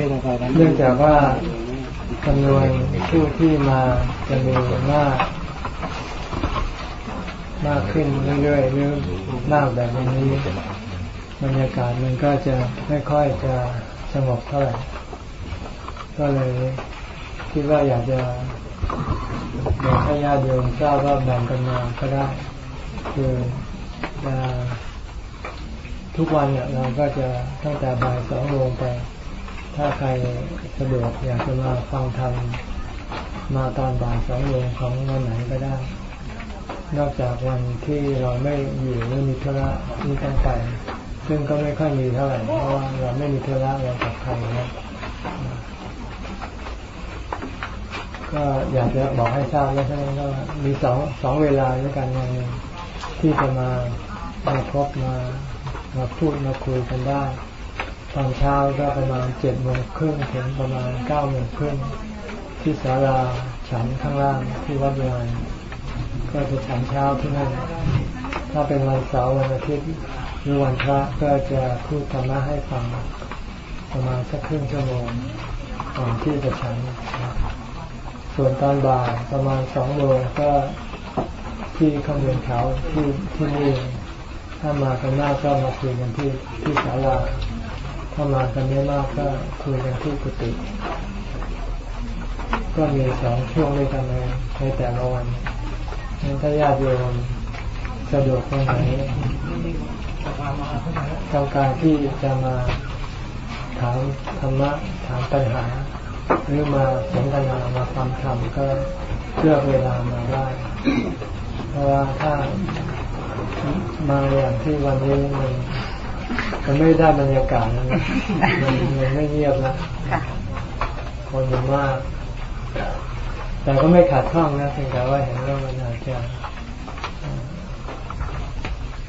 เนื่องจากว่าจำนวนผู้ที่มาจะมีมาก มากขึ้นเรื่อยๆหรือมากแบบนี้บรรยากาศมันก็จะไม่ค่อยจะสงบเท่าไหร่ก็เลยคิดว่าอยากจะบอกให้ญาติโยมทราบว่าแบ่งกันมาก็ได้ คือทุกวันเนี่ยเราก็จะตั้งแต่บ่ายสองโมงไป ถ้าใครสะดวกอยากจะมาฟังธรรมมาตอนบ่ายสองโมงของวันไหนก็ได้ นอกจากวันที่เราไม่อยู่หรือมีธุระที่ต้องไป ซึ่งก็ไม่ค่อยมีเท่าไหร่เพราะว่าเราไม่มีธุระเรากับใครนะก็อยากจะบอกให้ทราบแล้วใช่ไหมว่ามีสองสองเวลาด้วยกันวันนึงที่จะมามาพบมามาพูดมาคุยกันได้ ตอนเช้าก็ประมาณเจ็ดโมงครึ่งถึงประมาณเก้าโมงครึ่งที่ศาลาฉันข้างล่างที่วัดยานก็จะฉันเช้าที่นั่น ถ้าเป็นวันเสาร์วันอาทิตย์หรือวันพระก็จะพูดธรรมะให้ฟังประมาณสักครึ่งชั่วโมงก่อนที่จะฉัน ส่วนตอนบ่ายประมาณสองโมงก็ที่ข้างบนเขาที่ที่นี่ถ้ามากันมากก็มาคุยกันที่ที่ศาลา ถ้ามากันไม่มากก็คุยกันที่กุฏิก็มีสองช่วงด้วยกันในในแต่ละวันถ้าญาติโยมสะดวกตรงไหนต้องการที่จะมาถามธรรมะถามปัญหา หรือมาสนทนามาฟังธรรมก็เลือกเวลามาได้ เพราะว่าถ้ามาอย่างที่วันนี้มัน มันไม่ได้บรรยากาศมันมันไม่เงียบนะคนมันมาก แต่ก็ไม่ขาดข้องนะเพียงแต่ว่าเห็นว่ามันอาจจะ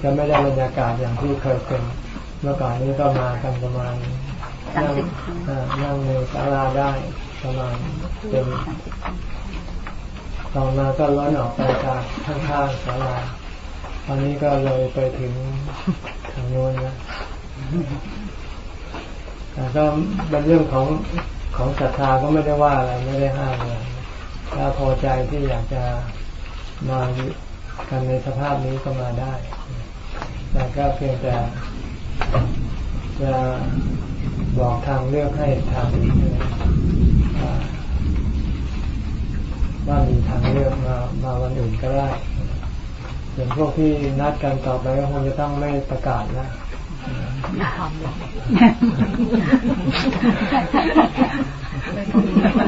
จะไม่ได้บรรยากาศอย่างที่เคยเป็นเมื่อก่อนนี้ก็มากันประมาณนั่งนั่งในศาลาได้ประมาณเป็นต่อมาก็ร้อนออกไปจากข้างๆศาลา ตอนนี้ก็เลยไปถึงทางโน้นนะแต่ก็เป็นเรื่องของของศรัทธาก็ไม่ได้ว่าอะไรไม่ได้ห้ามอะไรถ้าพอใจที่อยากจะมากันในสภาพนี้ก็มาได้แต่ก็เพียงแต่จะบอกทางเลือกให้ทางว่ามีทางเลือกมามาวันอื่นก็ได้ ส่วนพวกที่นัดกันต่อไปก็คงจะต้องไม่ประกาศนะ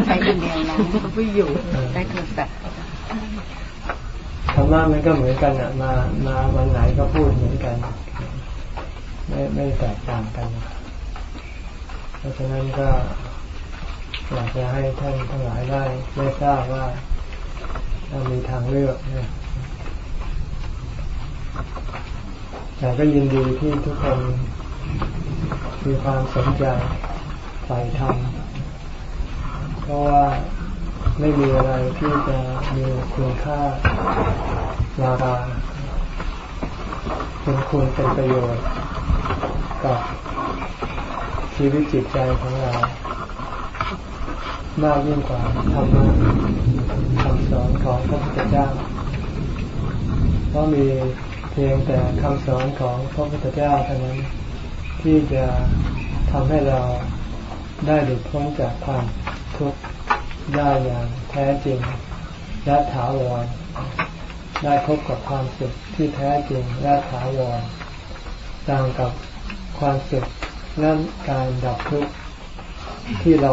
ใช้คนเดียวนะไม่อยู่ได้โทรศัพท์ธรรมะมันก็เหมือนกันอะ มามาวันไหนก็พูดเหมือนกัน ไม่ไม่แตกต่างกัน เพราะฉะนั้นก็อยากจะให้ท่านทั้งหลายได้ได้ทราบว่าเรามีทางเลือกเนี่ย แต่ก็ยินดีที่ทุกคนมีความสนใจใฝ่ธรรมเพราะว่าไม่มีอะไรที่จะมีคุณค่าราคาเป็นคุณเป็นประโยชน์กับชีวิตจิตใจของเรา มากยิ่งกว่าธรรมะคำสอนของพระพุทธเจ้าเพราะมี เพียงแต่คำสอนของพระพุทธเจ้าเท่านั้นที่จะทำให้เราได้หลุดพ้นจากความทุกข์ได้อย่างแท้จริงและถาวร ได้พบกับความสุขที่แท้จริงและถาวรต่างกับความสุขและการดับทุกข์ที่เรา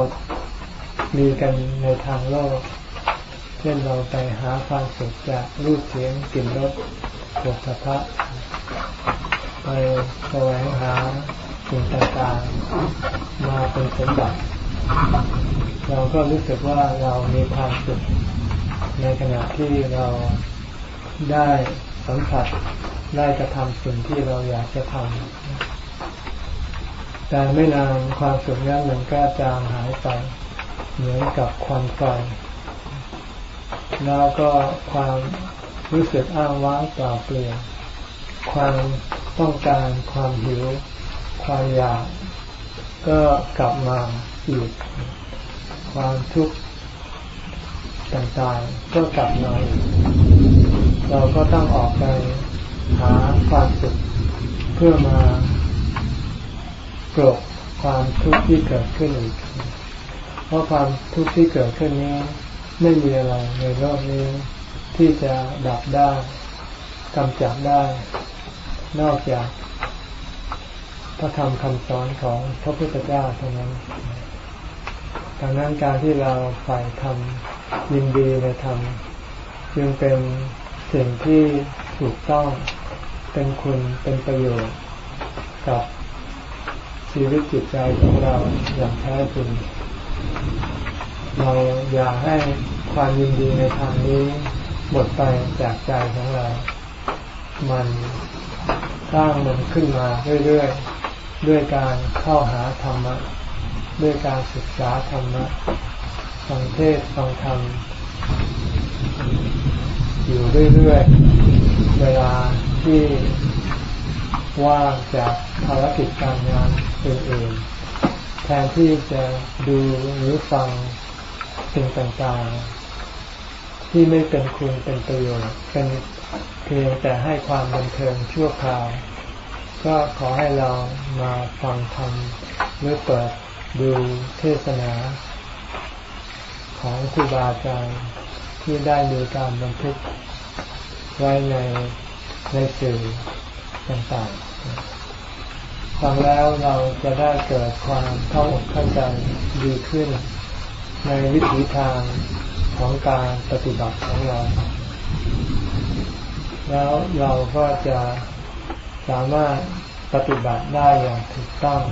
มีกันในทางโลก เช่นเราไปหาความสุขจากรูปเสียงกลิ่นรสปวดสะพะไปแสวงหาสิ่งต่างๆมาเป็นสมบัติ เราก็รู้สึกว่าเรามีความสุขในขณะที่เราได้สัมผัสได้กระทำสิ่งที่เราอยากจะทำแต่ไม่นานความสุขนั้นมันก็จางหายไปเหมือนกับควันไฟ แล้วก็ความรู้สึกอ้างว้างเปล่าเปลี่ยนความต้องการความหิว ความอยาก ก็กลับมาอีก ความทุกข์ต่างๆ ก็กลับมาอีกเราก็ต้องออกไปหาความสุขเพื่อมากลบความทุกข์ที่เกิดขึ้นอีกเพราะความทุกข์ที่เกิดขึ้นนี้ ไม่มีอะไรในโลกนี้ที่จะดับได้กำจัดได้ นอกจากพระธรรมคำสอนของพระพุทธเจ้าเท่านั้นดังนั้นการที่เราฝ่ายทำยินดีในธรรมจึงเป็นสิ่งที่ถูกต้องเป็นคุณเป็นประโยชน์กับชีวิตจิตใจของเราอย่างแท้จริง เราอยากให้ความยินดีในทางนี้หมดไปจากใจของเรา มันสร้างมันขึ้นมาเรื่อยๆ ด้วยการเข้าหาธรรมะ ด้วยการศึกษาธรรมะฟังเทศฟังธรรม อยู่เรื่อยๆ เวลาที่ว่างจากภารกิจการงานอื่นๆแทนที่จะดูหรือฟัง สิ่งต่างๆ ที่ไม่เป็นคุณเป็นประโยชน์เป็นเพียงแต่ให้ความบันเทิงชั่วคราว ก็ขอให้เรามาฟังธรรมหรือเปิดดูเทศนาของครูบาอาจารย์ที่ได้มีการบันทึกไว้ในในสื่อต่างๆ ฟังแล้วเราจะได้เกิดความเข้าอกเข้าใจดีขึ้น ในวิถีทางของการปฏิบัติของเรา แล้วเราก็จะสามารถปฏิบัติได้อย่างถูกต้อง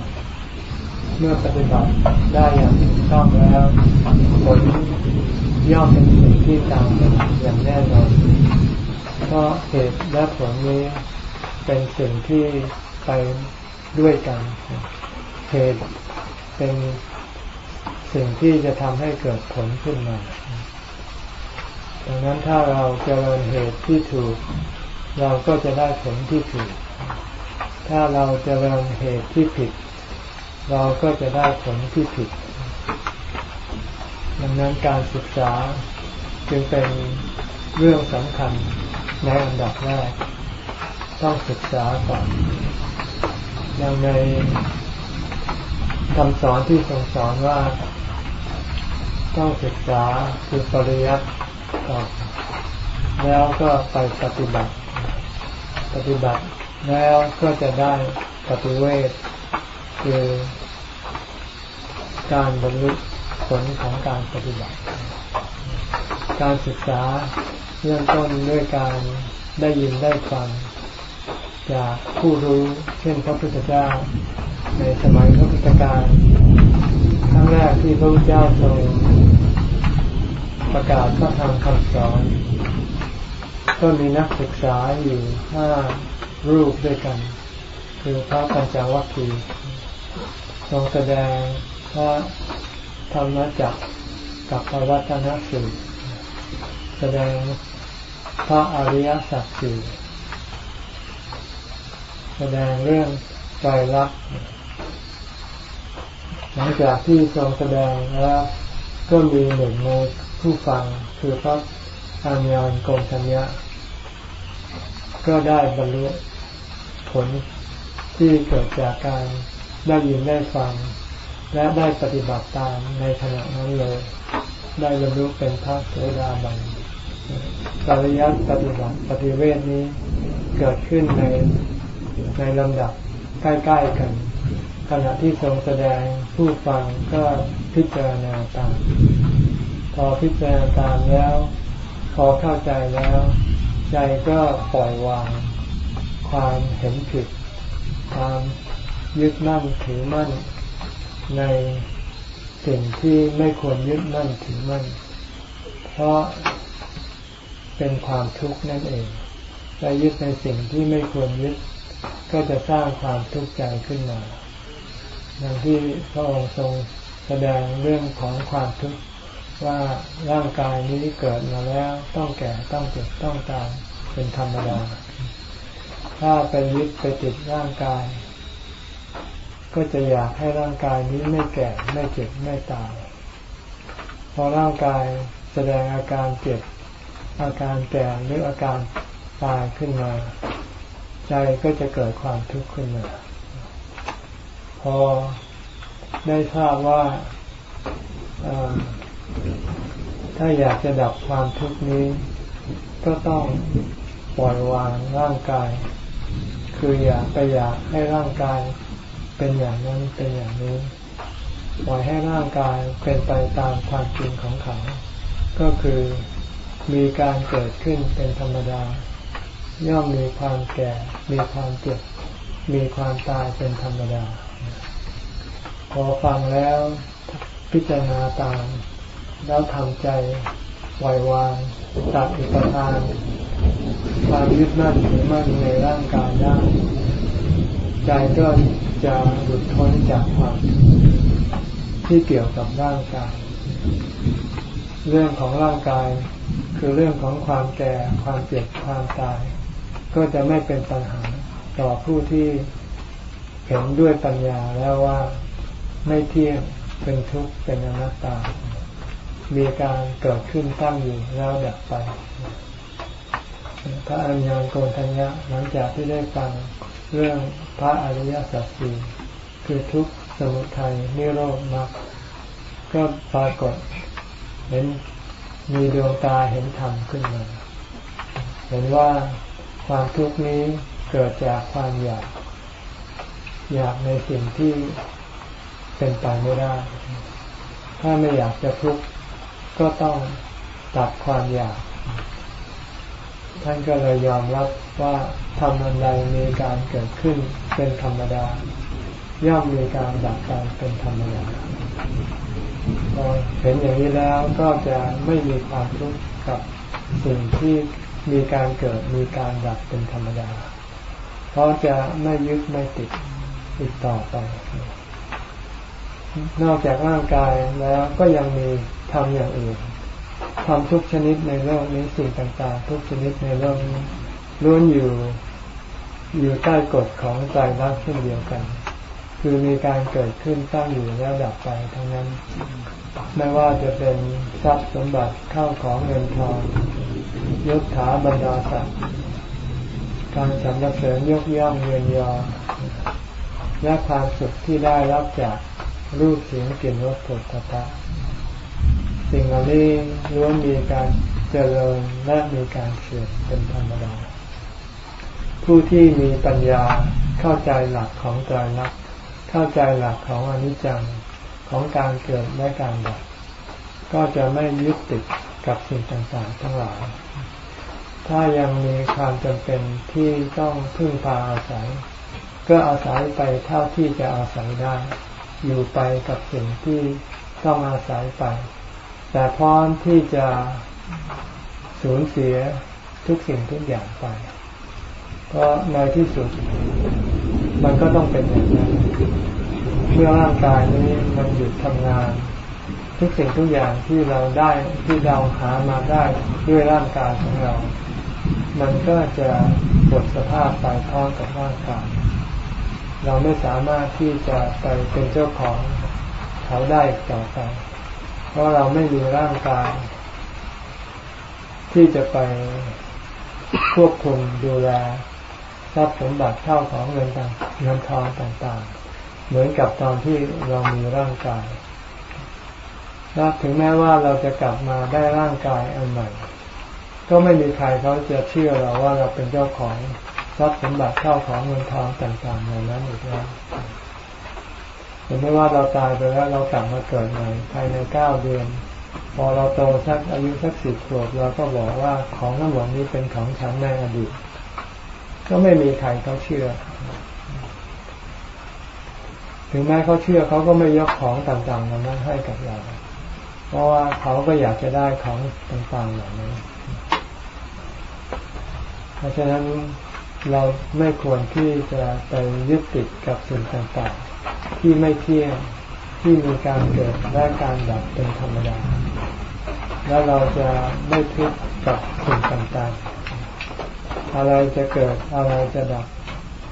เมื่อปฏิบัติได้อย่างถูกต้องแล้วผลย่อมเป็นสิ่งที่ตามมาอย่างแน่นอนเพราะเหตุและผลนี้เป็นสิ่งที่ไปด้วยกัน เหตุเป็น สิ่งที่จะทำให้เกิดผลขึ้นมา ดังนั้นถ้าเราเจริญเหตุที่ถูก เราก็จะได้ผลที่ถูก ถ้าเราเจริญเหตุที่ผิด เราก็จะได้ผลที่ผิด ดังนั้นการศึกษาจึงเป็นเรื่องสำคัญในอันดับแรก ต้องศึกษาก่อนอย่างใน คำสอนที่ทรงสอนว่าต้องศึกษาคือปริยัติก่อนแล้วก็ไปปฏิบัติ ปฏิบัติแล้วก็จะได้ปฏิเวทคือการบรรลุผลของการปฏิบัติ การศึกษาเริ่มต้นด้วยการได้ยินได้ฟัง จากผู้รู้เช่นพระพุทธเจ้า ในสมัยพระพุทธการครั้งแรกที่พระพุทธเจ้าทรงประกาศพระธรรมคำสอน ก็มีนักศึกษาอยู่ห้ารูปด้วยกัน คือพระปัญจวัคคีย์ทรงแสดงพระธรรมจักกับพระวัฒนสูตรแสดงพระอริยสัจสี่ แสดงเรื่องใจรักหลังจากที่ทรงแสดงแล้วก็มีหนึ่งในผู้ฟังคือพระอานยานโกงชัญญะ ก็ได้บรรลุผลที่เกิดจากการได้ยินได้ฟัง และได้ปฏิบัติตามในขณะนั้นเลย ได้บรรลุเป็นพระโสดาบันปริยัติปฏิบัติปฏิเวทนี้เกิดขึ้นใน ในลำดับใกล้ๆกัน ขณะที่ทรงแสดงผู้ฟังก็พิจารณาตาม พอพิจารณาตามแล้ว พอเข้าใจแล้ว ใจก็ปล่อยวาง ความเห็นผิด ความยึดมั่นถือมั่น ในสิ่งที่ไม่ควรยึดมั่นถือมั่น เพราะเป็นความทุกข์นั่นเองไปยึดในสิ่งที่ไม่ควรยึด ก็จะสร้างความทุกข์ใจขึ้นมาอย่างที่พระองค์ทรงแสดงเรื่องของความทุกข์ว่าร่างกายนี้เกิดมาแล้วต้องแก่ต้องเจ็บต้องตายเป็นธรรมดา ถ้าไปยึดไปติดร่างกาย ก็จะอยากให้ร่างกายนี้ไม่แก่ไม่เจ็บไม่ตาย พอร่างกายแสดงอาการเจ็บอาการแก่หรืออาการตายขึ้นมา ใจก็จะเกิดความทุกข์ขึ้นมา พอได้ทราบว่าถ้าอยากจะดับความทุกข์นี้ ก็ต้องปล่อยวางร่างกาย คืออย่าไปอยากให้ร่างกายเป็นอย่างนั้นเป็นอย่างนี้ปล่อยให้ร่างกายเป็นไปตามความจริงของเขา ก็คือมีการเกิดขึ้นเป็นธรรมดา ย่อมมีความแก่ มีความเจ็บ มีความตายเป็นธรรมดา พอฟังแล้วพิจารณาตาม แล้วทำใจปล่อยวางตัดอุปทาน ความยึดมั่นถือมั่นในร่างกายได้ ใจก็จะหลุดพ้นจากความที่เกี่ยวกับร่างกาย เรื่องของร่างกายคือเรื่องของความแก่ ความเจ็บ ความตาย ก็จะไม่เป็นปัญหาต่อผู้ที่เห็นด้วยปัญญาแล้วว่าไม่เที่ยงเป็นทุกข์เป็นอนัตตา มีการเกิดขึ้นตั้งอยู่แล้วดับไป พระอัญญาโกณทัญญะหลังจากที่ได้ฟังเรื่องพระอริยสัจสี่คือทุกข์สมุทัยนิโรธมรรคก็ปรากฏเห็นมีดวงตาเห็นธรรมขึ้นมา เห็นว่า ความทุกข์นี้เกิดจากความอยาก อยากในสิ่งที่เป็นไปไม่ได้ ถ้าไม่อยากจะทุกข์ก็ต้องตัดความอยาก ท่านก็เลยยอมรับว่าทำอันใดมีการเกิดขึ้นเป็นธรรมดา ย่อมมีการดับไปเป็นธรรมดาพอเห็นอย่างนี้แล้วก็จะไม่มีความทุกข์กับสิ่งที่ มีการเกิดมีการดับเป็นธรรมดา เพราะจะไม่ยึดไม่ติดอีกต่อไป นอกจากร่างกายแล้วก็ยังมีทำอย่างอื่นทำทุกชนิดในโลกนี้สิ่งต่างๆ ทุกชนิดในโลกนี้ล้วนอยู่อยู่ใต้กฎของใจรักเช่นเดียวกัน คือมีการเกิดขึ้นตั้งอยู่แล้วดับไปทั้งนั้น ไม่ว่าจะเป็นทรัพย์สมบัติเข้าของเงินทองยศถาบรรดาศักดิ์การสรรเสริญยกย่องเยียนยอและความสุขที่ได้รับจากรูปเสียงกลิ่นรสผลตภะสิ่งเหล่านี้ล้วนมีการเจริญและมีการเสื่อมเป็นธรรมดา ผู้ที่มีปัญญาเข้าใจหลักของใจรักเข้าใจหลักของอนิจจัง ของการเกิดและการดับ ก็จะไม่ยึดติดกับสิ่งต่างๆ ทั้งหลาย ถ้ายังมีความจำเป็นที่ต้องพึ่งพาอาศัย ก็อาศัยไปเท่าที่จะอาศัยได้ อยู่ไปกับสิ่งที่ต้องอาศัยไป แต่พร้อมที่จะสูญเสียทุกสิ่งทุกอย่างไป เพราะในที่สุด มันก็ต้องเป็นอย่างนั้น เมื่อร่างกายนี้มันหยุดทำงาน ทุกสิ่งทุกอย่างที่เราได้ที่เราหามาได้ด้วยร่างกายของเรา มันก็จะหมดสภาพไปพร้อมกับร่างกายเราไม่สามารถที่จะไปเป็นเจ้าของเขาได้ต่อไป เพราะเราไม่มีร่างกาย ที่จะไปควบคุมดูแลทรัพย์สมบัติเท่าของเงินต่างเงินทองต่างๆ เหมือนกับตอนที่เรามีร่างกายและถึงแม้ว่าเราจะกลับมาได้ร่างกายอันใหม่ ก็ไม่มีใครเขาจะเชื่อเราว่าเราเป็นเจ้าของทรัพย์สมบัติเท่าของเงินทองต่างๆเหล่านั้นอีกแล้วถึงแม้ว่าเราตายไปแล้วเรากลับมาเกิดใหม่ภายในเก้าเดือน พอเราโตสักอายุสักสิบขวบเราก็บอกว่าของทั้งหมดนี้เป็นของฉันในอดีตก็ไม่มีใครเขาเชื่อ ถึงแม้เขาเชื่อเขาก็ไม่ยกของต่างๆเหล่านั้นให้กับเรา เพราะว่าเขาก็อยากจะได้ของต่างๆเหล่านี้เพราะฉะนั้นเราไม่ควรที่จะไปยึดติดกับสิ่งต่างๆ ที่ไม่เที่ยงที่มีการเกิดและการดับเป็นธรรมดา แล้วเราจะไม่ทุกข์กับสิ่งต่างๆ อะไรจะเกิดอะไรจะดับ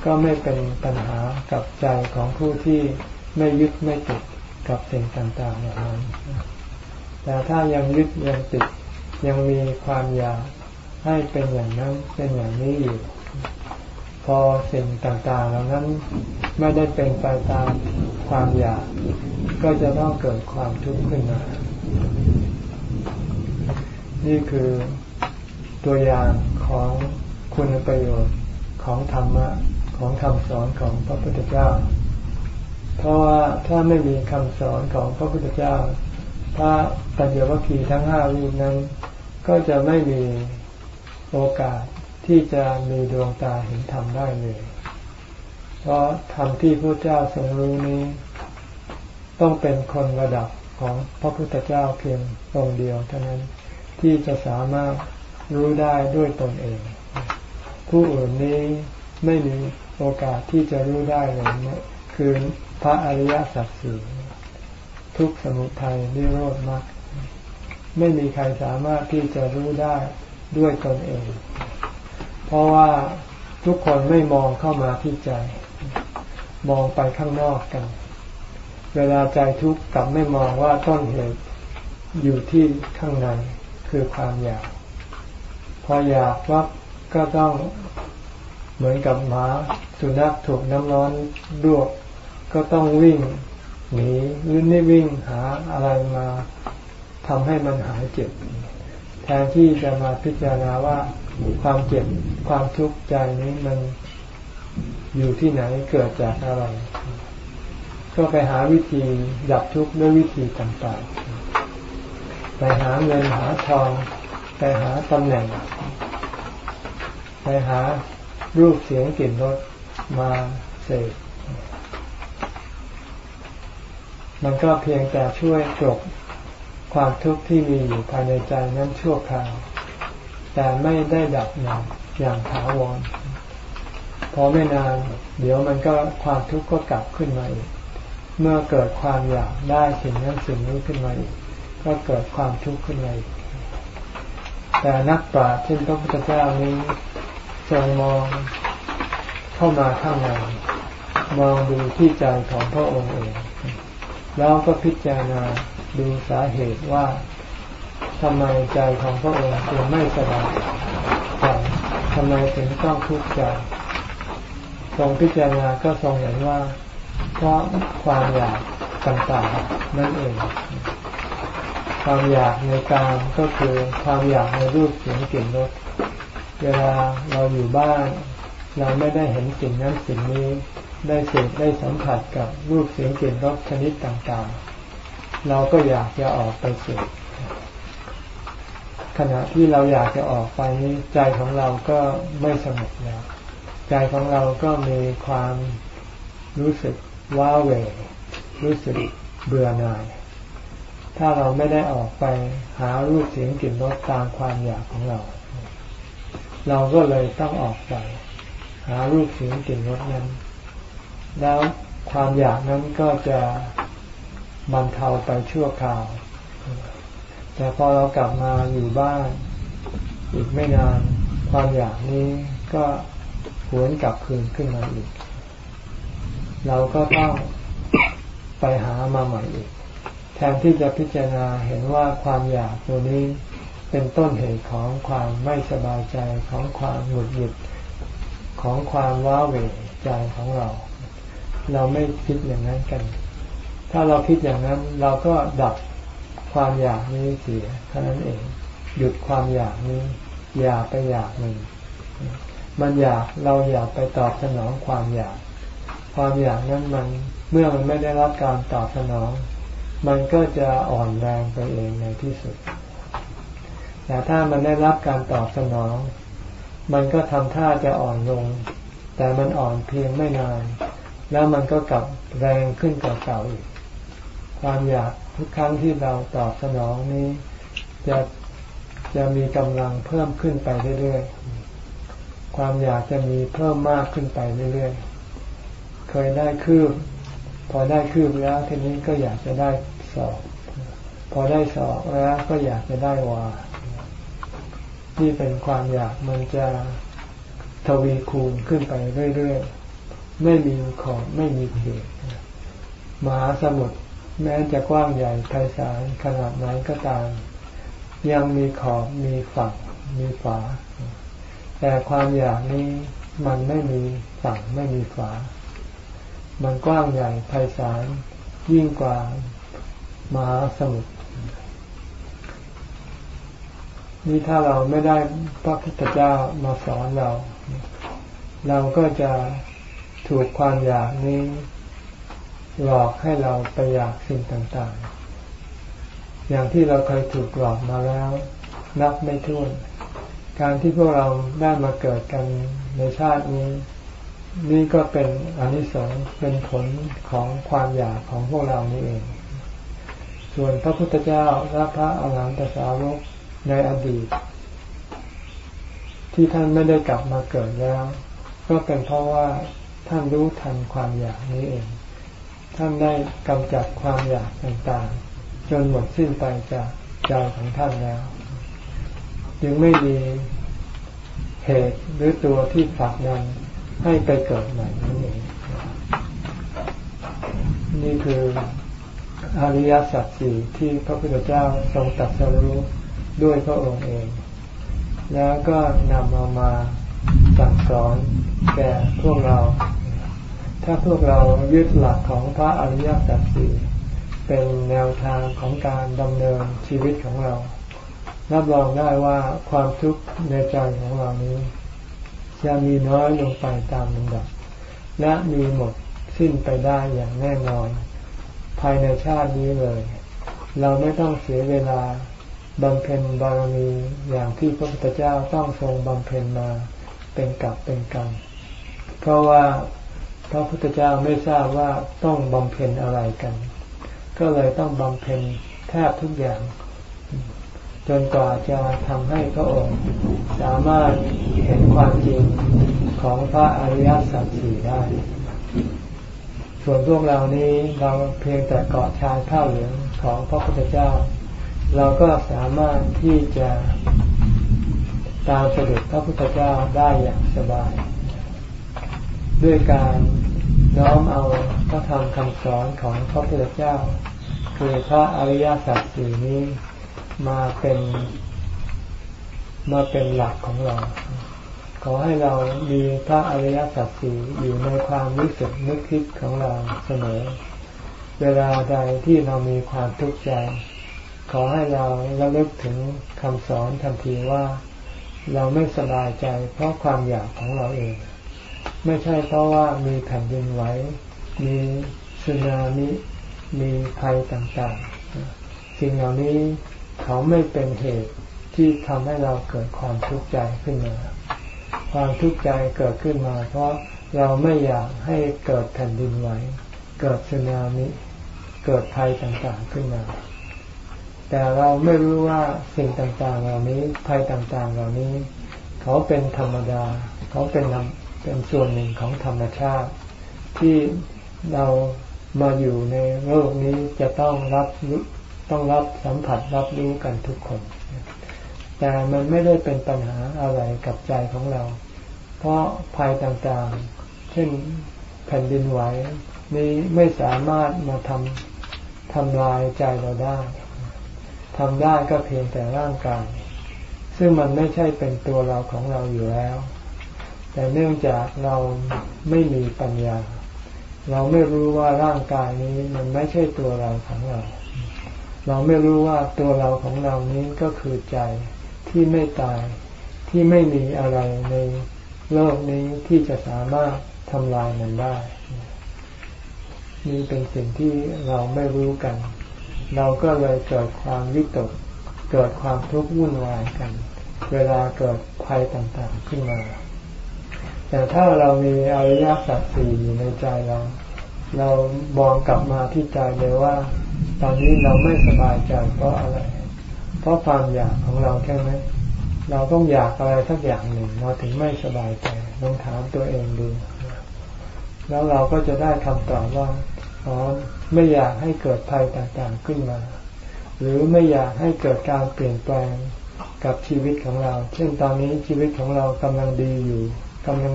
ก็ไม่เป็นปัญหากับใจของผู้ที่ไม่ยึดไม่ติดกับสิ่งต่างๆอย่างนั้น แต่ถ้ายังยึดยังติดยังมีความอยากให้เป็นอย่างนั้นเป็นอย่างนี้อยู่ พอสิ่งต่างๆเหล่านั้นไม่ได้เป็นไปตามความอยาก ก็จะต้องเกิดความทุกข์ขึ้นมา นี่คือตัวอย่างของคุณประโยชน์ของธรรมะ ของคำสอนของพระพุทธเจ้า เพราะว่าถ้าไม่มีคำสอนของพระพุทธเจ้า พระปัญญวัคคีทั้งห้ารูปนั้น ก็จะไม่มีโอกาสที่จะมีดวงตาเห็นธรรมได้เลย เพราะธรรมที่พระเจ้าทรงรู้นี้ ต้องเป็นคนระดับของพระพุทธเจ้าเพียงองค์เดียวเท่านั้นที่จะสามารถรู้ได้ด้วยตนเอง ผู้อื่นนี้ไม่มี โอกาสที่จะรู้ได้เลยเนี่ยคือพระอริยสัจสี่ทุกสมุทัยนิโรธมรรคไม่มีใครสามารถที่จะรู้ได้ด้วยตนเอง เพราะว่าทุกคนไม่มองเข้ามาที่ใจ มองไปข้างนอกกัน เวลาใจทุกข์กลับไม่มองว่าต้นเหตุอยู่ที่ข้างในคือความอยาก พออยากว่าก็ต้อง เหมือนกับหมาสุนัขถูกน้ำร้อนดวกก็ต้องวิ่งหนีหรือไม่วิ่งหาอะไรมาทำให้มันหายเจ็บ แทนที่จะมาพิจารณาว่าความเจ็บความทุกข์ใจนี้มันอยู่ที่ไหนเกิดจากอะไร ก็ไปหาวิธีดับทุกข์ด้วยวิธีต่างๆ ไปหาเงินหาทอง ไปหาตำแหน่ง ไปหา รูปเสียงกลิ่นรสมาเสกมันก็เพียงแต่ช่วยกลบความทุกข์ที่มีอยู่ภายในใจนั้นชั่วคราว แต่ไม่ได้ดับอย่างอย่างถาวรพอไม่นาน เดี๋ยวมันก็ความทุกข์ก็กลับขึ้นมาอีกเมื่อเกิดความอยากได้สิ่งนั้นสิ่งนี้ขึ้นมาอีกก็เกิดความทุกข์ขึ้นมาอีกแต่นักปราชญ์เช่นพระพุทธเจ้านี้ ทรงมองเข้ามาข้างในมองดูที่ใจของพระองค์เองแล้วก็พิจารณาดูสาเหตุว่าทำไมใจของพระองค์จึงไม่สบายใจทำไมถึงต้องทุกข์ใจทรงพิจารณาก็ทรงเห็นว่าเพราะความอยากต่างๆนั่นเอง ความอยากในการก็คือความอยากในรูปเสียงกลิ่นรส เวลาเราอยู่บ้าน เราไม่ได้เห็นสิ่งนั้นสิ่งนี้ได้เสพได้สัมผัสกับรูปเสียงกลิ่นรสชนิดต่างๆ เราก็อยากจะออกไปเสพขณะที่เราอยากจะออกไปนี้ใจของเราก็ไม่สงบแล้ว ใจของเราก็มีความรู้สึกว้าเหวรู้สึกเบื่อหน่าย ถ้าเราไม่ได้ออกไปหารูปเสียงกลิ่นรสตามความอยากของเรา เราก็เลยต้องออกไป หารูปเสียงกลิ่นรสนั้น แล้วความอยากนั้นก็จะบรรเทาไปชั่วคราว แต่พอเรากลับมาอยู่บ้าน อีกไม่นานความอยากนี้ก็หวนกลับคืนขึ้นมาอีก เราก็ต้องไปหามาใหม่อีก แทนที่จะพิจารณาเห็นว่าความอยากตัวนี้ เป็นต้นเหตุของความไม่สบายใจของความหงุดหงิดของความว้าเหวใจของเรา เราไม่คิดอย่างนั้นกัน ถ้าเราคิดอย่างนั้นเราก็ดับความอยากนี้เสียเท่านั้นเอง หยุดความอยากนี้ อย่าไปอยากมันมันอยากเราอยากไปตอบสนองความอยาก ความอยากนั้นมันเมื่อมันไม่ได้รับการตอบสนอง มันก็จะอ่อนแรงไปเองในที่สุด แต่ถ้ามันได้รับการตอบสนอง มันก็ทำท่าจะอ่อนลง แต่มันอ่อนเพียงไม่นาน แล้วมันก็กลับแรงขึ้นกว่าเก่าอีก ความอยากทุกครั้งที่เราตอบสนองนี้จะจะมีกำลังเพิ่มขึ้นไปเรื่อยๆ ความอยากจะมีเพิ่มมากขึ้นไปเรื่อยๆ เคยได้คืบ พอได้คืบแล้วทีนี้ก็อยากจะได้สอบ พอได้สอบแล้วก็อยากจะได้วา นี่เป็นความอยากมันจะทวีคูณขึ้นไปเรื่อยๆ ไม่มีขอบไม่มีเขตมหาสมุทรแม้จะกว้างใหญ่ไพศาลขนาดไหนก็ตาม ยังมีขอบมีฝั่งมีฝา แต่ความอยากนี้มันไม่มีฝั่งไม่มีฝา มันกว้างใหญ่ไพศาลยิ่งกว่ามหาสมุทร นี่ถ้าเราไม่ได้พระพุทธเจ้ามาสอนเรา เราก็จะถูกความอยากนี้หลอกให้เราไปอยากสิ่งต่างๆ อย่างที่เราเคยถูกหลอกมาแล้ว นับไม่ถ้วน การที่พวกเราได้มาเกิดกันในชาตินี้ นี่ก็เป็นอนิสงส์เป็นผลของความอยากของพวกเรานี่เอง ส่วนพระพุทธเจ้าและพระอาหารหันตสาวก ในอดีต ที่ท่านไม่ได้กลับมาเกิดแล้ว ก็เป็นเพราะว่าท่านรู้ทันความอยากนี้เอง ท่านได้กำจัดความอยากต่างๆ จนหมดสิ้นไปจากใจของท่านแล้วยังไม่มีเหตุหรือตัวที่ฝากดันให้ไปเกิดใหม่นั่นเองนี่คืออริยสัจสี่ที่พระพุทธเจ้าทรงตรัสรู้ ด้วยพระองค์เอง แล้วก็นำเอามาสั่งสอนแก่พวกเรา ถ้าพวกเรายึดหลักของพระอริยสัจสี่เป็นแนวทางของการดำเนินชีวิตของเรา รับรองได้ว่าความทุกข์ในใจของเรานี้จะมีน้อยลงไปตามลำดับ และมีหมดสิ้นไปได้อย่างแน่นอน ภายในชาตินี้เลย เราไม่ต้องเสียเวลา บำเพ็ญบารมีอย่างที่พระพุทธเจ้าต้องทรงบำเพ็ญมาเป็นกับเป็นกรรมเพราะว่าพระพุทธเจ้าไม่ทราบว่าต้องบำเพ็ญอะไรกัน ก็เลยต้องบำเพ็ญแทบทุกอย่าง จนกว่าจะทำให้พระองค์สามารถเห็นความจริงของพระอริยสัจสี่ได้ ส่วนพวกเรานี้เราเพียงแต่เกาะชายผ้าเหลืองของพระพุทธเจ้า เราก็สามารถที่จะตามเสด็จพระพุทธเจ้าได้อย่างสบาย ด้วยการน้อมเอาพระธรรมคำสอนของพระพุทธเจ้า คือพระอริยสัจสี่นี้มาเป็นมาเป็นหลักของเรา ขอให้เรามีพระอริยสัจสี่อยู่ในความรู้สึกนึกคิดของเราเสมอ เวลาใดที่เรามีความทุกข์ใจ ขอให้เราระลึกถึงคำสอนทันทีว่าเราไม่สบายใจเพราะความอยากของเราเอง ไม่ใช่เพราะว่ามีแผ่นดินไหวมีสึนามิมีภัยต่างๆ สิ่งเหล่านี้เขาไม่เป็นเหตุที่ทำให้เราเกิดความทุกข์ใจขึ้นมา ความทุกข์ใจเกิดขึ้นมา เพราะเราไม่อยากให้เกิดแผ่นดินไหว เกิดสึนามิ เกิดภัยต่างๆขึ้นมา แต่เราไม่รู้ว่าสิ่งต่างๆเหล่านี้ภัยต่างๆเหล่านี้ เขาเป็นธรรมดา เขาเป็นเป็นส่วนหนึ่งของธรรมชาติ ที่เรามาอยู่ในโลกนี้จะต้องรับต้องรับสัมผัสรับรู้กันทุกคน แต่มันไม่ได้เป็นปัญหาอะไรกับใจของเรา เพราะภัยต่างๆ เช่นแผ่นดินไหวนี้ไม่สามารถมาทำทำลายใจเราได้ ทำได้ก็เพียงแต่ร่างกาย ซึ่งมันไม่ใช่เป็นตัวเราของเราอยู่แล้ว แต่เนื่องจากเราไม่มีปัญญา เราไม่รู้ว่าร่างกายนี้มันไม่ใช่ตัวเราของเรา เราไม่รู้ว่าตัวเราของเรานี้ก็คือใจที่ไม่ตายที่ไม่มีอะไรในโลกนี้ที่จะสามารถทำลายมันได้นี่เป็นสิ่งที่เราไม่รู้กัน เราก็เลยเกิดความวิตก เกิดความทุกข์วุ่นวายกัน เวลาเกิดภัยต่างๆขึ้นมา แต่ถ้าเรามีอริยสัจสี่อยู่ในใจเรา เรามองกลับมาที่ใจเลยว่า ตอนนี้เราไม่สบายใจเพราะอะไร เพราะความอยากของเราแค่ไหมเราต้องอยากอะไรสักอย่างหนึ่งเราถึงไม่สบายใจลองถามตัวเองดู แล้วเราก็จะได้คำตอบว่าอ๋อ ไม่อยากให้เกิดภัยต่างๆขึ้นมา หรือไม่อยากให้เกิดการเปลี่ยนแปลงกับชีวิตของเรา เช่นตอนนี้ชีวิตของเรากำลังดีอยู่กำลัง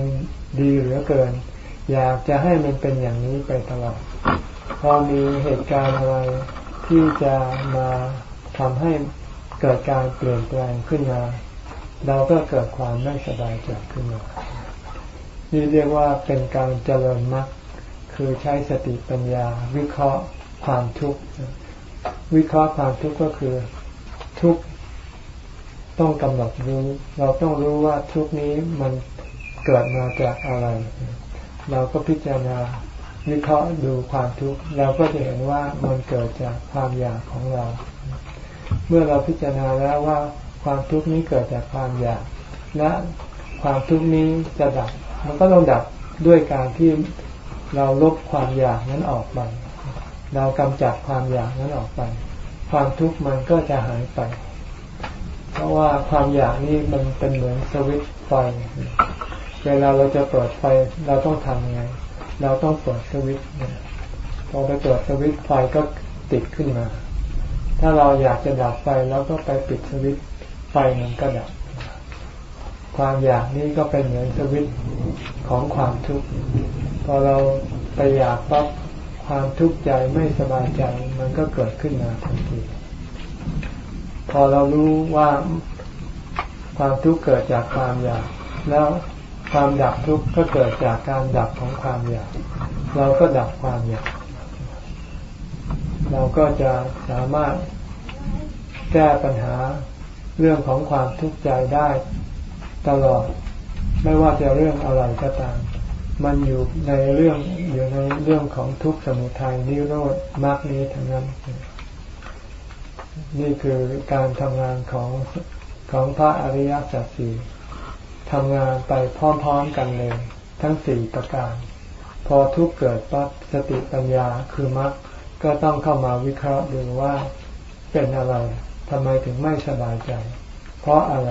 ดีเหลือเกิน อยากจะให้มันเป็นอย่างนี้ไปตลอด พอมีเหตุการณ์อะไรที่จะมาทำให้เกิดการเปลี่ยนแปลงขึ้นมา เราก็เกิดความไม่สบายใจขึ้นมานี่เรียกว่าเป็นการเจริญมรรค คือใช้สติปัญญา วิเคราะห์ความทุกข์วิเคราะห์ความทุกข์ก็คือทุกข์ต้องกำหนดรู้ เราต้องรู้ว่าทุกนี้มันเกิดมาจากอะไร เราก็พิจารณาวิเคราะห์ดูความทุกข์เราก็จะเห็นว่ามันเกิดจากความอยากของเรา เมื่อเราพิจารณาแล้วว่าความทุกข์นี้เกิดจากความอยาก และความทุกข์นี้จะดับ มันก็ต้องดับด้วยการที่ เราลบความอยากนั้นออกไป เรากำจัดความอยากนั้นออกไป ความทุกข์มันก็จะหายไป เพราะว่าความอยากนี้มันเป็นเหมือนสวิตไฟ เวลาเราจะเปิดไฟเราต้องทำยังไง เราต้องเปิดสวิตช์พอไปเปิดสวิตช์ไฟก็ติดขึ้นมา ถ้าเราอยากจะดับไฟเราก็ไปปิดสวิตไฟมันก็ดับ ความอยากนี้ก็เป็นเหมือนสวิตช์ของความทุกข์พอเราไปอยากปั๊บความทุกข์ใจไม่สบายใจมันก็เกิดขึ้นมาทันที พอเรารู้ว่าความทุกข์เกิดจากความอยาก แล้วความดับทุกข์ก็เกิดจากการดับของความอยาก เราก็ดับความอยาก เราก็จะสามารถแก้ปัญหาเรื่องของความทุกข์ใจได้ ตลอด ไม่ว่าจะเรื่องอะไรก็ตาม มันอยู่ในเรื่องอยู่ในเรื่องของทุกข์สมุทัยนิโรธมรรคนี้ทั้งนั้น นี่คือการทำงานของของพระอริยสัจสี่ทำงานไปพร้อมๆกันเลย ทั้งสี่ประการ พอทุกเกิดปั๊บสติปัญญาคือมรรคก็ต้องเข้ามาวิเคราะห์ดูว่าเป็นอะไรทำไมถึงไม่สบายใจ เพราะอะไร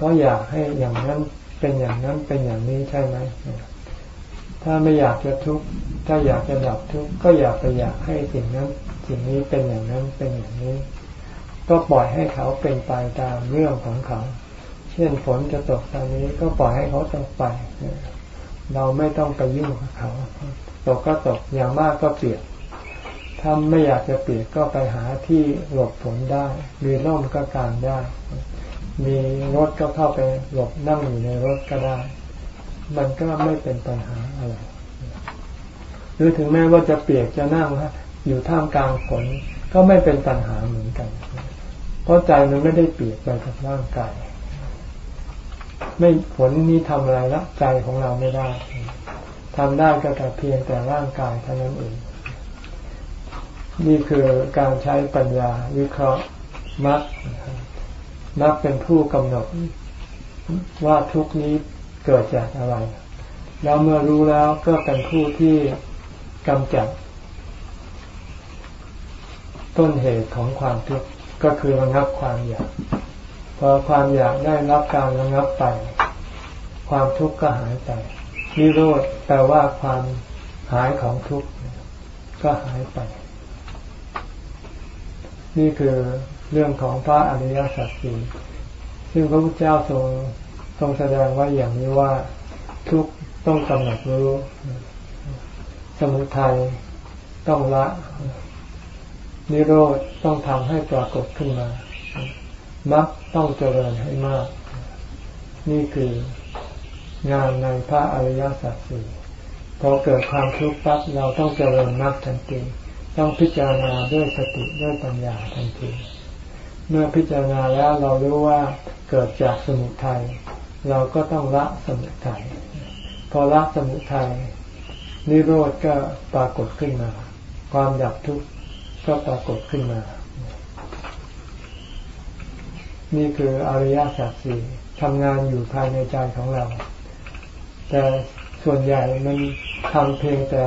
เพราะอยากให้อย่างนั้นเป็นอย่างนั้นเป็นอย่างนี้ใช่ไหมถ้าไม่อยากจะทุกข์ถ้าอยากจะดับทุกข์ก็อยากไปอยากให้สิ่งนั้น สิ่งนี้เป็นอย่างนั้นเป็นอย่างนี้ ก็ปล่อยให้เขาเป็นไปตามเรื่องของเขา เช่นฝนจะตกตอนนี้ก็ปล่อยให้เขาตกไป เราไม่ต้องไปยุ่งกับเขา ตกก็ตกอย่างมากก็เปียกถ้าไม่อยากจะเปียกก็ไปหาที่หลบฝนได้มีร่มก็กางได้ มีรถก็เข้าไปหลบนั่งอยู่ในรถก็ได้ มันก็ไม่เป็นปัญหาอะไร หรือถึงแม้ว่าจะเปียกจะนั่งะอยู่ท่ามกลางฝนก็ไม่เป็นปัญหาเหมือนกัน เพราะใจมันไม่ได้เปียกไปกับร่างกาย ไม่ฝนนี้ทำอะไรละใจของเราไม่ได้ทำได้ก็แต่เพียงแต่ร่างกายเท่านั้นเอง นี่คือการใช้ปัญญาวิเคราะห์มัก มักเป็นผู้กำหนดว่าทุกนี้เกิดจากอะไร แล้วเมื่อรู้แล้วก็เป็นผู้ที่กำจัด ต้นเหตุของความทุกข์ก็คือระงับความอยากพอความอยากได้รับการระงับไป ความทุกข์ก็หายไปนิโรธแปลว่าความหายของทุกข์ก็หายไป นี่คือ เรื่องของพระอริยสัจสี่ซึ่งพระพุทธเจ้าทรงทรงแสดงไว้อย่างนี้ว่าทุกต้องกำหนดรู้ สมุทัยต้องละ นิโรธต้องทำให้ปรากฏขึ้นมามรรคต้องเจริญให้มาก นี่คืองานในพระอริยสัจสี่พอเกิดความทุกข์ปั๊บเราต้องเจริญมรรคทันทีต้องพิจารณาด้วยสติด้วยปัญญาทันที เมื่อพิจารณาแล้วเรารู้ว่าเกิดจากสมุทัยเราก็ต้องละสมุทัยพอละสมุทัยนิโรธก็ปรากฏขึ้นมา ความดับทุกข์ก็ปรากฏขึ้นมา นี่คืออริยสัจสี่ทำงานอยู่ภายในใจของเรา แต่ส่วนใหญ่มันทำเพียงแต่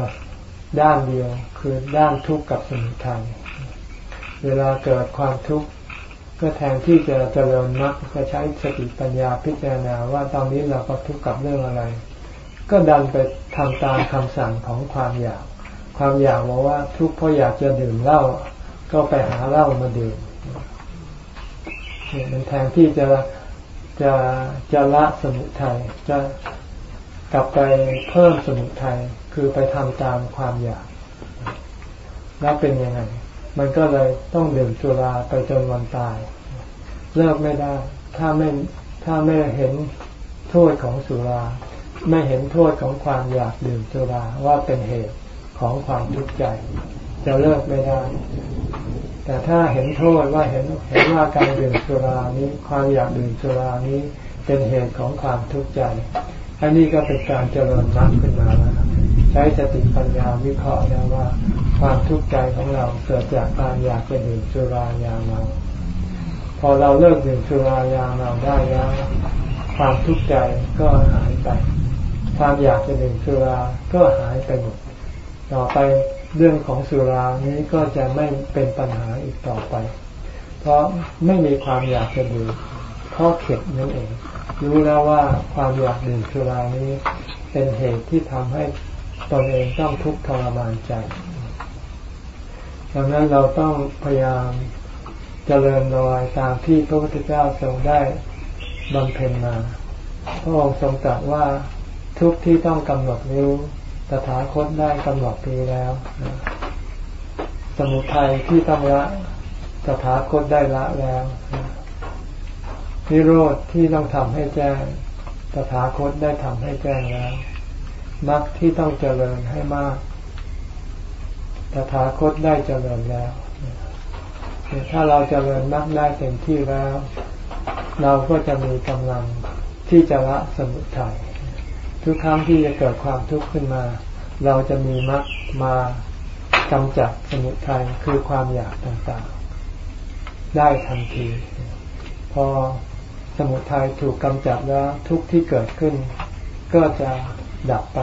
ด้านเดียว คือด้านทุกข์กับสมุทัยเวลาเกิดความทุกข์ ก็แทนที่จะเจริญมรรคก็ใช้สติปัญญาพิจารณาว่าตอนนี้เราก็ทุกข์กับเรื่องอะไร ก็ดันไปทำตามคำสั่งของความอยาก ความอยากบอกว่าทุกข์เพราะอยากจะดื่มเหล้าก็ไปหาเหล้ามาดื่มเนี่ยมันแทนที่จะจะจะละสมุทัยจะกลับไปเพิ่มสมุทัยคือไปทำตามความอยาก แล้วเป็นยังไง มันก็เลยต้องดื่มสุราไปจนวันตาย เลิกไม่ได้ ถ้าไม่ถ้าไม่เห็นโทษของสุรา ไม่เห็นโทษของความอยากดื่มสุราว่าเป็นเหตุของความทุกข์ใจ จะเลิกไม่ได้ แต่ถ้าเห็นโทษว่าเห็นเห็นว่าการดื่มสุรานี้ ความอยากดื่มสุรานี้เป็นเหตุของความทุกข์ใจ อันนี้ก็เป็นการเจริญมรรคขึ้นมาแล้วใช้สติปัญญาวิเคราะห์นะว่า ความทุกข์ใจของเราเกิดจากการอยากจะดื่มสุรายาเมาพอเราเลิกดื่มสุรายาเมาได้แล้วความทุกข์ใจก็หายไป ความอยากจะดื่มสุราก็หายไปหมด ต่อไปเรื่องของสุรานี้ก็จะไม่เป็นปัญหาอีกต่อไป เพราะไม่มีความอยากจะดื่มเพราะเข็ดนั่นเอง รู้แล้วว่าความอยากดื่มสุรานี้เป็นเหตุที่ทำให้ตนเองต้องทุกข์ทรมานใจ ดังนั้นเราต้องพยายามเจริญรอยตามที่พระพุทธเจ้าทรงได้บำเพ็ญมา พระองค์ทรงตรัสว่าทุกที่ต้องกำหนดรู้วตถาคตได้กำหนดรู้แล้ว สมุทัยที่ต้องละตถาคตได้ละแล้วนิโรธที่ต้องทำให้แจ้งตถาคตได้ทำให้แจ้งแล้วมรรคที่ต้องเจริญให้มาก ตถาคตได้เจริญแล้ว ถ้าเราเจริญมรรคได้เต็มที่แล้ว เราก็จะมีกำลังที่จะละสมุทัยทุกครั้งที่จะเกิดความทุกข์ขึ้นมา เราจะมีมรรคมากำจัดสมุทัยคือความอยากต่างๆ ได้ทันที พอสมุทัยถูกกำจัดแล้วทุกที่เกิดขึ้น ก็จะดับไป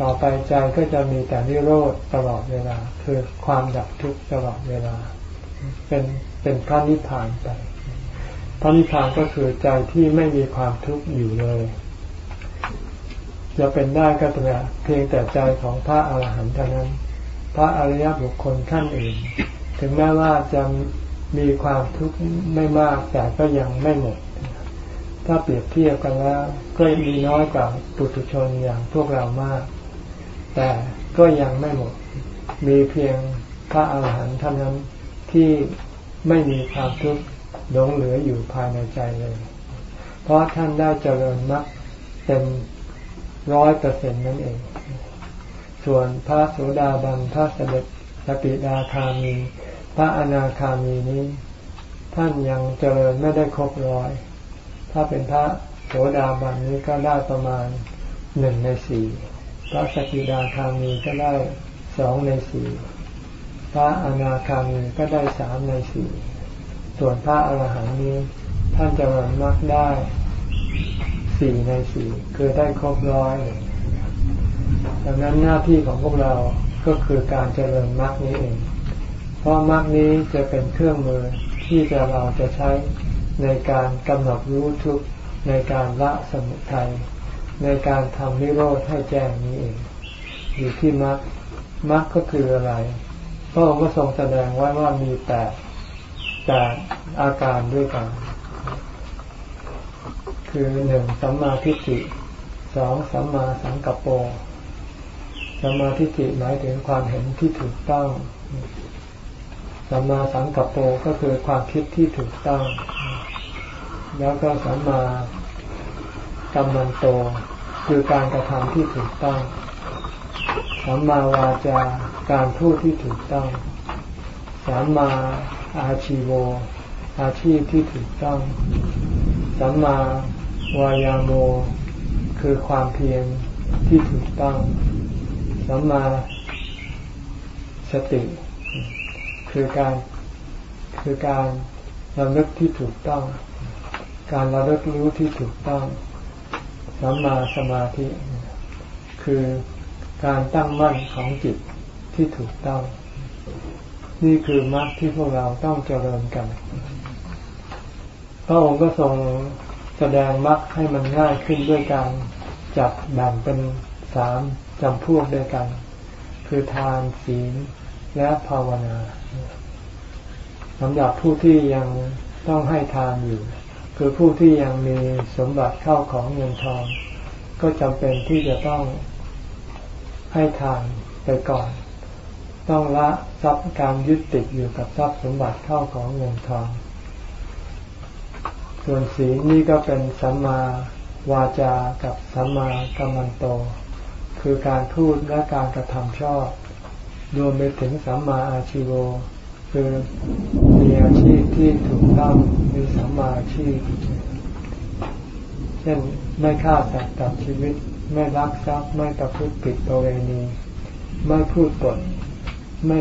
ต่อไปใจก็จะมีแต่นิโรธตลอดเวลา คือความดับทุกข์ตลอดเวลา เป็นเป็นพระนิพพานไปพระนิพพานก็คือใจที่ไม่มีความทุกข์อยู่เลย จะเป็นได้ก็แต่เพียงแต่ใจของพระอาหารหันต์เท่านั้น พระอริยบุคคลขั้นอื่น ถึงแม้ว่าจะมีความทุกข์ไม่มากแต่ก็ยังไม่หมด ถ้าเปรียบเทียบกันแล้วก็มีน้อยกว่าปุถุชนอย่างพวกเรามาก แต่ก็ยังไม่หมด มีเพียงพระอาหารหันต์เท่านั้นที่ไม่มีความทุกข์หลงเหลืออยู่ภายในใจเลย เพราะท่านได้เจริญมรรคเต็มร้อยเปอร์เซ็นต์นั่นเอง ส่วนพระโสดาบันพระสเด็จสปิดาคามี พระอนาคามีนี้ ท่านยังเจริญไม่ได้ครบร้อย ถ้าเป็นพระโสดาบันนี้ก็ได้ประมาณหนึ่งในสี่ พระสกิดาคามีก็ได้สองในสี่พระอนาคามีก็ได้สามในสี่ส่วนพระอรหันต์นี้ ท่านเจริญมากได้สี่ในสี่คือได้ครบร้อยเลยดังนั้นหน้าที่ของพวกเราก็คือการเจริญมรรคนี้เอง เพราะมรรคนี้จะเป็นเครื่องมือที่จะเราจะใช้ในการกำหนดรู้ทุกในการละสมุทัย ในการทำนิโรธให้แจ้งนี้เอง อยู่ที่มรรคมรรคก็คืออะไรพระองค์ก็ทรงแสดงไว้ว่ามีแปดแปดอาการด้วยกัน คือหนึ่งสัมมาทิฏฐิสองสัมมาสังกัปโปสัมมาทิฏฐิหมายถึงความเห็นที่ถูกต้องสัมมาสังกัปโปก็คือความคิดที่ถูกต้อง แล้วก็สัมมา กรรมันโต คือการกระทำที่ถูกต้องสัมมาวาจาการพูดที่ถูกต้องสัมมาอาชีโว อาชีพที่ถูกต้องสัมมาวายาโม คือความเพียรที่ถูกต้องสัมมาสติ คือการคือการระลึกที่ถูกต้อง การระลึกรู้ที่ถูกต้อง สัมมาสมาธิ คือการตั้งมั่นของจิตที่ถูกต้อง นี่คือมรรคที่พวกเราต้องเจริญกัน พระองค์ก็ทรงแสดงมรรคให้มันง่ายขึ้นด้วยการจับแบ่งเป็นสามจำพวกด้วยกัน คือทานศีลและภาวนาสำหรับผู้ที่ยังต้องให้ทานอยู่ คือผู้ที่ยังมีสมบัติเข้าของเงินทอง ก็จำเป็นที่จะต้องให้ทานไปก่อน ต้องละทรัพย์การยึดติดอยู่กับทรัพย์สมบัติเข้าของเงินทอง ส่วนศีลนี่ก็เป็นสัมมาวาจากับสัมมากัมมันโต คือการพูดและการกระทำชอบ รวมไปถึงสัมมาอาชีโว คือมีอาชีพที่ถูกต้องมีสัมมาอาชีพ เช่นไม่ฆ่าสัตว์ตัดชีวิต ไม่ลักทรัพย์ไม่ประพฤติผิดประเวณี ไม่พูดปดไม่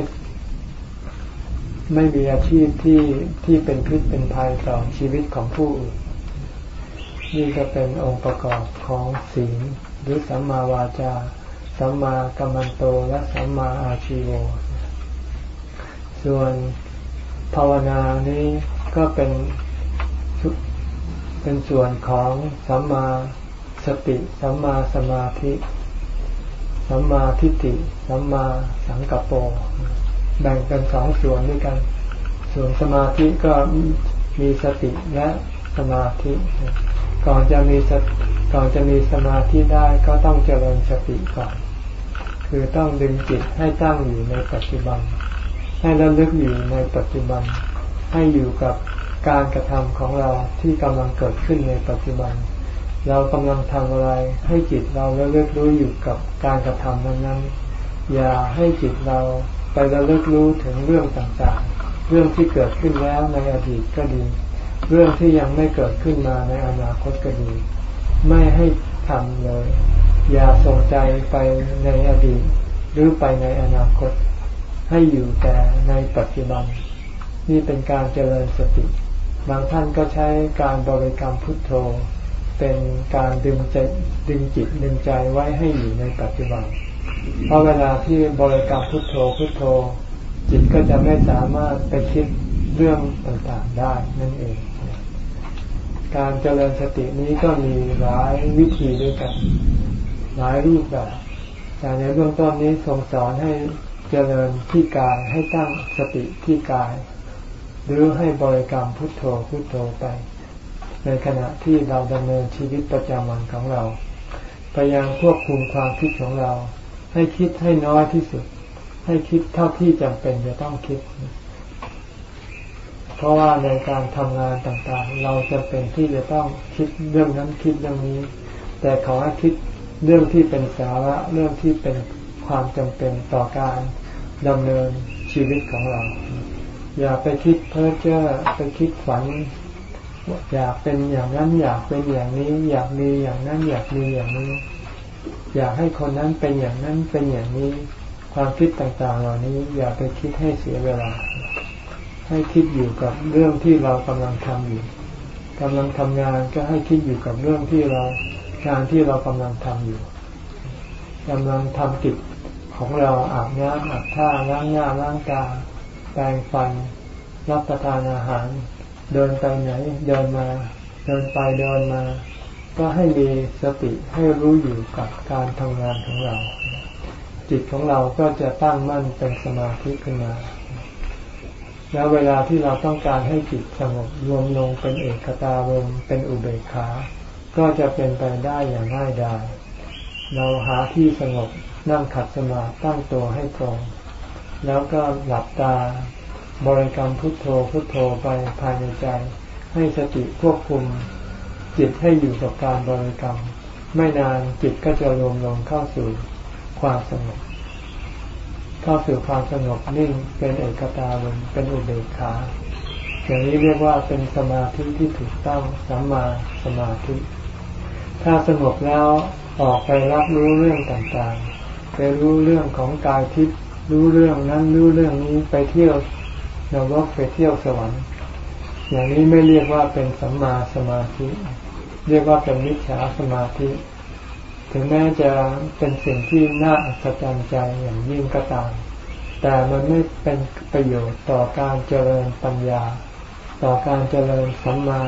ไม่มีอาชีพที่ที่เป็นพิษเป็นภัยต่อชีวิตของผู้อื่นนี่ก็เป็นองค์ประกอบของศีลหรือสัมมาวาจา สัมมากัมมันโตและสัมมาอาชีโว ส่วนภาวนานี้ก็เป็นเป็นส่วนของสัมมาสติ สัมมาสมาธิ สัมมาทิฏฐิ สัมมาสังกัปโปแบ่งเป็นสองส่วนด้วยกัน ส่วนสมาธิก็มีสติและสมาธิ ก่อนจะมีก่อนจะมีสมาธิได้ก็ต้องเจริญสติก่อน คือต้องดึงจิตให้ตั้งอยู่ในปัจจุบัน ให้ระลึกอยู่ในปัจจุบัน ให้อยู่กับการกระทำของเราที่กำลังเกิดขึ้นในปัจจุบัน เรากำลังทำอะไรให้จิตเราระลึกรู้อยู่กับการกระทำนั้นๆ อย่าให้จิตเราไประลึกรู้ถึงเรื่องต่างๆ เรื่องที่เกิดขึ้นแล้วในอดีตก็ดี เรื่องที่ยังไม่เกิดขึ้นมาในอนาคตก็ดี ไม่ให้ทำเลย อย่าส่งใจไปในอดีตหรือไปในอนาคต ให้อยู่แต่ในปัจจุบัน นี่เป็นการเจริญสติ บางท่านก็ใช้การบริกรรมพุทโธ เป็นการดึงใจดึงจิตดึงใจไว้ให้อยู่ในปัจจุบัน เพราะเวลาที่บริกรรมพุทโธพุทโธ จิตก็จะไม่สามารถไปคิดเรื่องต่างๆได้นั่นเอง การเจริญสตินี้ก็มีหลายวิธีด้วยกัน หลายรูปแบบแต่ในเบื้องต้นนี้ทรงสอนให้ เจริญที่กายให้ตั้งสติที่กาย หรือให้บริกรรมพุทโธพุทโธไป ในขณะที่เราดำเนินชีวิตประจำวันของเราพยายามควบคุมความคิดของเรา ให้คิดให้น้อยที่สุด ให้คิดเท่าที่จำเป็นจะต้องคิด เพราะว่าในการทำงานต่างๆ เราจะเป็นที่จะต้องคิดเรื่องนั้นคิดเรื่องนี้ แต่ขอให้คิดเรื่องที่เป็นสาระเรื่องที่เป็นความจำเป็นต่อการ ดำเนินชีวิตของเรา อย่าไปคิดเพ้อเจ้อไปคิดฝันอยากเป็นอย่างนั้นอยากเป็นอย่างนี้ อยากมีอย่างนั้นอยากมีอย่างนี้ อยากให้คนนั้นเป็นอย่างนั้นเป็นอย่างนี้ ความคิดต่างๆ เหล่านี้ อย่าไปคิดให้เสียเวลา ให้คิดอยู่กับเรื่องที่เรากำลังทำอยู่กำลังทำงานก็ให้คิดอยู่กับเรื่องที่เรางานที่เรากำลังทำอยู่กำลังทำกิจ ของเราอาบน้ำอาบท่าล้างหน้าล้างตาแปรงฟัน รับประทานอาหาร เดินไปไหนเดินมา เดินไปเดินมา ก็ให้มีสติให้รู้อยู่กับการทำงานของเรา จิตของเราก็จะตั้งมั่นเป็นสมาธิขึ้นมา แล้วเวลาที่เราต้องการให้จิตสงบรวมลงเป็นเอกตารมเป็นอุเบกขา ก็จะเป็นไปได้อย่างง่ายดายเราหาที่สงบ นั่งขัดสมาธิตั้งตัวให้ตรง แล้วก็หลับตาบริกรรมพุทโธพุทโธไปภายในใจ ให้สติควบคุม จิตให้อยู่กับการบริกรรม ไม่นานจิตก็จะรวมลงเข้าสู่ความสงบ เข้าสู่ความสงบนิ่งเป็นเอกตาลมเป็นอุเบกขาอย่างนี้เรียกว่าเป็นสมาธิที่ถูกต้องสัมมาสมาธิ ถ้าสงบแล้วออกไปรับรู้เรื่องต่าง รู้เรื่องของกายทิพย์รู้เรื่องนั้นรู้เรื่องนี้ไปเที่ยวนรกไปเที่ยวสวรรค์อย่างนี้ไม่เรียกว่าเป็นสัมมาสมาธิ เรียกว่าเป็นมิจฉาสมาธิ ถึงแม้จะเป็นสิ่งที่น่าอัศจรรย์ใจอย่างยิ่งก็ตาม แต่มันไม่เป็นประโยชน์ต่อการเจริญปัญญา ต่อการเจริญสัมมา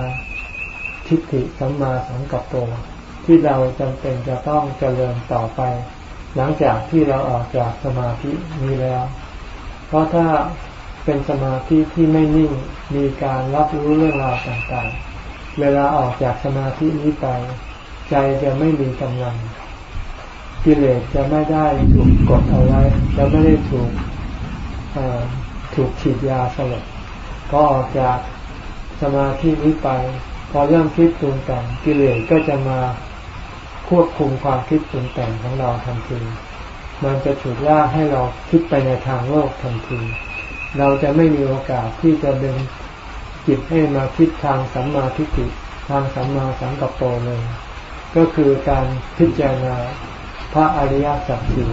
ทิฏฐิสัมมาสังกัปโปที่เราจำเป็นจะต้องเจริญต่อไป หลังจากที่เราออกจากสมาธินี้แล้ว เพราะถ้าเป็นสมาธิที่ไม่นิ่งมีการรับรู้เรื่องราวต่างๆ เวลาออกจากสมาธินี้ไป ใจจะไม่มีกำลังกิเลสจะไม่ได้ถูกกดเอาไว้จะไม่ได้ถูกถูกฉีดยาสลบก็ออกจากสมาธินี้ไป พอเริ่มคิดปรุงแต่งกิเลสก็จะมา ควบคุมความคิดปรุงแต่งของเราทันที มันจะฉุดลากให้เราคิดไปในทางโลกทันที เราจะไม่มีโอกาสที่จะดึงจิตให้มาคิดทางสัมมาทิฏฐิทางสัมมาสังกัปโปเลย ก็คือการพิจารณาพระอริยสัจสี่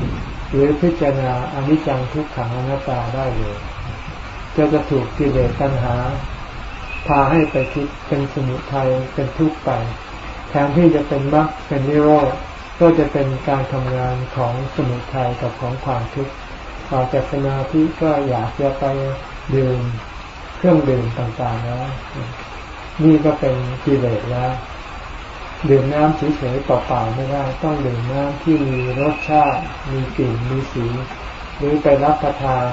หรือพิจารณาอนิจจังทุกขังอนัตตาได้เลยจะจะถูกกิเลสตัณหา พาให้ไปคิดเป็นสมุทัยเป็นทุกข์ไป แทนที่จะเป็นมรรคเป็นนิโรธก็จะเป็นการทำงานของสมุทัยกับของความทุกข์ออกจากสมาธิก็อยากจะไปดื่มเครื่องดื่มต่างๆแล้วนี่ก็เป็นกิเลสแล้ว ดื่มน้ำเฉยๆเปล่าๆไม่ได้ ต้องดื่มน้ำที่มีรสชาติ มีกลิ่นมีสี หรือไปรับประทาน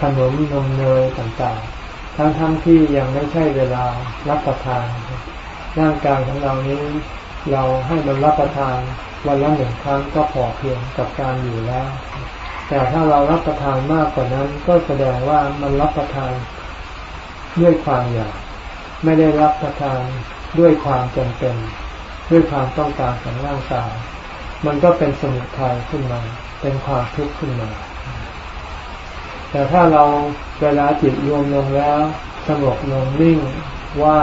ขนมนมเนยต่างๆ ทั้งๆทที่ยังไม่ใช่เวลารับประทาน ร่างกายของเรานี้ เราให้มันรับประทานวันละหนึ่งครั้งก็พอเพียงกับการอยู่แล้ว แต่ถ้าเรารับประทานมากกว่านั้นก็แสดงว่ามันรับประทานด้วยความอยากไม่ได้รับประทานด้วยความจำเป็น ด้วยความต้องการของร่างกายมันก็เป็นสมุทัยขึ้นมา เป็นความทุกข์ขึ้นมา แต่ถ้าเราเวลาจิตรวมลงแล้วสงบลงนิ่งว่า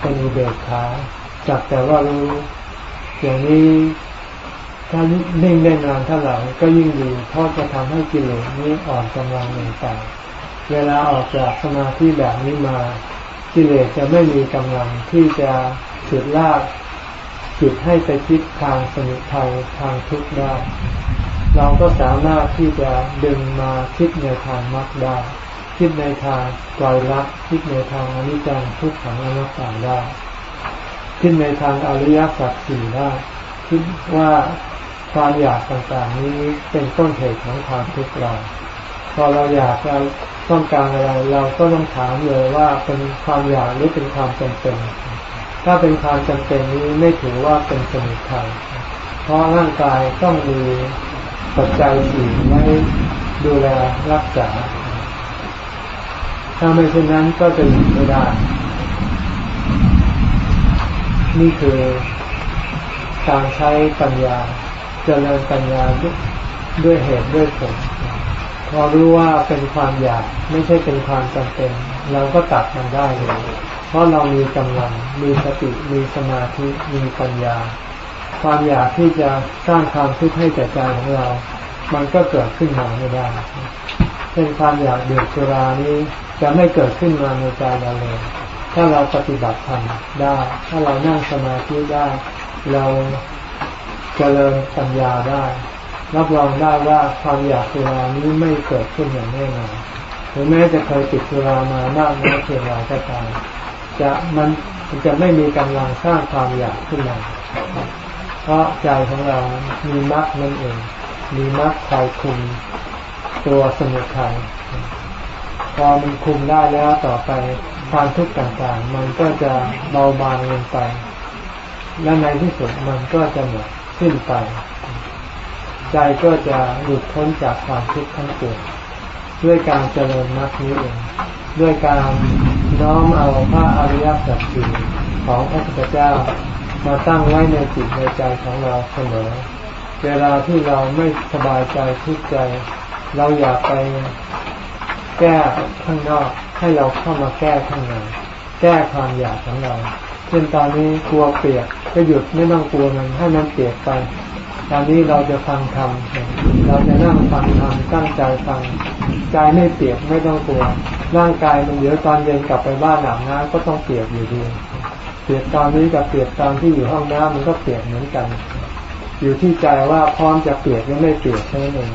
เป็นอุเบกขาจักแต่ว่ารู้อย่างนี้ถ้านิ่งได้นานเท่าไหร่ก็ยิ่งดีเพราะจะทำให้กิเลสนี้อ่อนกำลังลงไปเวลาออกจากสมาธิแบบนี้มากิเลสจะไม่มีกำลังที่จะฉุดลากจิตให้ไปคิดทางสมุทัยทางทุกข์ได้ เราก็สามารถที่จะดึงมาคิดในทางมรรคได้ คิดในทางไตรลักคิดในทางอนิจจังทุกขังอนัตตาได้ขึ้นในทางอริยสัจสี่ได้คิดว่าความอยากต่างๆ นี้เป็นต้นเหตุของความทุกข์เราพอเราอยากเราต้องการอะไรเราก็ต้องถามเลยว่าเป็นความอยากหรือเป็นความจำเป็น ถ้าเป็นความจำเป็นนี้ไม่ถือว่าเป็นสมุทัยเพราะร่างกายต้องมีปัจจัยสี่ไว้ดูแลรักษา ถ้าไม่เช่นนั้นก็จะอยู่ไม่ได้ นี่คือการใช้ปัญญาเจริญปัญญาด้วยเหตุด้วยผล พอรู้ว่าเป็นความอยากไม่ใช่เป็นความจำเป็น เราก็ตัดมันได้เลย เพราะเรามีกำลัง มีสติ มีสมาธิ มีปัญญา ความอยากที่จะสร้างความทุกข์ให้แก่ใจของเรา มันก็เกิดขึ้นมาไม่ได้ เช่นความอยากดื่มสุรานี้จะไม่เกิดขึ้นมาในใจเราเลย ถ้าเราปฏิบัติธรรมได้ ถ้าเรานั่งสมาธิได้ เราเจริญปัญญาได้ รับรองได้ว่าความอยากสุรานี้ไม่เกิดขึ้นอย่างแน่นอนหรือแม้จะเคยติดสุรามามากน้อยเพียงไรก็ตามจะมันจะไม่มีกำลังสร้างความอยากขึ้นมา เพราะใจของเรามีมรรคนั่นเอง มีมรรคคอยคุม ตัวสมุทัยพอมันคุมได้แล้วต่อไปความทุกข์ต่างๆ มันก็จะเบาบางลงไป และในที่สุดมันก็จะหมดสิ้นไป ใจก็จะหลุดพ้นจากความทุกข์ทั้งปวงด้วยการเจริญมรรคนี้เองด้วยการน้อมเอาพระอริยสัจสี่ของพระพุทธเจ้ามาตั้งไว้ในจิตในใจของเราเสมอ เวลาที่เราไม่สบายใจทุกข์ใจ เราอยากไปแก้ข้างนอกให้เราเข้ามาแก้ข้างในแก้ความอยากของเราเช่นตอนนี้กลัวเปียกก็หยุดไม่ต้องกลัวมันให้มันเปียกไปตอนนี้เราจะฟังธรรมเราจะนั่งฟังธรรมตั้งใจฟังใจไม่เปียกไม่ต้องกลัวร่างกายมันเดี๋ยวตอนเย็นกลับไปบ้านอาบน้ำก็ต้องเปียกอยู่ดี เปียกตอนนี้กับเปียกตอนที่อยู่ห้องน้ำมันก็เปียกเหมือนกัน อยู่ที่ใจว่าพร้อมจะเปียกหรือไม่เปียกแค่นั้นเอง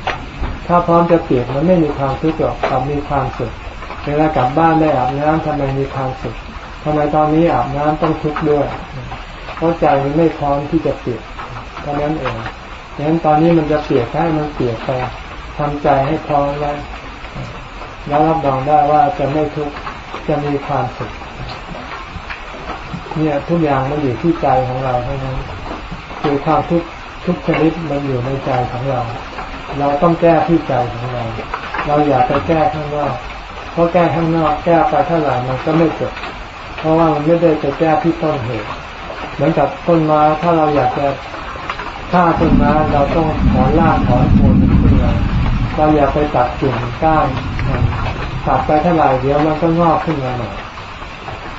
ถ้าพร้อมจะเปียกมันไม่มีความทุกข์หรอกกับมีความสุขเวลากลับบ้านได้อาบน้ำทำไมมีความสุขทำไมตอนนี้อาบน้ำต้องทุกข์ด้วย เพราะใจมันไม่พร้อมที่จะเปียกเท่านั้นเองดังนั้นตอนนี้มันจะเปียกให้มันเปียกไปทำใจให้พร้อมไว้แล้วรับรองได้ว่าจะไม่ทุกข์จะมีความสุขเนี่ยทุกอย่างมันอยู่ที่ใจของเราเท่านั้นคือความทุกข์ ทุกชนิดมันอยู่ในใจของเรา เราต้องแก้ที่ใจของเรา เราอย่าไปแก้ข้างนอก เพราะแก้ข้างนอกแก้ไปเท่าไหร่มันก็ไม่จบ เพราะว่ามันไม่ได้ไปแก้ที่ต้นเหตุ เหมือนกับต้นไม้ถ้าเราอยากจะฆ่าต้นไม้เราต้องถอนรากถอนโคนขึ้นมาเราอย่าไปตัดกิ่งก้านตัดไปเท่าไหร่เดี๋ยวมันก็งอกขึ้นมาหม่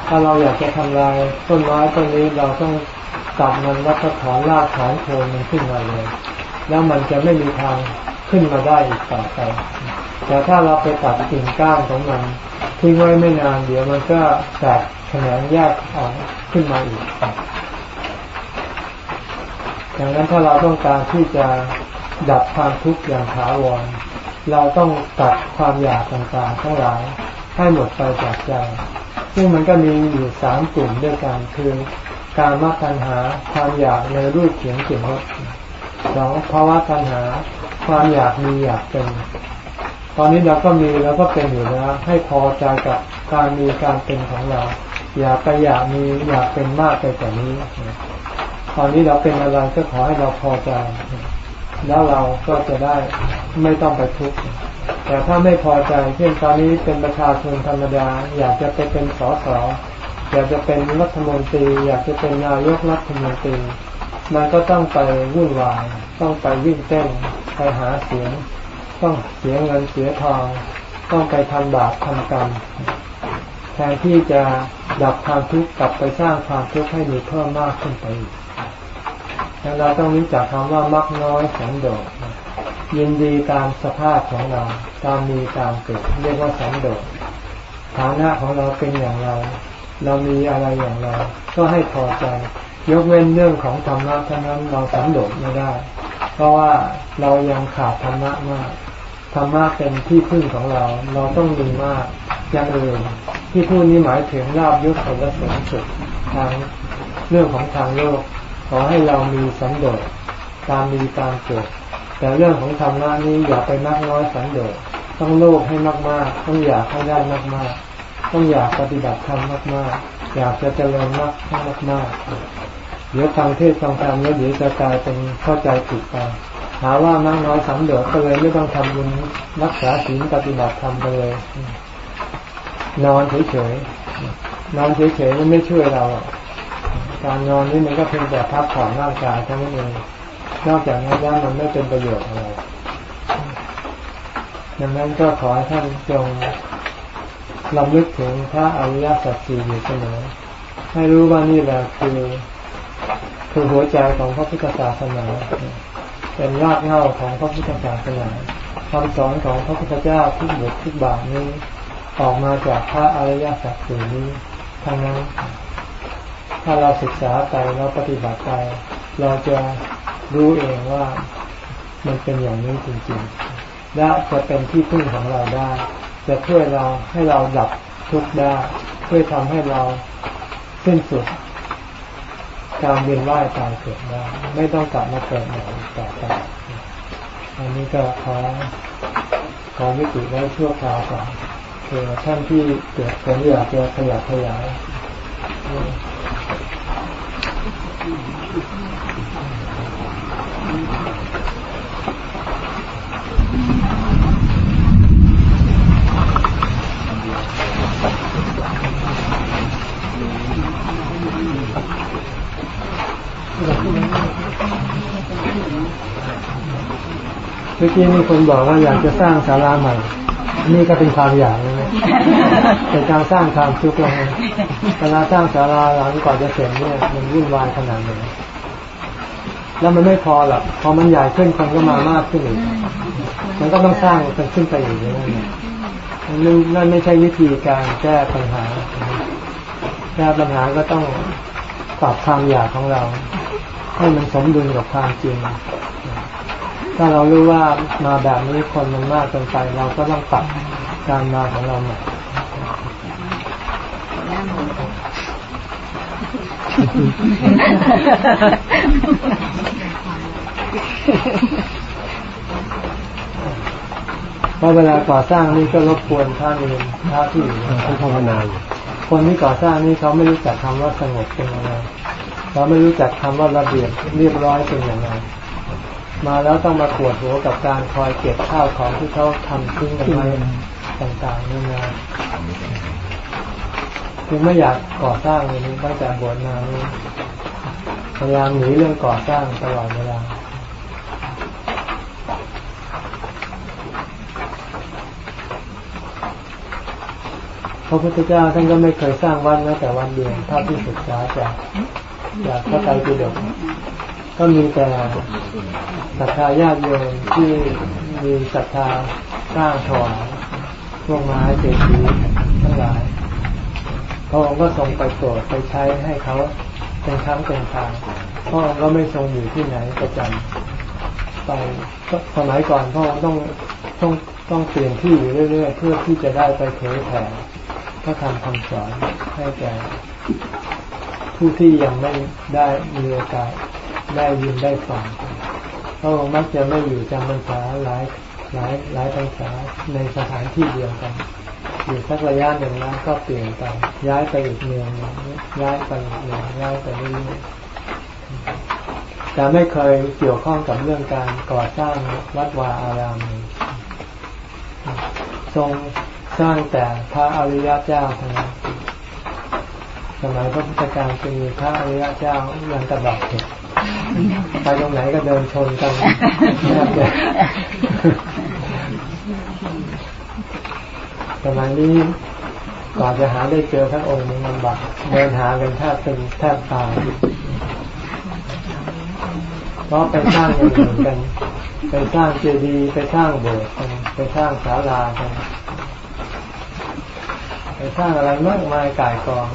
ถ้าเราอยากจะทำลายต้นไม้ต้นนี้เราต้อง ตัดมันแล้วก็ถอนรากถอนโคนมันขึ้นมาเลย แล้วมันจะไม่มีทางขึ้นมาได้อีกต่อไป แต่ถ้าเราไปตัดกิ่งก้านของมันทิ้งไว้ไม่นานเดี๋ยวมันก็แตกแขนงแยกออกขึ้นมาอีกดังนั้นถ้าเราต้องการที่จะดับความทุกข์อย่างถาวร เราต้องตัดความอยากต่างๆทั้งหลายให้หมดไปจากใจ ซึ่งมันก็มีอยู่สามกลุ่มด้วยกันคือ การมาตัญหาความอยากในรูปเสียงกลิ่นรสสองภาวะตัญหาความอยากมีอยากเป็น ตอนนี้เราก็มีเราก็เป็นอยู่แล้วให้พอใจกับการมีการเป็นของเรา อย่าไปอยากมีอยากเป็นมากไปกว่านี้ ตอนนี้เราเป็นอะไรก็ขอให้เราพอใจ แล้วเราก็จะได้ไม่ต้องไปทุกข์แต่ถ้าไม่พอใจเช่นตอนนี้เป็นประชาชนธรรมดา อยากจะไปเป็นสส อยากจะเป็นรัฐมนตรี อยากจะเป็นนายกรัฐมนตรี มันก็ต้องไปวุ่นวายต้องไปวิ่งเต้นไปหาเสียง ต้องเสียเงินเสียทอง ต้องไปทำบาปทำกรรมแทนที่จะดับความทุกข์กลับไปสร้างความทุกข์ให้มีเพิ่มมากขึ้นไปอีกเราต้องรู้จักคำว่ามักน้อยสันโดษยินดีตามสภาพของเรา ตามมีตามเกิด เรียกว่าสันโดษฐานะของเราเป็นอย่างไร เรามีอะไรอย่างไรก็ให้พอใจ ยกเว้นเรื่องของธรรมะเท่านั้นเราสันโดษไม่ได้ เพราะว่าเรายังขาดธรรมะมากธรรมะเป็นที่พึ่งของเรา เราต้องมีมากอย่างอื่นที่พูดนี้หมายถึงลาบยศผลสมสุดทางเรื่องของทางโลก ขอให้เรามีสันโดษตามมีตามเกิดแต่เรื่องของธรรมะนี้อย่าไปนักน้อยสันโดษต้องโลภให้มากๆ ต้องอยากให้ได้มากๆ ต้องอยากปฏิบัติธรรมมากๆ อยากจะเจริญมากมากๆเดี๋ยวฟังเทศฟังธรรมแล้วเดี๋ยวจะกลายเป็นเข้าใจผิดไปหาว่านักน้อยสันโดษก็เลยไม่ต้องทำบุญรักษาศีลปฏิบัติธรรมไปเลย นอนเฉยๆนอนเฉยๆมันไม่ช่วยเราการนอนนี่มันก็เพียงแต่พักผ่อนร่างกายเท่านั้นเองนอกจากนั้นแล้วมันไม่เป็นประโยชน์อะไรดังนั้นก็ขอให้ท่านจง ลำลึกถึงพระอริยสัจสี่อยู่เสมอ ให้รู้ว่านี่แหละคือคือหัวใจของพระพุทธศาสนา เป็นรากเหง้าของพระพุทธศาสนาคำสอนของพระพุทธเจ้าทุกบททุกบาทนี้ออกมาจากพระอริยสัจสี่นี้ทั้งนั้นถ้าเราศึกษาไปเราปฏิบัติไป เราจะรู้เองว่ามันเป็นอย่างนี้จริงๆ และจะเป็นที่พึ่งของเราได้ จะช่วยเราให้เราดับทุกข์ได้ช่วยทำให้เราสิ้นสุดการเวียนว่ายตายเกิดได้ไม่ต้องกลับมาเกิดใหม่ต่อไปอันนี้ก็ขอขอวิจิไว้ชั่วคราวก่อนคือท่านที่เกิดผลอยากจะขยับขยาย เมื่อกี้มีคนบอกว่าอยากจะสร้างศาลาใหม่ นี่ก็เป็นความอยากเลยเป็นการสร้างความทุกข์เลยเวลาสร้างศาลาหลังก่อนจะเสร็จเนี่ย มันวุ่นวายขนาดไหนแล้วมันไม่พอหรอก พอมันใหญ่ขึ้นคนก็มามากขึ้นอีก มันก็ต้องสร้างมันขึ้นไปอย่างนี้นั่นนั่นไม่ใช่วิธีการแก้ปัญหา แก้ปัญหาก็ต้องปรับความอยากของเรา ให้มันสมดุลกับความจริง ถ้าเรารู้ว่ามาแบบนี้คนมันมากเกินไปเราก็ต้องปรับการมาของเราใหม่เพราะเวลาก่อสร้างนี่ก็รบกวนท่านเองท่าที่อยู่ท่านภาวนาอยู่คนที่ก่อสร้างนี่เขาไม่รู้จักคำว่าสงบเป็นยังไง เขาไม่รู้จักคำว่าระเบียบเรียบร้อยเป็นอย่างไรมาแล้วต้องมาปวดหัวกับการคอยเก็บข้าวของที่เขาทำทิ้งกันไว้ต่างๆนั่นนะคือไม่อยากก่อสร้างเลยนี้ตั้งแต่บวชมาพยายามหนีเรื่องก่อสร้างตลอดเวลาพระพุทธเจ้าท่านก็ไม่เคยสร้างวัดแม้แต่วันเดียวเท่าที่ศึกษาจาก จากพระไตรปิฎกก็มีแต่ศรัทธาญาติโยมที่มีศรัทธาสร้างถวายพวกไม้เจดีย์ทั้งหลายพระองค์ก็ทรงไปโปรดไปใช้ให้เขาเป็นครั้งเป็นคราวพระองค์ก็ไม่ทรงอยู่ที่ไหนประจำไปสมัยก่อนพระองค์ต้องต้องต้องเปลี่ยนที่อยู่เรื่อยๆเพื่อที่จะได้ไปเผยแผ่พระธรรมคำสอนให้แก่ ผู้ที่ยังไม่ได้มีโอกาสได้ยินได้ฟังพระองค์มักจะไม่อยู่จำพรรษาหลายหลายหลายพรรษาในสถานที่เดียวกัน อยู่สักระยะหนึ่งแล้วก็เปลี่ยนไปย้ายไปอีกเมืองย้ายไปอีกเมืองย้ายไปเรื่อยๆแต่ไม่เคยเกี่ยวข้องกับเรื่องการก่อสร้างวัดวาอารามทรงสร้างแต่พระอริยเจ้าเท่านั้น สมัยพระพุทธการจะมีพระอริยเจ้ายังตะบักเห็ดไปตรงไหนก็เดินชนกันสมัยนี้ก่อนจะหาได้เจอพระองค์มันลำบากเดินหากันแทบเป็นแทบตายเพราะไปสร้างกันเหมือนกัน ไปสร้างเจดีย์ไปสร้างโบสถ์กันไปสร้างศาลากัน ไปสร้างอะไรมากมายกายกอง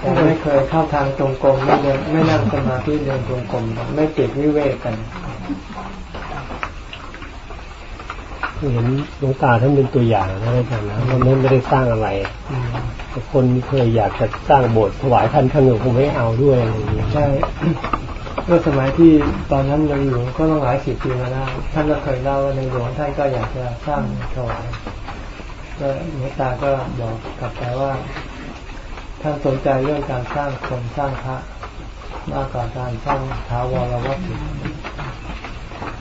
แต่ไม่เคยเข้าทางตรงกลมไม่เดินไม่นั่งสมาธิเดินตรงกลมไม่เก็บวิเวกกันเห็นหลวงตาท่านเป็นตัวอย่างนะอาจารย์นะมันไม่ได้สร้างอะไรแต่คนเคยอยากจะสร้างโบสถ์ถวายท่านท่านก็คงไม่เอาด้วยอะไรอย่างเงี้ยใช่เมื่อสมัยที่ตอนนั้นเราอยู่ก็ต้องหลายสิบปีมาแล้วท่านก็เคยเล่าว่าในหลวงท่านก็อยากจะสร้างถวาย ก็หลวงตาก็บอกกลับไปว่าท่านสนใจเรื่องการสร้างคนสร้างพระมากกว่าการสร้างท้าวรวัตถุ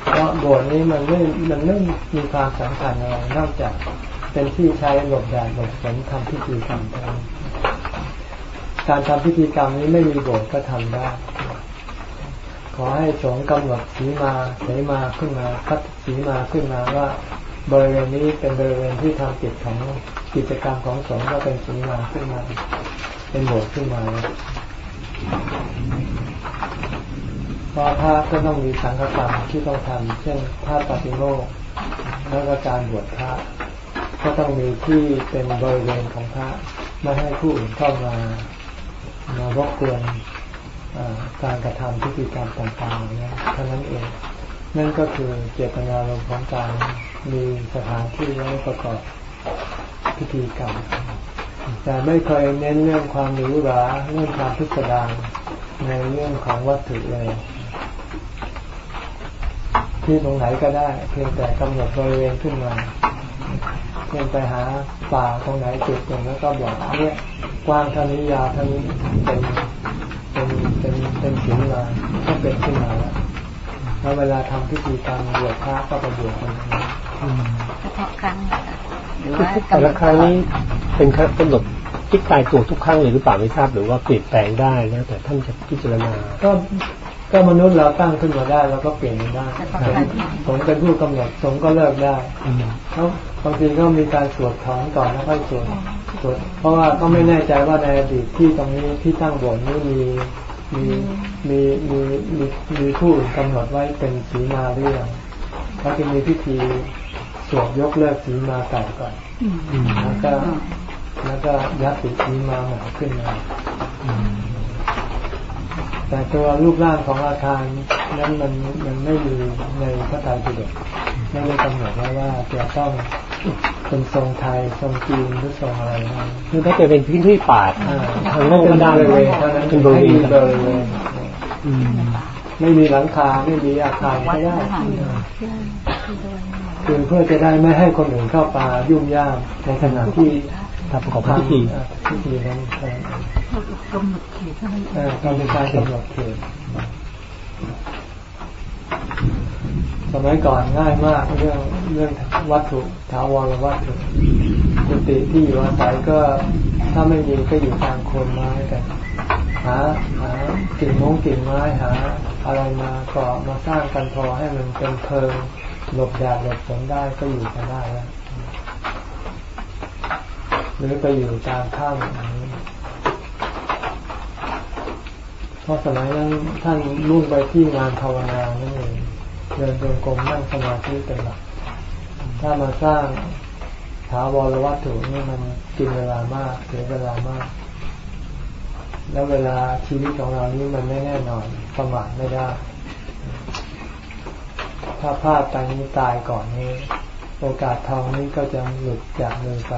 เพราะโบสถ์นี้มันไม่มันไม่มีความสำคัญอะไรนอกจากเป็นที่ใช้หลบแดดหลบฝนทำพิธีกรรมเท่านั้นการทำพิธีกรรมนี้ไม่มีโบสถ์ก็ทำได้ ขอให้สงกำหนดสีมาเสมาขึ้นมาคัดสีมาขึ้นมาว่า บริเวณนี้เป็นบริเวณที่ทำกิจของกิจกรรมของสงฆ์ก็เป็นสีมาขึ้นมา เป็นโบสถ์ขึ้นมาเพราะพระก็ต้องมีสังฆกรรมที่ต้องทำเช่นพระปฏิโมกข์แล้วก็การบวชพระ ก็ต้องมีที่เป็นบริเวณของพระไม่ให้ผู้อื่นเข้ามามารบกวนการกระทำพิธีกรรมต่างๆนี้เท่านั้นเอง นั่นก็คือเจตนาลมของการ มีสถานที่ไว้ประกอบพิธีกรรม แต่ไม่เคยเน้นเรื่องความหรูหราเรื่องความพิสดารในเรื่องของวัตถุเลย ที่ตรงไหนก็ได้ เพียงแต่กำหนดบริเวณขึ้นมาเพียงไปหาป่าตรงไหนจุดตรงแล้วก็บอกเนี่ยกว้างเท่านี้ยาวเท่านี้เป็นเป็นเป็นเป็นสีมาก็เป็นขึ้นมาแล้ว แล้วเวลาทำพิธีกรรมบวชพระก็ไปบวชกันเฉพาะครั้งหรือว่าแต่ละครั้งนี้เป็นกำหนดที่กายตัวทุกครั้งเลยหรือเปล่าไม่ทราบหรือว่าเปลี่ยนแปลงได้แล้วแต่ท่านจะพิจารณาก็ก็มนุษย์เราตั้งขึ้นมาได้เราก็เปลี่ยนได้สงเป็นผู้กำหนดสงก็เลิกได้เขาบางทีก็มีการสวดถอนก่อนแล้วค่อยสวดสวดเพราะว่าก็ไม่แน่ใจว่าในอดีตที่ตรงนี้ที่ตั้งบนนี้มี มีมีมีมีมีผู้กำหนดไว้เป็นสีมาหรือยังเขาจะมีพิธีสวดยกเลิกสีมาเก่าก่อนแล้วก็แล้วก็ยัดสีสีมาใหม่ขึ้นมา แต่ตัวรูปร่างของอาคารนั้นมันมันไม่มีในพระไตรปิฎกไม่ได้กำหนดไว้ว่าจะต้องเป็นทรงไทยทรงจีนหรือทรงอะไรคือถ้าจะเป็นพื้นที่ป่าทางโลกก็ได้เลยเป็นบริเวณบริเวณไม่มีหลังคาไม่มีอาคารก็ได้คือเพื่อจะได้ไม่ให้คนอื่นเข้าป่ายุ่งยากในขณะที่ทำประกอบพิธีพิธีนั้นเท่านั้นเอง กำหนดเขตเท่านั้นเองการเป็นการกำหนดเขตสมัยก่อนง่ายมากเรื่องเรื่องวัตถุถาวรวัตถุกุฏิที่อยู่อาศัยก็ถ้าไม่มีก็อยู่ตามโคนไม้กันหาหากิ่งมงกิ่งไม้หา อะไรมาก่อมาสร้างกันพอให้มันเป็นเพลิงหลบแดดหลบฝนได้ก็อยู่กันได้แล้วหรือไปอยู่ตามถ้ำอย่างนี้ เพราะสมัยนั้นท่านมุ่งไปที่งานภาวนานั่นเองเดินจงกรมนั่งสมาธิเป็นหลักถ้ามาสร้างถาวรวัตถุนี่มันกินเวลามากเสียเวลามาก แล้วเวลาชีวิตของเรานี้มันไม่แน่นอนประมาทไม่ได้ ถ้าพลาดไปนี้ตายก่อนนี้ โอกาสทองนี้ก็จะหลุดจากมือไป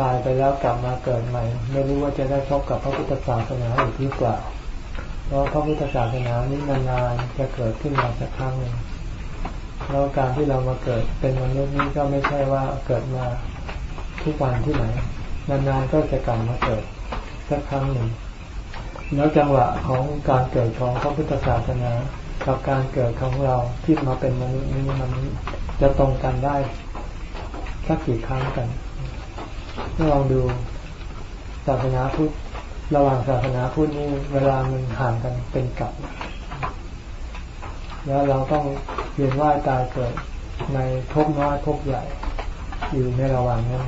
ตายไปแล้วกลับมาเกิดใหม่ ไม่รู้ว่าจะได้พบกับพระพุทธศาสนาอีกหรือเปล่าเพราะพระพุทธศาสนานี้นานๆจะเกิดขึ้นมาสักครั้งหนึ่งแล้วการที่เรามาเกิดเป็นมนุษย์นี้ก็ไม่ใช่ว่าเกิดมาทุกวันที่ไหน นานๆก็จะกลับมาเกิดสักครั้งหนึ่งแล้วจังหวะของการเกิดของพระพุทธศาสนา กับการเกิดของเราที่มาเป็นมนุษย์นี้มันจะตรงกันได้สักกี่ครั้งกัน ถ้าลองดูศาสนาพุทธระหว่างศาสนาพุทธนี่เวลามันห่างกันเป็นกับ แล้วเราต้องเวียนว่าตายเกิดในภพน้อยภพใหญ่อยู่ในระหว่างนั้น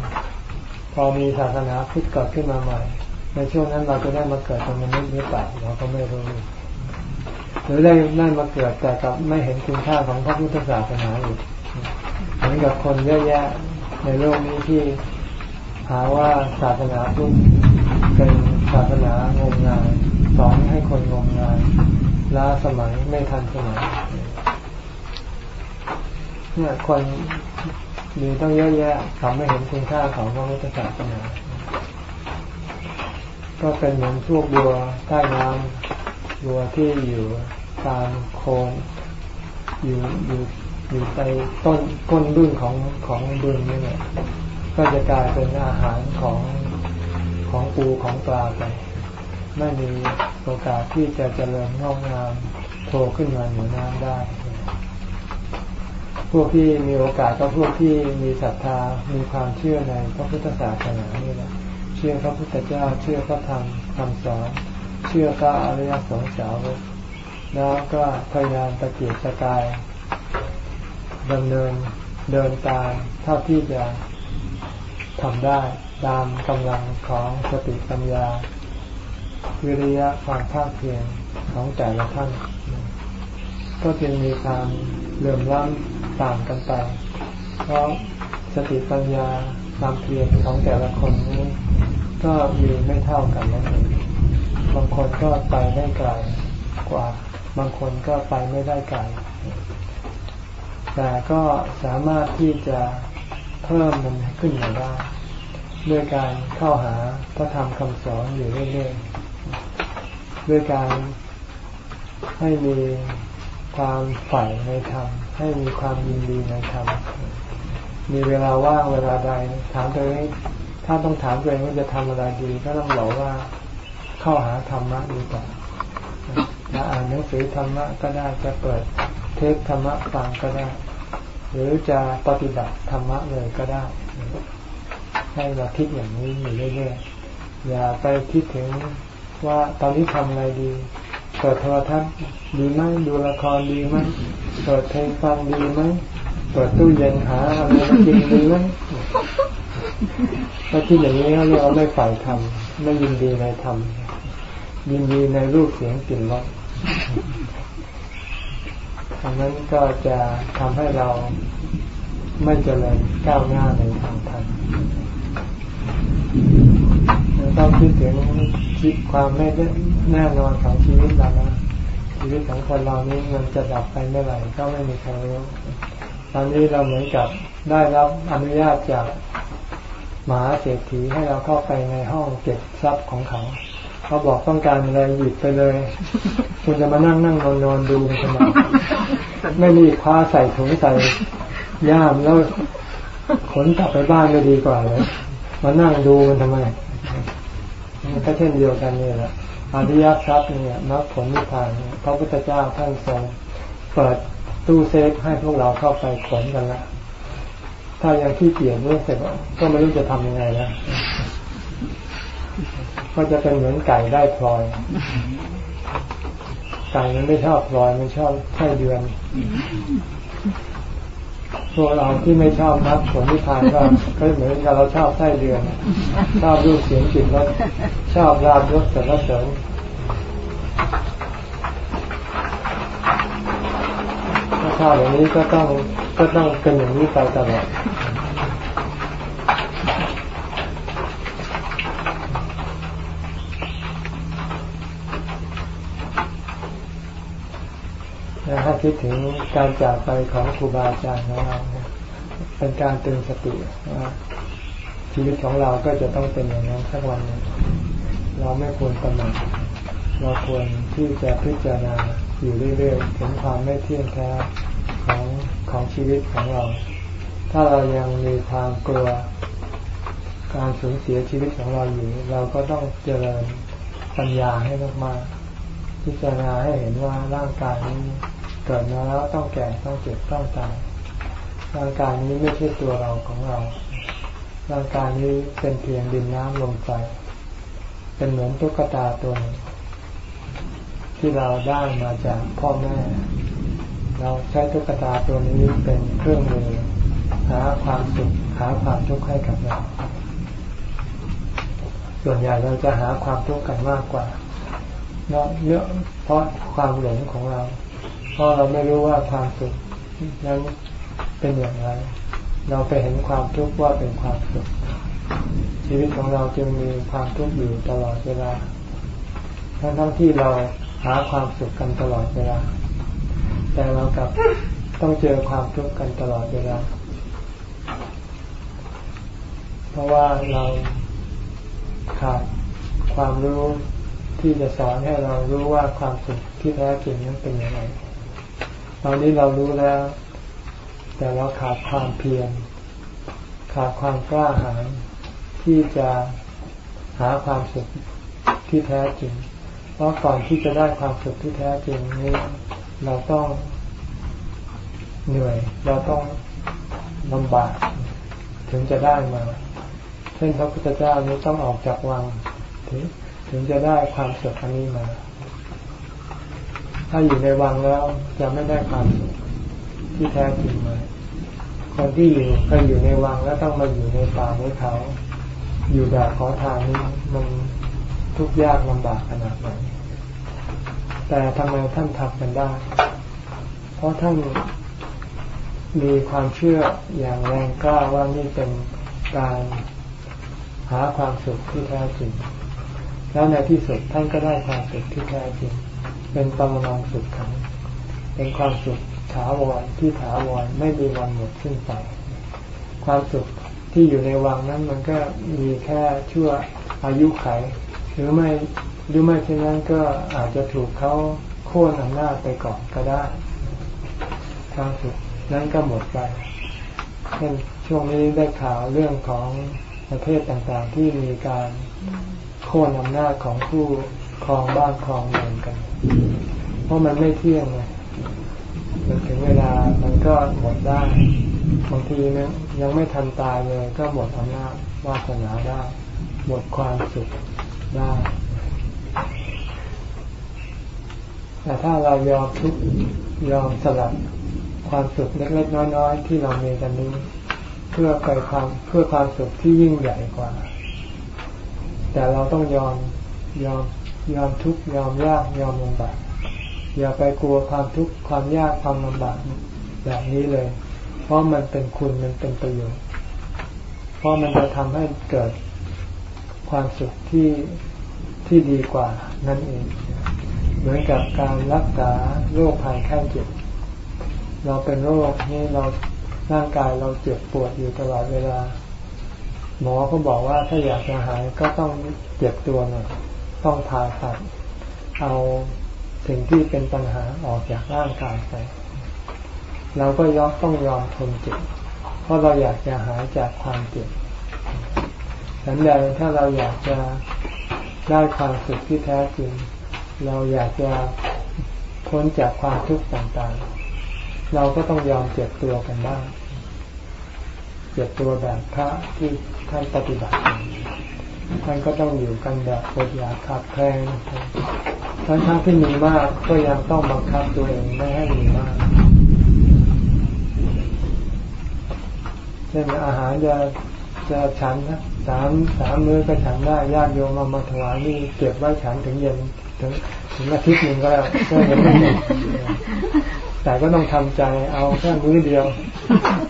พอมีศาสนาพุทธเกิดขึ้นมาใหม่ ในช่วงนั้นเราจะได้มาเกิดเป็นมนุษย์หรือเปล่าเราก็ไม่รู้หรือได้ได้มาเกิดแต่กับไม่เห็นคุณค่าของพระพุทธศาสนาอยู่เหมือนกับคนเยอะแยะในโลกนี้ที่ หาว่าศาสนาพุทธเป็นศาสนางมงายสอนให้คนงมงายล้าสมัยไม่ทันสมัยเนี่ยคนมีต้องเยอะแยะทำไม่เห็นคุณค่าของพระพุทธศาสนาก็เป็นเหมือนพวกบัวใต้น้ำบัวที่อยู่ตามโคนอยู่อยู่อยู่ในต้นก้นดุ้นของของบึงนี่แหละ ก็จะกลายเป็นอาหารของของปูของปลาไป ไม่มีโอกาสที่จะเจริญงอกงามโตขึ้นมาเหนือน้ำได้ พวกที่มีโอกาสก็พวกที่มีศรัทธา มีความเชื่อในพระพุทธศาสนานี่แหละเชื่อพระพุทธเจ้า เชื่อพระธรรมคำสอน เชื่อพระอริยสงสาวกแล้วก็พยายามตะเกียกตะกายดำเนินเดินตามเท่าที่จะ ทำได้ตามกำลังของสติปัญญา วิริยะความภาคเพียรของแต่ละท่าน ก็จึงมีความเลื่อมล้ำต่างกันไป เพราะสติปัญญาความเพียรของแต่ละคนนี้ ก็มีไม่เท่ากันนั่นเองบางคนก็ไปได้ไกลกว่า บางคนก็ไปไม่ได้ไกลแต่ก็สามารถที่จะ เพิ่มมันขึ้นมาได้ด้วยการเข้าหาพระธรรมคำสอนอยู่เรื่อยๆด้วยการให้มีความใฝ่ในธรรมให้มีความยินดีในธรรมมีเวลาว่างเวลาใด ถามตัวเองถ้าต้องถามตัวเองว่าจะทำอะไรดี ก็ต้องบอกว่าเข้าหาธรรมะดีกว่าจะอ่านหนังสือธรรมะก็ได้จะเปิดเทปธรรมะฟังก็ได้ หรือจะปฏิบัติธรรมะเลยก็ได้ ให้เราคิดอย่างนี้อยู่เรื่อยๆอย่าไปคิดถึงว่าตอนนี้ทำอะไรดีเปิดโทรทัศน์ดีไหมดูละครดีไหมเปิดเพลงฟังดีไหมเปิดตู้เย็นหาอะไรมากินดีไหมถ้าคิดอย่างนี้เราเรียกว่าไม่ฝ่ายทำไม่ยินดีในธรรมยินดีในรูปเสียงกลิ่นรส อันนั้นก็จะทำให้เราไม่เจริญก้าวหน้าในทางธรรมต้องคิดถึงคิดความไม่แน่นอนของชีวิตเรานะชีวิตของคนเรานี้มันจะดับไปเมื่อไหร่ก็ไม่มีใครรู้ตอนนี้เราเหมือนกับได้รับอนุญาตจากมหาเศรษฐีให้เราเข้าไปในห้องเก็บทรัพย์ของเขา เขาบอกต้องการอะไรหยิบไปเลย คุณจะมานั่งนั่งนอนนอนดูทำไมไม่มีคว้าใส่ถุงใส่ย่ามแล้วขนกลับไปบ้านก็ดีกว่าเลยมานั่งดูมันทำไมมันก็เช่นเดียวกันนี่แหละอริยทรัพย์เนี่ยมรรคผลนิพพานพระพุทธเจ้าท่านทรงเปิดตู้เซฟให้พวกเราเข้าไปขนกันละถ้ายังขี้เกียจรู้สึกก็ไม่รู้จะทำยังไงแล้ว ก็จะเป็นเหมือนไก่ได้พลอยไก่มันไม่ชอบพลอยมันชอบไส้เดือนพวกเราที่ไม่ชอบนับผลนิพพานก็ก็เหมือนกับเราชอบไส้เดือน ชอบรูปเสียงกลิ่นรสชอบราบยศสรรเสริญถ้าชอบอย่างนี้ก็ต้องก็ต้องเป็นอย่างนี้ไปตลอด ถ้าคิดถึงการจากไปของครูบาอาจารย์ของเราเป็นการเตือนสติว่าชีวิตของเราก็จะต้องเป็นอย่างนั้นสักวันหนึ่งเราไม่ควรประมาทเราควรที่จะพิจารณาอยู่เรื่อยๆถึงความไม่เที่ยงแท้ของของชีวิตของเรา ถ้าเรายังมีความกลัวการสูญเสียชีวิตของเราอยู่ เราก็ต้องเจริญปัญญาให้มากๆ พิจารณาให้เห็นว่าร่างกายนี้เกิดมาแล้วต้องแก่ต้องเจ็บต้องตายร่างกายนี้ไม่ใช่ตัวเราของเรา ร่างกายนี้เป็นเพียงดินน้ำลมไฟเป็นเหมือนตุ๊กตาตัวหนึ่งที่เราได้มาจากพ่อแม่ เราใช้ตุ๊กตาตัวนี้เป็นเครื่องมือหาความสุขหาความทุกข์ให้กับเรา ส่วนใหญ่เราจะหาความทุกข์กันมากกว่า เนาะเนื่อเพราะความหลงของเรา เพราะเราไม่รู้ว่าความสุขนั้นเป็นอย่างไร เราไปเห็นความทุกข์ว่าเป็นความสุข ชีวิตของเราจึงมีความทุกข์อยู่ตลอดเวลา ทั้งทั้งที่เราหาความสุขกันตลอดเวลา แต่เรากลับต้องเจอความทุกข์กันตลอดเวลา เพราะว่าเราขาดความรู้ ที่จะสอนให้เรารู้ว่าความสุขที่แท้จริงนั้นเป็นอย่างไรตอนนี้เรารู้แล้ว แต่เราขาดความเพียรขาดความกล้าหาญที่จะหาความสุขที่แท้จริง เพราะก่อนที่จะได้ความสุขที่แท้จริงนี้เราต้องเหนื่อย เราต้องลำบาก ถึงจะได้มา เช่นพระพุทธเจ้านี้ต้องออกจากวังถึง ถึงจะได้ความสุขอันนี้มา ถ้าอยู่ในวังแล้วจะไม่ได้ความสุขที่แท้จริงเลยคนที่อยู่เคยอยู่ในวังแล้วต้องมาอยู่ในป่าในเขา อยู่แบบขอทานนี้มันทุกข์ยากลำบากขนาดไหนแต่ทำไมท่านทำกันได้ เพราะท่านมีความเชื่ออย่างแรงกล้าว่านี่เป็นการหาความสุขที่แท้จริง แล้วในที่สุดท่านก็ได้ความสุขที่แท้จริง เป็นปรมังสุขขัง เป็นความสุขถาวรที่ถาวรไม่มีวันหมดสิ้นไป ความสุขที่อยู่ในวังนั้นมันก็มีแค่ชั่วอายุไข หรือไม่หรือไม่เช่นนั้นก็อาจจะถูกเขาโค่นอำนาจไปก่อนก็ได้ ความสุขนั้นก็หมดไปเช่นช่วงนี้ได้ข่าวเรื่องของประเทศต่างๆที่มีการ โค่นอำนาจของผู้ครองบ้านครองเมืองกัน เพราะมันไม่เที่ยงไงมันถึงเวลามันก็หมดได้บางทีเนะยังไม่ทันตายเลย ก็หมดอำนาจวาสนาได้หมดความสุขได้แต่ถ้าเรายอมทุกยอมสลับความสุขเล็กๆน้อยๆที่เรามีกันนี้ เพื่อไปความเพื่อความสุขที่ยิ่งใหญ่กว่า แต่เราต้องยอมยอมยอมทุกข์ยอมยากยอมลำบากอย่าไปกลัวความทุกข์ความยากความลำบากแบบนี้เลย เพราะมันเป็นคุณมันเป็นประโยชน์เพราะมันจะทำให้เกิดความสุขที่ที่ดีกว่านั่นเอง เหมือนกับการรักษาโรคภัยไข้เจ็บ เราเป็นโรคนี้เราร่างกายเราเจ็บปวดอยู่ตลอดเวลา หมอก็บอกว่าถ้าอยากจะหายก็ต้องเจ็บตัวหน่อยต้องผ่าตัดเอาสิ่งที่เป็นปัญหาออกจากร่างกายไปเราก็ยอมต้องยอมทนเจ็บเพราะเราอยากจะหายจากความเจ็บฉันใดถ้าเราอยากจะได้ความสุขที่แท้จริง เราอยากจะพ้นจากความทุกข์ต่างๆ เราก็ต้องยอมเจ็บตัวกันบ้าง เจ็บตัวแบบพระที่ท่านปฏิบัติท่านก็ต้องอยู่กันแบบอดอยากขับแคลงทั้งทั้งที่มีมากก็ยังต้องบังคับตัวเองไม่ให้มีมากเช่นอาหารจะจะฉันนะสามสามมื้อก็ฉันได้ญาติโยมมามาถวายนี่เก็บไว้ฉันถึงเย็นถึงถึงอาทิตย์หนึ่งก็ก็ยังไม่หมด แต่ก็ต้องทำใจเอาแค่มื้อเดียว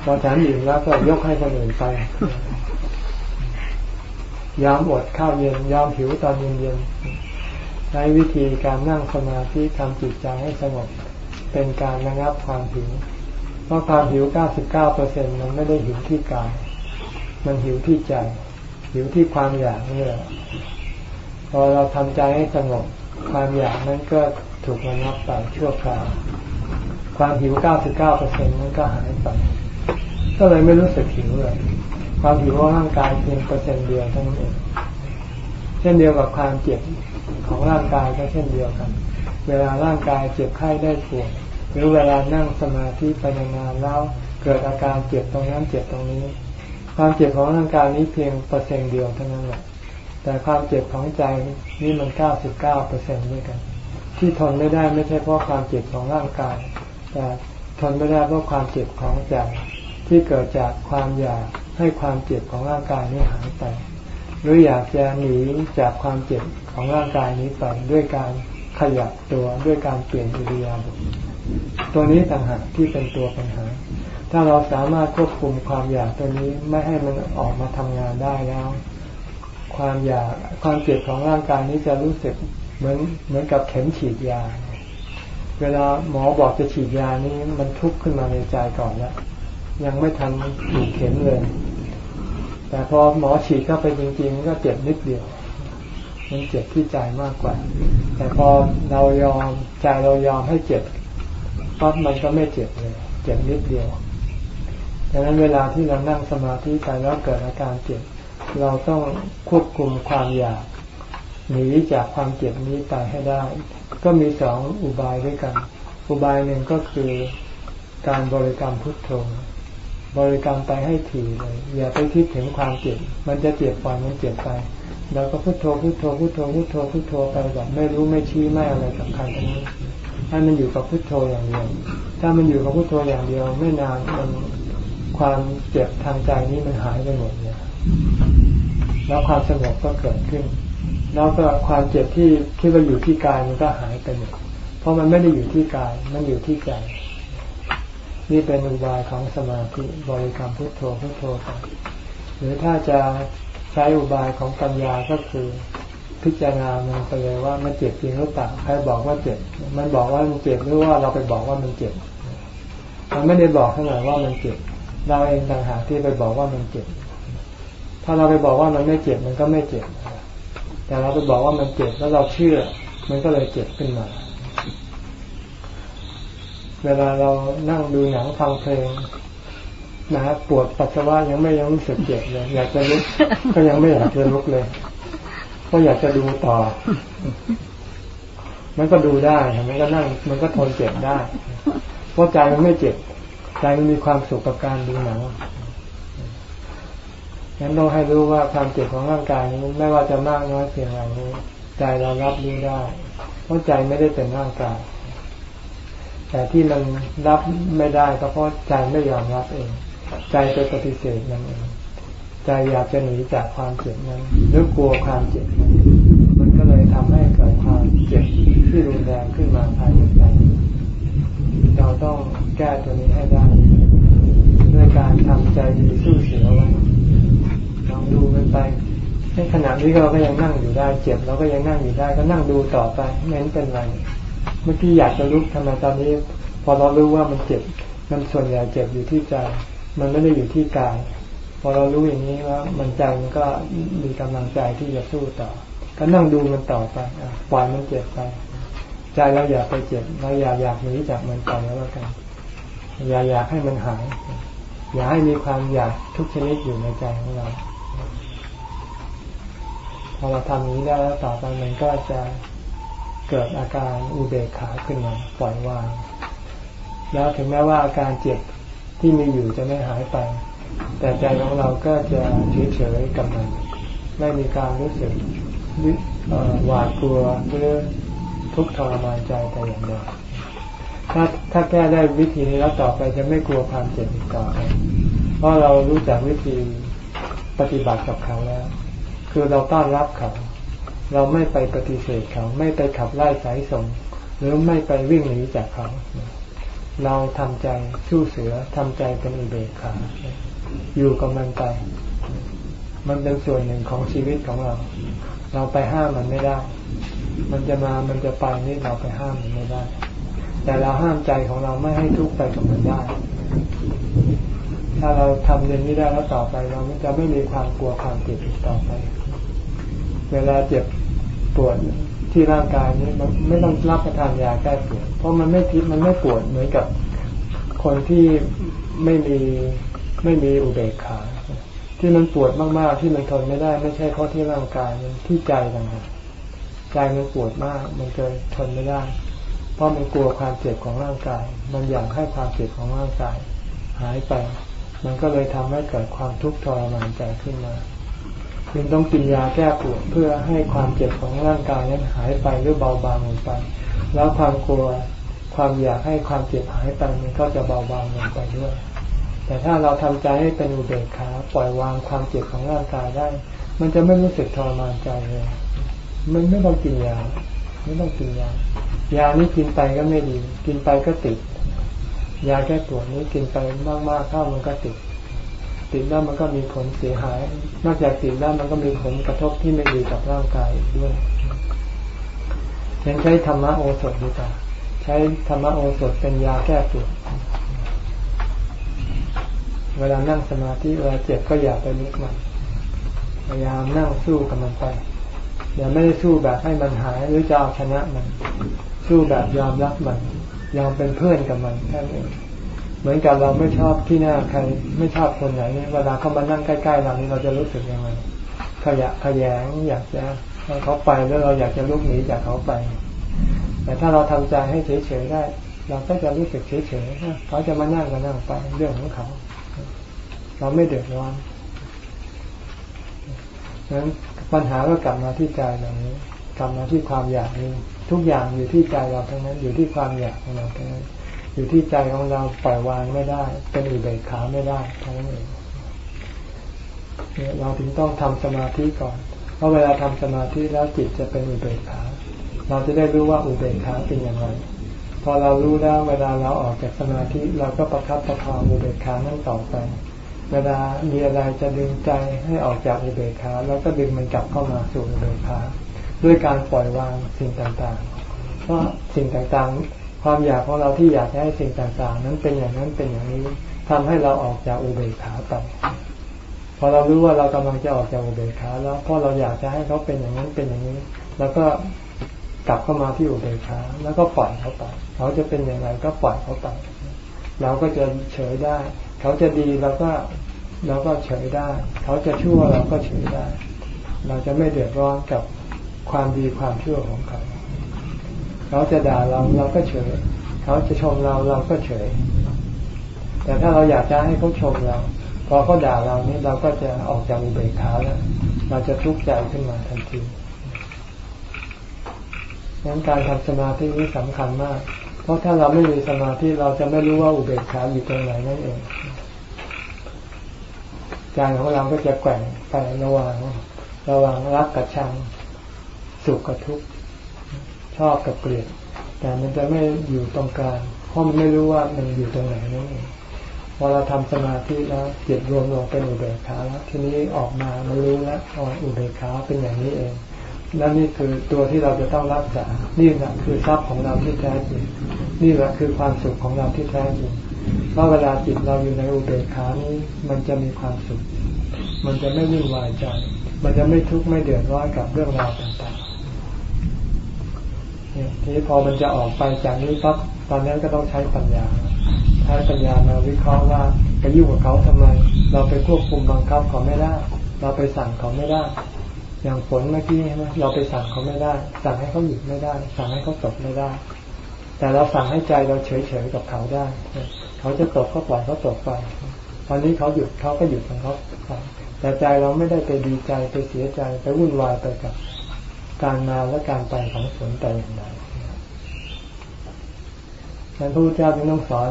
พอฉันอิ่มแล้วก็ยกให้คนอื่นไปยอมอดข้าวเย็นยอมหิวตอนเย็นเย็นใช้วิธีการนั่งสมาธิทำจิตใจให้สงบเป็นการระงับความหิวเพราะความหิว 99%มันไม่ได้หิวที่กาย มันหิวที่ใจ หิวที่ความอยากนี่แหละพอเราทำใจให้สงบความอยากนั้นก็ถูกระงับไปชั่วคราว ความหิว 99%นั้นก็หายไป ก็เลยไม่รู้สึกหิวเลย ความหิวของร่างกายเพียงเปอร์เซ็นต์เดียวเท่านั้นเอง เช่นเดียวกับความเจ็บของร่างกายก็เช่นเดียวกัน เวลาร่างกายเจ็บไข้ได้ป่วยหรือเวลานั่งสมาธิไปนานๆแล้วเกิดอาการเจ็บตรงนั้นเจ็บตรงนี้ ความเจ็บของร่างกายนี้เพียงเปอร์เซ็นต์เดียวเท่านั้นแหละแต่ความเจ็บของใจนี่มันเก้าสิบเก้าเปอร์เซ็นต์ด้วยกัน ที่ทนไม่ได้ไม่ใช่เพราะความเจ็บของร่างกาย แต่ทนไม่ได้เพราะความเจ็บของใจที่เกิดจากความอยากให้ความเจ็บของร่างกายนี้หายไป หรืออยากจะหนีจากความเจ็บของร่างกายนี้ไปด้วยการขยับตัวด้วยการเปลี่ยนอิริยาบถตัวนี้ต่างหากที่เป็นตัวปัญหา ถ้าเราสามารถควบคุมความอยากตัวนี้ไม่ให้มันออกมาทำงานได้แล้ว ความอยากความเจ็บของร่างกายนี้จะรู้สึกเหมือนเหมือนกับเข็มฉีดยา เวลาหมอบอกจะฉีดยานี้มันทุกข์ขึ้นมาในใจก่อนแล้วยังไม่ทันถูกเข็มเลย แต่พอหมอฉีดเข้าไปจริงๆ ก็เจ็บนิดเดียว มันเจ็บที่ใจมากกว่า แต่พอเรายอมใจเรายอมให้เจ็บปั๊บมันก็ไม่เจ็บเลย เจ็บนิดเดียวดังนั้นเวลาที่เรานั่งสมาธิไปแล้วเกิดอาการเจ็บ เราต้องควบคุมความอยากหนีจากความเจ็บนี้ไปให้ได้ ก็มีสองอุบายด้วยกัน อุบายหนึ่งก็คือการบริกรรมพุทโธบริกรรมไปให้ถี่เลยอย่าไปคิดถึงความเจ็บมันจะเจ็บปล่อยมันเจ็บไปเราก็พุทโธพุทโธพุทโธพุทโธพุทโธไปแบบไม่รู้ไม่ชี้ไม่อะไรกับใครทั้งนั้นให้มันอยู่กับพุทโธอย่างเดียว ถ้ามันอยู่กับพุทโธอย่างเดียว ไม่นานมันความเจ็บทางใจนี้มันหายไปหมดเนี่ยแล้วความสงบก็เกิดขึ้น แล้วก็ความเจ็บที่คิดว่าอยู่ที่กายมันก็หายไปหมดเพราะมันไม่ได้อยู่ที่กายมันอยู่ที่ใจนี่เป็นอุบายของสมาธิบริกรรมพุทโธพุทโธไปหรือถ้าจะใช้อุบายของปัญญาก็คือ พิจารณามันไปเลยว่ามันเจ็บจริงหรือเปล่าใครบอกว่าเจ็บ มันบอกว่ามันเจ็บหรือว่าเราไปบอกว่ามันเจ็บ มันไม่ได้บอกเท่าไหร่ว่ามันเจ็บ เราเองต่างหากที่ไปบอกว่ามันเจ็บ ถ้าเราไปบอกว่ามันไม่เจ็บมันก็ไม่เจ็บ แต่เราไปบอกว่ามันเจ็บแล้วเราเชื่อ มันก็เลยเจ็บขึ้นมา เวลาเรานั่งดูหนังฟังเพลงนะปวดปัสสาวะยังไม่ยังรู้สึกเจ็บเลยอยากจะลุกก็ยังไม่อยากจะลุกเลยก็อยากจะดูต่อ มันก็ดูได้มันก็นั่ง มันก็ทนเจ็บได้ เพราะใจมันไม่เจ็บ ใจมันมีความสุขกับการดูหนัง งั้นต้องให้รู้ว่าความเจ็บของร่างกายนี้ไม่ว่าจะมากน้อยเพียงไรนี้ใจเรารับรู้ได้ เพราะใจไม่ได้เป็นร่างกาย แต่ที่มันรับไม่ได้ก็เพราะใจไม่ยอมรับเอง ใจไปปฏิเสธมันเองใจอยากจะหนีจากความเจ็บนั้นหรือกลัวความเจ็บนั้นมันก็เลยทำให้เกิดความเจ็บที่รุนแรงขึ้นมาภายในใจเราต้องแก้ตัวนี้ให้ได้ ด้วยการทำใจดีสู้เสือไว้ องดูมันไปในขณะนี้เราก็ยังนั่งอยู่ได้เจ็บเราก็ยังนั่งอยู่ได้ก็นั่งดูต่อไปไม่เห็นเป็นไร เมื่อกี้อยากจะลุกทำไมตอนนี้ พอเรารู้ว่ามันเจ็บ มันส่วนใหญ่เจ็บอยู่ที่ใจมันไม่ได้อยู่ที่กายพอเรารู้อย่างนี้ว่ามันใจมันก็มีกำลังใจที่จะสู้ต่อ ก็นั่งดูมันต่อไปปล่อยมันเจ็บไปใจเราอยากไปเจ็บเราอยากอยากหนีจากมันไปแล้วกันอย่าอยากให้มันหายอย่าให้มีความอยากทุกชนิดอยู่ในใจของเรา อเราทำอย่างนี้ได้แล้วต่อไปมันก็จะเกิดอาการอุเบกขาขึ้นมาปล่อยวาง แล้วถึงแม้ว่าอาการเจ็บที่มีอยู่จะไม่หายไป แต่ใจของเราก็จะเฉยๆกับมันไม่มีการรู้สึกหวาดกลัวหรือทุกข์ทรมานใจแต่อย่างใดถ้าถ้าแก้ได้วิธีนี้แล้วต่อไปจะไม่กลัวความเจ็บอีกต่อไปเพราะเรารู้จักวิธีปฏิบัติกับเขาแล้ว คือเราต้อนรับเขา เราไม่ไปปฏิเสธเขา ไม่ไปขับไล่สายส่ง หรือไม่ไปวิ่งหนีจากเขา เราทำใจสู้เสือทำใจเป็นอุเบกขาอยู่กับมันไป มันเป็นส่วนหนึ่งของชีวิตของเรา เราไปห้ามมันไม่ได้ มันจะมามันจะไปนี่เราไปห้ามมันไม่ได้ แต่เราห้ามใจของเราไม่ให้ทุกข์ไปกับมันได้ถ้าเราทำเรื่องนี้ได้แล้วต่อไปเราจะไม่มีความกลัวความเจ็บอีกต่อไป เวลาเจ็บปวดที่ร่างกายนี้มันไม่ต้องรับประทานยาแก้ปวด เพราะมันไม่ทิพมันไม่ปวดเหมือนกับคนที่ไม่มีไม่มีอุเบกขา ที่มันปวดมากๆที่มันทนไม่ได้ ไม่ใช่เพราะที่ร่างกายมันที่ใจต่างหากใจมันปวดมาก มันเกินทนไม่ได้ เพราะมันกลัวความเจ็บของร่างกาย มันอยากให้ความเจ็บของร่างกาย หายไป มันก็เลยทำให้เกิดความทุกข์ทรมานใจขึ้นมา จึงต้องกินยาแก้ปวดเพื่อให้ความเจ็บของร่างกายนั้นหายไปหรือเบาบางลงไป แล้วความกลัวความอยากให้ความเจ็บหายไปมันก็จะเบาบางลงไปด้วย แต่ถ้าเราทำใจให้เป็นอุเบกขาปล่อยวางความเจ็บของร่างกายได้ มันจะไม่รู้สึกทรมานใจเลยมันไม่ต้องกินยาไม่ต้องกินยายานี้กินไปก็ไม่ดี กินไปก็ติด ยาแก้ปวดนี้กินไปมากๆเข้ามันก็ติด ติดแล้วมันก็มีผลเสียหาย นอกจากติดแล้วมันก็มีผลกระทบที่ไม่ดีกับร่างกายด้วยยังใช้ธรรมะโอสถดีกว่าใช้ธรรมะโอสถเป็นยาแก้ปวดเวลานั่งสมาธิเวลาเจ็บก็อย่าไปลุกมันพยายามนั่งสู้กับมันไปอย่าไม่ได้สู้แบบให้มันหายหรือจะเอาชนะมัน สู้แบบยอมรับมัน ยอมเป็นเพื่อนกับมันแค่นี้ เหมือนกับเราไม่ชอบที่หน้าใครไม่ชอบคนไหนเนี่เวลาเขามานั่งใกล้ๆเรานี่เราจะรู้สึกยังไงขยะขยงอยากจะให้เขาไปแล้วเราอยากจะลุกหนีจากเขาไป แต่ถ้าเราทำใจให้เฉยๆได้ เราก็จะรู้สึกเฉยๆเขาจะมานั่งก็นั่งไปเรื่องของเขา เราไม่เดือดร้อนฉะนั้นปัญหาก็กลับมาที่ใจเรานี้ กลับมาที่ความอยากนี้ ทุกอย่างอยู่ที่ใจเราทั้งนั้นอยู่ที่ความอยากของเราทั้งนั้น อยู่ที่ใจของเราปล่อยวางไม่ได้ เป็นอุเบกขาไม่ได้ทั้งนั้นเองเนี่ยเราถึงต้องทำสมาธิก่อน เพราะเวลาทำสมาธิแล้วจิตจะเป็นอุเบกขา เราจะได้รู้ว่าอุเบกขาเป็นอย่างไร พอเรารู้แล้วเวลาเราออกจากสมาธิเราก็ประคับประคองอุเบกขานั้นต่อไป เวลามีอะไรจะดึงใจให้ออกจากอุเบกขาเราก็ดึงมันกลับเข้ามาสู่อุเบกขา ด้วยการปล่อยวางสิ่งต่างๆ เพราะสิ่งต่างๆ ความอยากของเราที่อยากให้สิ่งต่างๆ นั้นเป็นอย่างนั้นเป็นอย่างนี้ทำให้เราออกจากอุเบกขาไปพอเรารู้ว่าเรากำลังจะออกจากอุเบกขาแล้วเพราะเราอยากจะให้เขาเป็นอย่างนั้นเป็นอย่างนี้ แล้วก็กลับเข้ามาที่อุเบกขาแล้วก็ปล่อยเขาไปเขาจะเป็นอย่างไรก็ปล่อยเขาไปเราก็จะเฉยได้ เขาจะดีเราก็เราก็เฉยได้ เขาจะชั่วเราก็เฉยได้ เราจะไม่เดือดร้อนกับความดีความชั่วของเขา เขาจะด่าเราเราก็เฉย เขาจะชมเราเราก็เฉย แต่ถ้าเราอยากจะให้เขาชมเราพอเขาด่าเรานี่เราก็จะออกจากอุเบกขาแล้วเราจะทุกข์ใจขึ้นมาทันทีงั้นการทำสมาธินี้สำคัญมาก เพราะถ้าเราไม่มีสมาธิเราจะไม่รู้ว่าอุเบกขาอยู่ตรงไหนนั่นเองใจของเราก็จะแกว่งไประหว่างระหว่างรักกับชังสุขกับทุกข์ ชอบกับเกลียดแต่มันจะไม่อยู่ตรงกลางเพราะมันไม่รู้ว่ามันอยู่ตรงไหนนั่นเองพอเราทำสมาธิแล้วจิตรวมลงเป็นอุเบกขาแล้วทีนี้ออกมามันรู้แล้วอออุเบกขาเป็นอย่างนี้เองและนี่คือตัวที่เราจะต้องรักษา นี่แหละคือทรัพย์ของเราที่แท้จริง นี่แหละคือความสุขของเราที่แท้จริง เพราะเวลาจิตเราอยู่ในอุเบกขานี้มันจะมีความสุข มันจะไม่วุ่นวายใจ มันจะไม่ทุกข์ไม่เดือดร้อนกับเรื่องราวต่าง ทีนี้พอมันจะออกไปจากนี้ปั๊บตอนนี้นก็ต้องใช้ปัญญาใช้ปัญญามาวิเคราะห์ว่าไปยุ่งกับเขาทำไม เราไปควบคุมบังคับเขาไม่ได้ เราไปสั่งเขาไม่ได้ อย่างฝนเมื่อกี้ใช่ไหมเราไปสั่งเขาไม่ได้ สั่งให้เขาหยุดไม่ได้ สั่งให้เขาตกไม่ได้ แต่เราสั่งให้ใจเราเฉยๆกับเขาได้ เขาจะตกก็ปล่อยเขาตกไปตอนนี้เขาหยุดเขาก็หยุดของเขาแต่ใจเราไม่ได้ไปดีใจไปเสียใจไปวุ่นวายไปกับ การมาและการไปของฝนแต่อย่างใดนั้นพระพุทธเจ้าจึงต้องสอน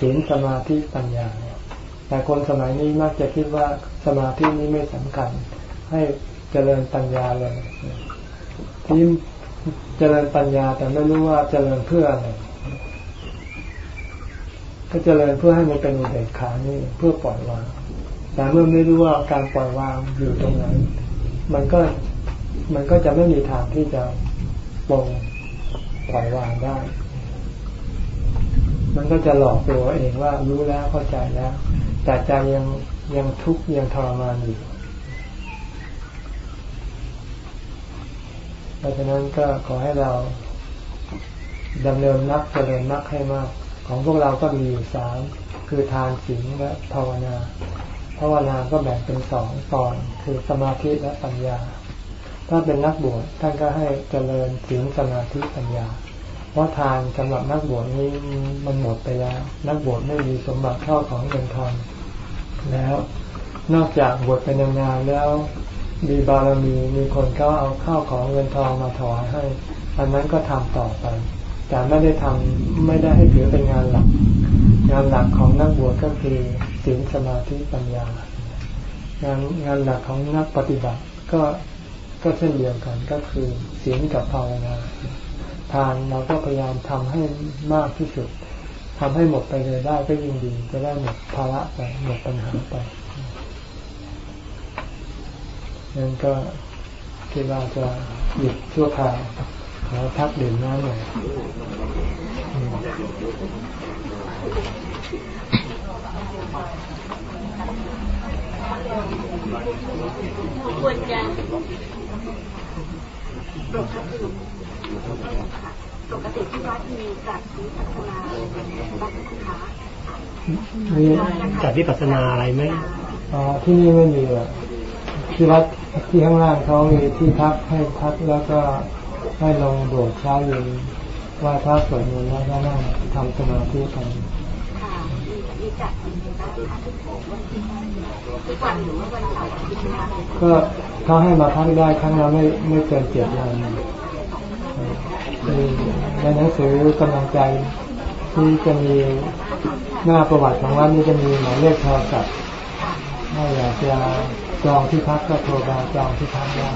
ศีลสมาธิปัญญาแต่คนสมัยนี้มักจะคิดว่าสมาธินี้ไม่สำคัญ ให้เจริญปัญญาเลยที่เจริญปัญญาแต่ไม่รู้ว่าเจริญเพื่ออะไรก็เจริญเพื่อให้มันเป็นอุเบกขานี่เพื่อปล่อยวางแต่เมื่อไม่รู้ว่าการปล่อยวางอยู่ตรงไหนมันก็ มันก็จะไม่มีทางที่จะปลงปล่อยวางได้ มันก็จะหลอกตัวเองว่ารู้แล้วเข้าใจแล้ว แต่ใจยังยังทุกข์ยังทรมานอยู่เพราะฉะนั้นก็ขอให้เราดำเนินนักเจริญนักให้มาก ของพวกเราก็มีอยู่สามคือทานศีลและภาวนา ภาวนาก็แบ่งเป็นสองตอนคือสมาธิและปัญญา ถ้าเป็นนักบวชท่านก็ให้เจริญศีลสมาธิปัญญา เพราะทานสำหรับนักบวชนี้มันหมดไปแล้ว นักบวชไม่มีสมบัติเข้าของเงินทองแล้ว นอกจากบวชเป็นนานๆแล้วมีบารมีมีคนเขาเอาข้าวของเงินทองมาถวายให้ อันนั้นก็ทำต่อไป แต่ไม่ได้ทำไม่ได้ให้ถือเป็นงานหลัก งานหลักของนักบวชก็คือศีลสมาธิปัญญางานงานหลักของนักปฏิบัติก็ ก็เช่นเดียวกันก็คือศีลกับภาวนาทานเราก็พยายามทำให้มากที่สุดทำให้หมดไปเลยได้ก็ยิ่งดีจะได้หมดภาระไปหมดปัญหาไปนั่นก็คิดว่าจะหยุดชั่วคราวขอพักดื่มน้ำหน่อยควรจะ ปกติที่วัดมีจัดวิปัสสนาบัตรคะมีจัดวิปัสสนาอะไรไหมอ๋อที่นี่ไม่มีอะที่วัดที่ข้างล่างเขามีที่พักให้พักแล้วก็ให้ลงโดดเช้าเย็นว่าพระสวดมนต์แล้วก็นั่งทำสมาธิกันก็ เขาให้มาพักได้ครั้งละไม่ไม่เกินเจ็ดวันในหนังสือกำลังใจที่จะมีหน้าประวัติของวัดนี้จะมีหมายเลขโทรศัพท์ถ้าอยากจะจองที่พักก็โทรมาจองที่พักได้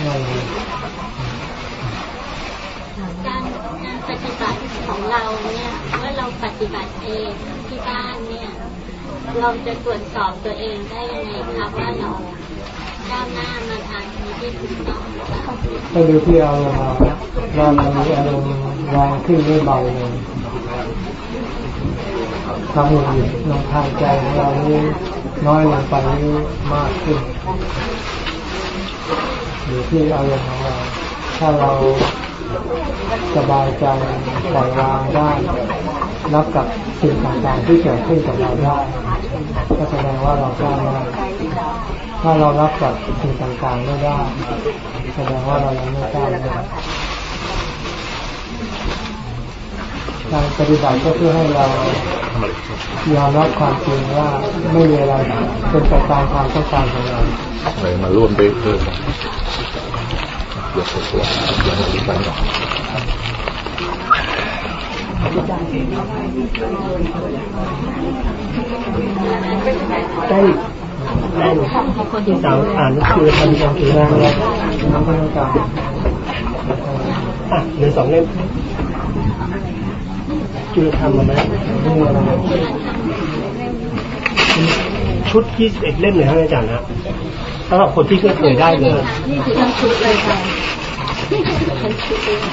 การการป ฏิบัติของเราเนี่ยเมื่อเราปฏิบัติเองที่บ้านเนี่ย เราจะตรวจสอบตัวเองได้ยังไงครับว่าเราก้าวหน้ามาทางที่ถูกต้องก็ดูที่อารมณ์เราเรามีอารมณ์แรงขึ้นหรือเบาลงความหงุดหงิดลงทางใจของเรานี้น้อยลงไปนี้มากขึ้นอยู่ที่อารมณ์ของเราถ้าเรา สบายใจปล่อยวางได้รับกับสิ่งต่างๆที่เกิดขึ้นกับเราได้ก็แสดงว่าเรากล้าได้ถ้าเรารับกับสิ่งต่างๆไม่ได้แสดงว่าเรายังไม่กล้าได้การปฏิบัติก็เพื่อให้เรายอมรับความจริงว่าไม่มีอะไรเป็นไปตามความต้องการของเราเลยมาร่วมด้วยเพิ่ม เดี๋ยวตัวเดี๋ยวเราดีกันก่อนได้ได้ที่สาวอ่านคือทำอย่างกี่งานแล้วทำก็ต้องการอะเหลือสองเล่มจุลธรรมมาไหมชุดยี่สิบเอ็ดเล่มเลยครับอาจารย์นะ สำหรับคนที่เคยได้เลยนี่คือทั้งชุดเลยค่ะ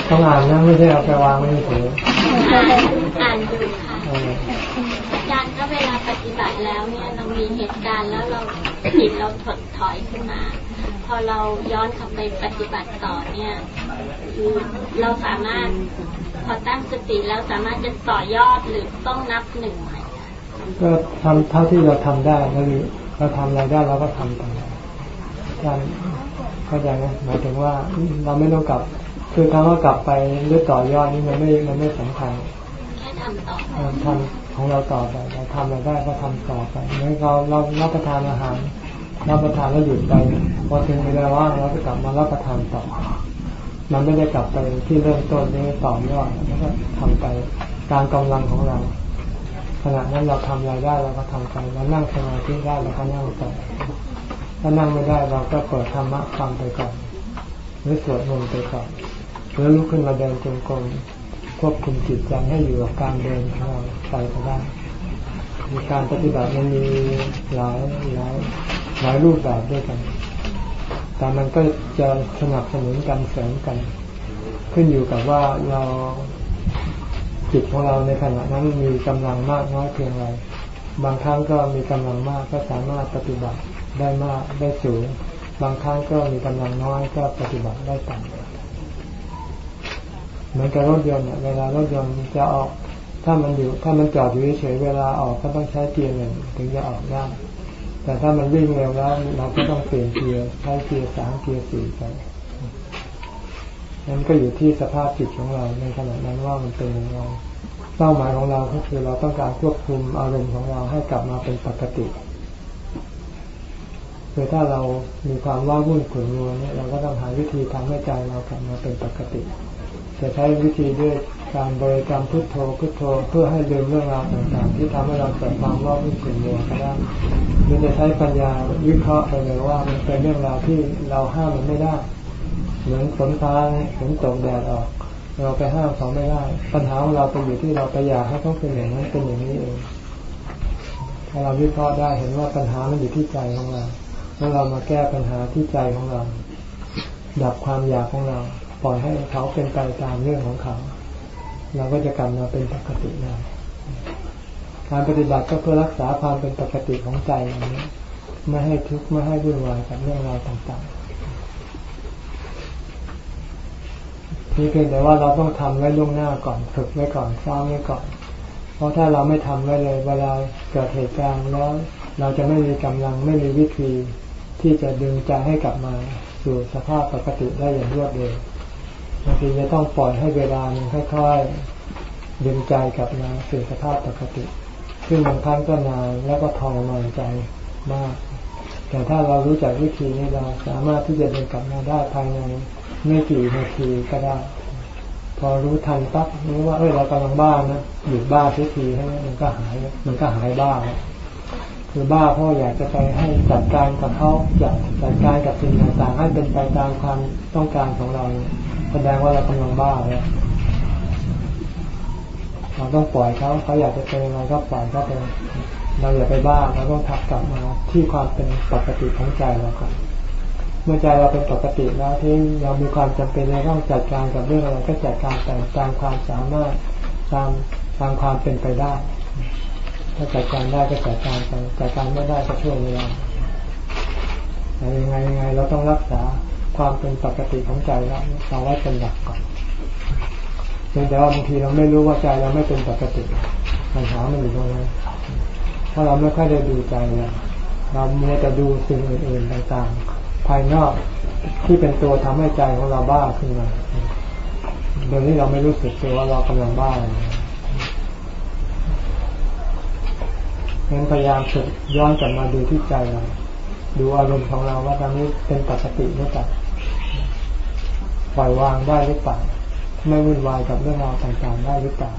ต้องอ่านนะไม่ใช่เอาไปวางไม่ถืออ่านดูค่ะอาจารย์ก็เวลาปฏิบัติแล้วเนี่ยเรามีเหตุการณ์แล้วเราผิดเราถดถอยขึ้นมา พอเราย้อนกลับไปปฏิบัติต่อเนี่ยเราสามารถพอตั้งสติแล้วสามารถจะต่อยอดหรือต้องนับหนึ่งใหม่ก็ทำเท่าที่เราทำได้แล้วเราทำอะไรได้เราก็ทำไป การเข้าใจไหมหมายถึงว่าเราไม่ต้องกลับ คือคำว่ากลับไปหรือต่อยอดนี่มันไม่มันไม่สำคัญแค่ทำต่อเราทำของเราต่อไปเราทำอะไรได้ก็ทำต่อไปเหมือนเราเรารับประทานอาหารรับประทานแล้วหยุดไปพอถึงเวลาว่างเราก็กลับมารับประทานต่อ มันไม่ได้กลับไปที่เริ่มต้นนี้ต่อยอดแล้วก็ทำไปตามกำลังของเราขณะนั้นเราทำอะไรได้เราก็ทำไปเรานั่งสมาธิได้เราก็นั่งต่อ ถ้านั่งไม่ได้เราก็เปิดธรรมะฟังไปก่อน หรือสวดมนต์ไปก่อนหรือลุกขึ้นมาเดินจงกรมควบคุมจิตใจให้อยู่กับการเดินของเราไปก็ได้มีการปฏิบัติมันมีหลายหลายหลายรูปแบบด้วยกัน แต่มันก็จะสนับสนุนกันเสริมกัน ขึ้นอยู่กับว่าเราจิตของเราในขณะนั้นมีกำลังมากน้อยเพียงไร บางครั้งก็มีกำลังมากก็สามารถปฏิบัติ ได้มากได้สูง บางครั้งก็มีกำลังน้อยก็ปฏิบัติได้ต่ำเหมือนกับรถยนต์เวลารถยนต์จะออกถ้ามันอยู่ ถ้ามันจอดอยู่เฉยเวลาออกก็ต้องใช้เกียร์หนึ่งถึงจะออกได้แต่ถ้ามันวิ่งเร็วแล้วเราก็ต้องเปลี่ยนเกียร์ใช้เกียร์สามเกียร์สี่ไปนั้นก็อยู่ที่สภาพจิตของเราในขณะนั้นว่ามันเป็นอย่างไรเป้าหมายของเราก็คือเราต้องการควบคุมอารมณ์ของเราให้กลับมาเป็นปกติ คือถ้าเรามีความว้าวุ่นขุ่นมัวเนี่ยเราก็ต้องหาวิธีทำให้ใจเรากลับมาเป็นปกติ จะใช้วิธีด้วยการบริกรรมพุทโธพุทโธเพื่อให้ลืมเรื่องราวต่างๆ ที่ทำให้เราเกิดความว้าวุ่นขุ่นมัวก็ได้หรือจะใช้ปัญญาวิเคราะห์ไปเลยว่ามันเป็นเรื่องราวที่เราห้ามมันไม่ได้ เหมือนฝนฟ้าฝนตกแดดออกเราไปห้ามเขาไม่ได้ ปัญหาของเราไปอยู่ที่เราไปอยากให้เขาเป็นอย่างนั้นเป็นอย่างนี้เอง ถ้าเราวิเคราะห์ได้เห็นว่าปัญหามันอยู่ที่ใจของเรา แล้วเรามาแก้ปัญหาที่ใจของเรา ดับความอยากของเรา ปล่อยให้เขาเป็นไปตามเรื่องของเขา เราก็จะกลับมาเป็นปกติได้การปฏิบัติก็เพื่อรักษาความเป็นปกติของใจอย่างนี้ไม่ให้ทุกข์ไม่ให้วุ่นวายกับเรื่องราวต่างๆนี่เพียงแต่ว่าเราต้องทำไว้ล่วงหน้าก่อนฝึกไว้ก่อนซ้อมไว้ก่อน เพราะถ้าเราไม่ทำไว้เลย เวลาเกิดเหตุการณ์แล้วเราจะไม่มีกำลังไม่มีวิธี ที่จะดึงใจให้กลับมาสู่สภาพปกติได้อย่างรวดเร็วบางทีจะต้องปล่อยให้เวลามันค่อยๆดึงใจกลับมาสู่สภาพปกติซึ่งบางครั้งก็นานแล้วก็ทรมานใจมาก แต่ถ้าเรารู้จักวิธีนี้เราสามารถที่จะดึงกลับมาได้ภายในไม่กี่นาทีก็ได้ พอรู้ทันปั๊บรู้ว่าเอ้ยเรากำลังบ้านะหยุดบ้าทีทีให้มันก็หายมันก็หายบ้า คือบ้าเพราะอยากจะไปให้จัดการกับเขาจัดจัดการกับสิ่งต่างๆ ให้เป็นไปตามความต้องการของเราแสดงว่าเรากำลังบ้าแล้วเราต้องปล่อยเขาเขาอยากจะเป็นอะไรก็ปล่อยเขาไปเราอย่าไปบ้าเราต้องทักกลับมาที่ความเป็นปกติของใจเราก่อนเมื่อใจเราเป็นปกติแล้วที่เรามีความจำเป็นเราต้องจัดการกับเรื่องอะไรก็จัดการแต่ตามความสามารถตามตามความเป็นไปได้ ถ้าจัดการได้ก็จัดการไปจัดการไม่ได้ก็ช่วยเวลาแต่ยังไงยังไงเราต้องรักษาความเป็นปกติของใจแล้วเอาไว้เป็นหลักก่อนเพียงแต่ว่าบางทีเราไม่รู้ว่าใจเราไม่เป็นปกติปัญหามันอยู่ตรงนั้นถ้าเราไม่ค่อยได้ดูใจเราเราเมื่อจะดูสิ่งอื่นๆต่างๆ ภายนอกที่เป็นตัวทำให้ใจของเราบ้าขึ้นมาโดยที่เราไม่รู้สึกตัวว่าเรากำลังบ้า งั้นพยายามฝึกย้อนกลับมาดูที่ใจเรา ดูอารมณ์ของเราว่าตอนนี้เป็นปกติหรือเปล่าปล่อยวางได้หรือเปล่าไม่วุ่นวายกับเรื่องราวต่างๆได้หรือเปล่า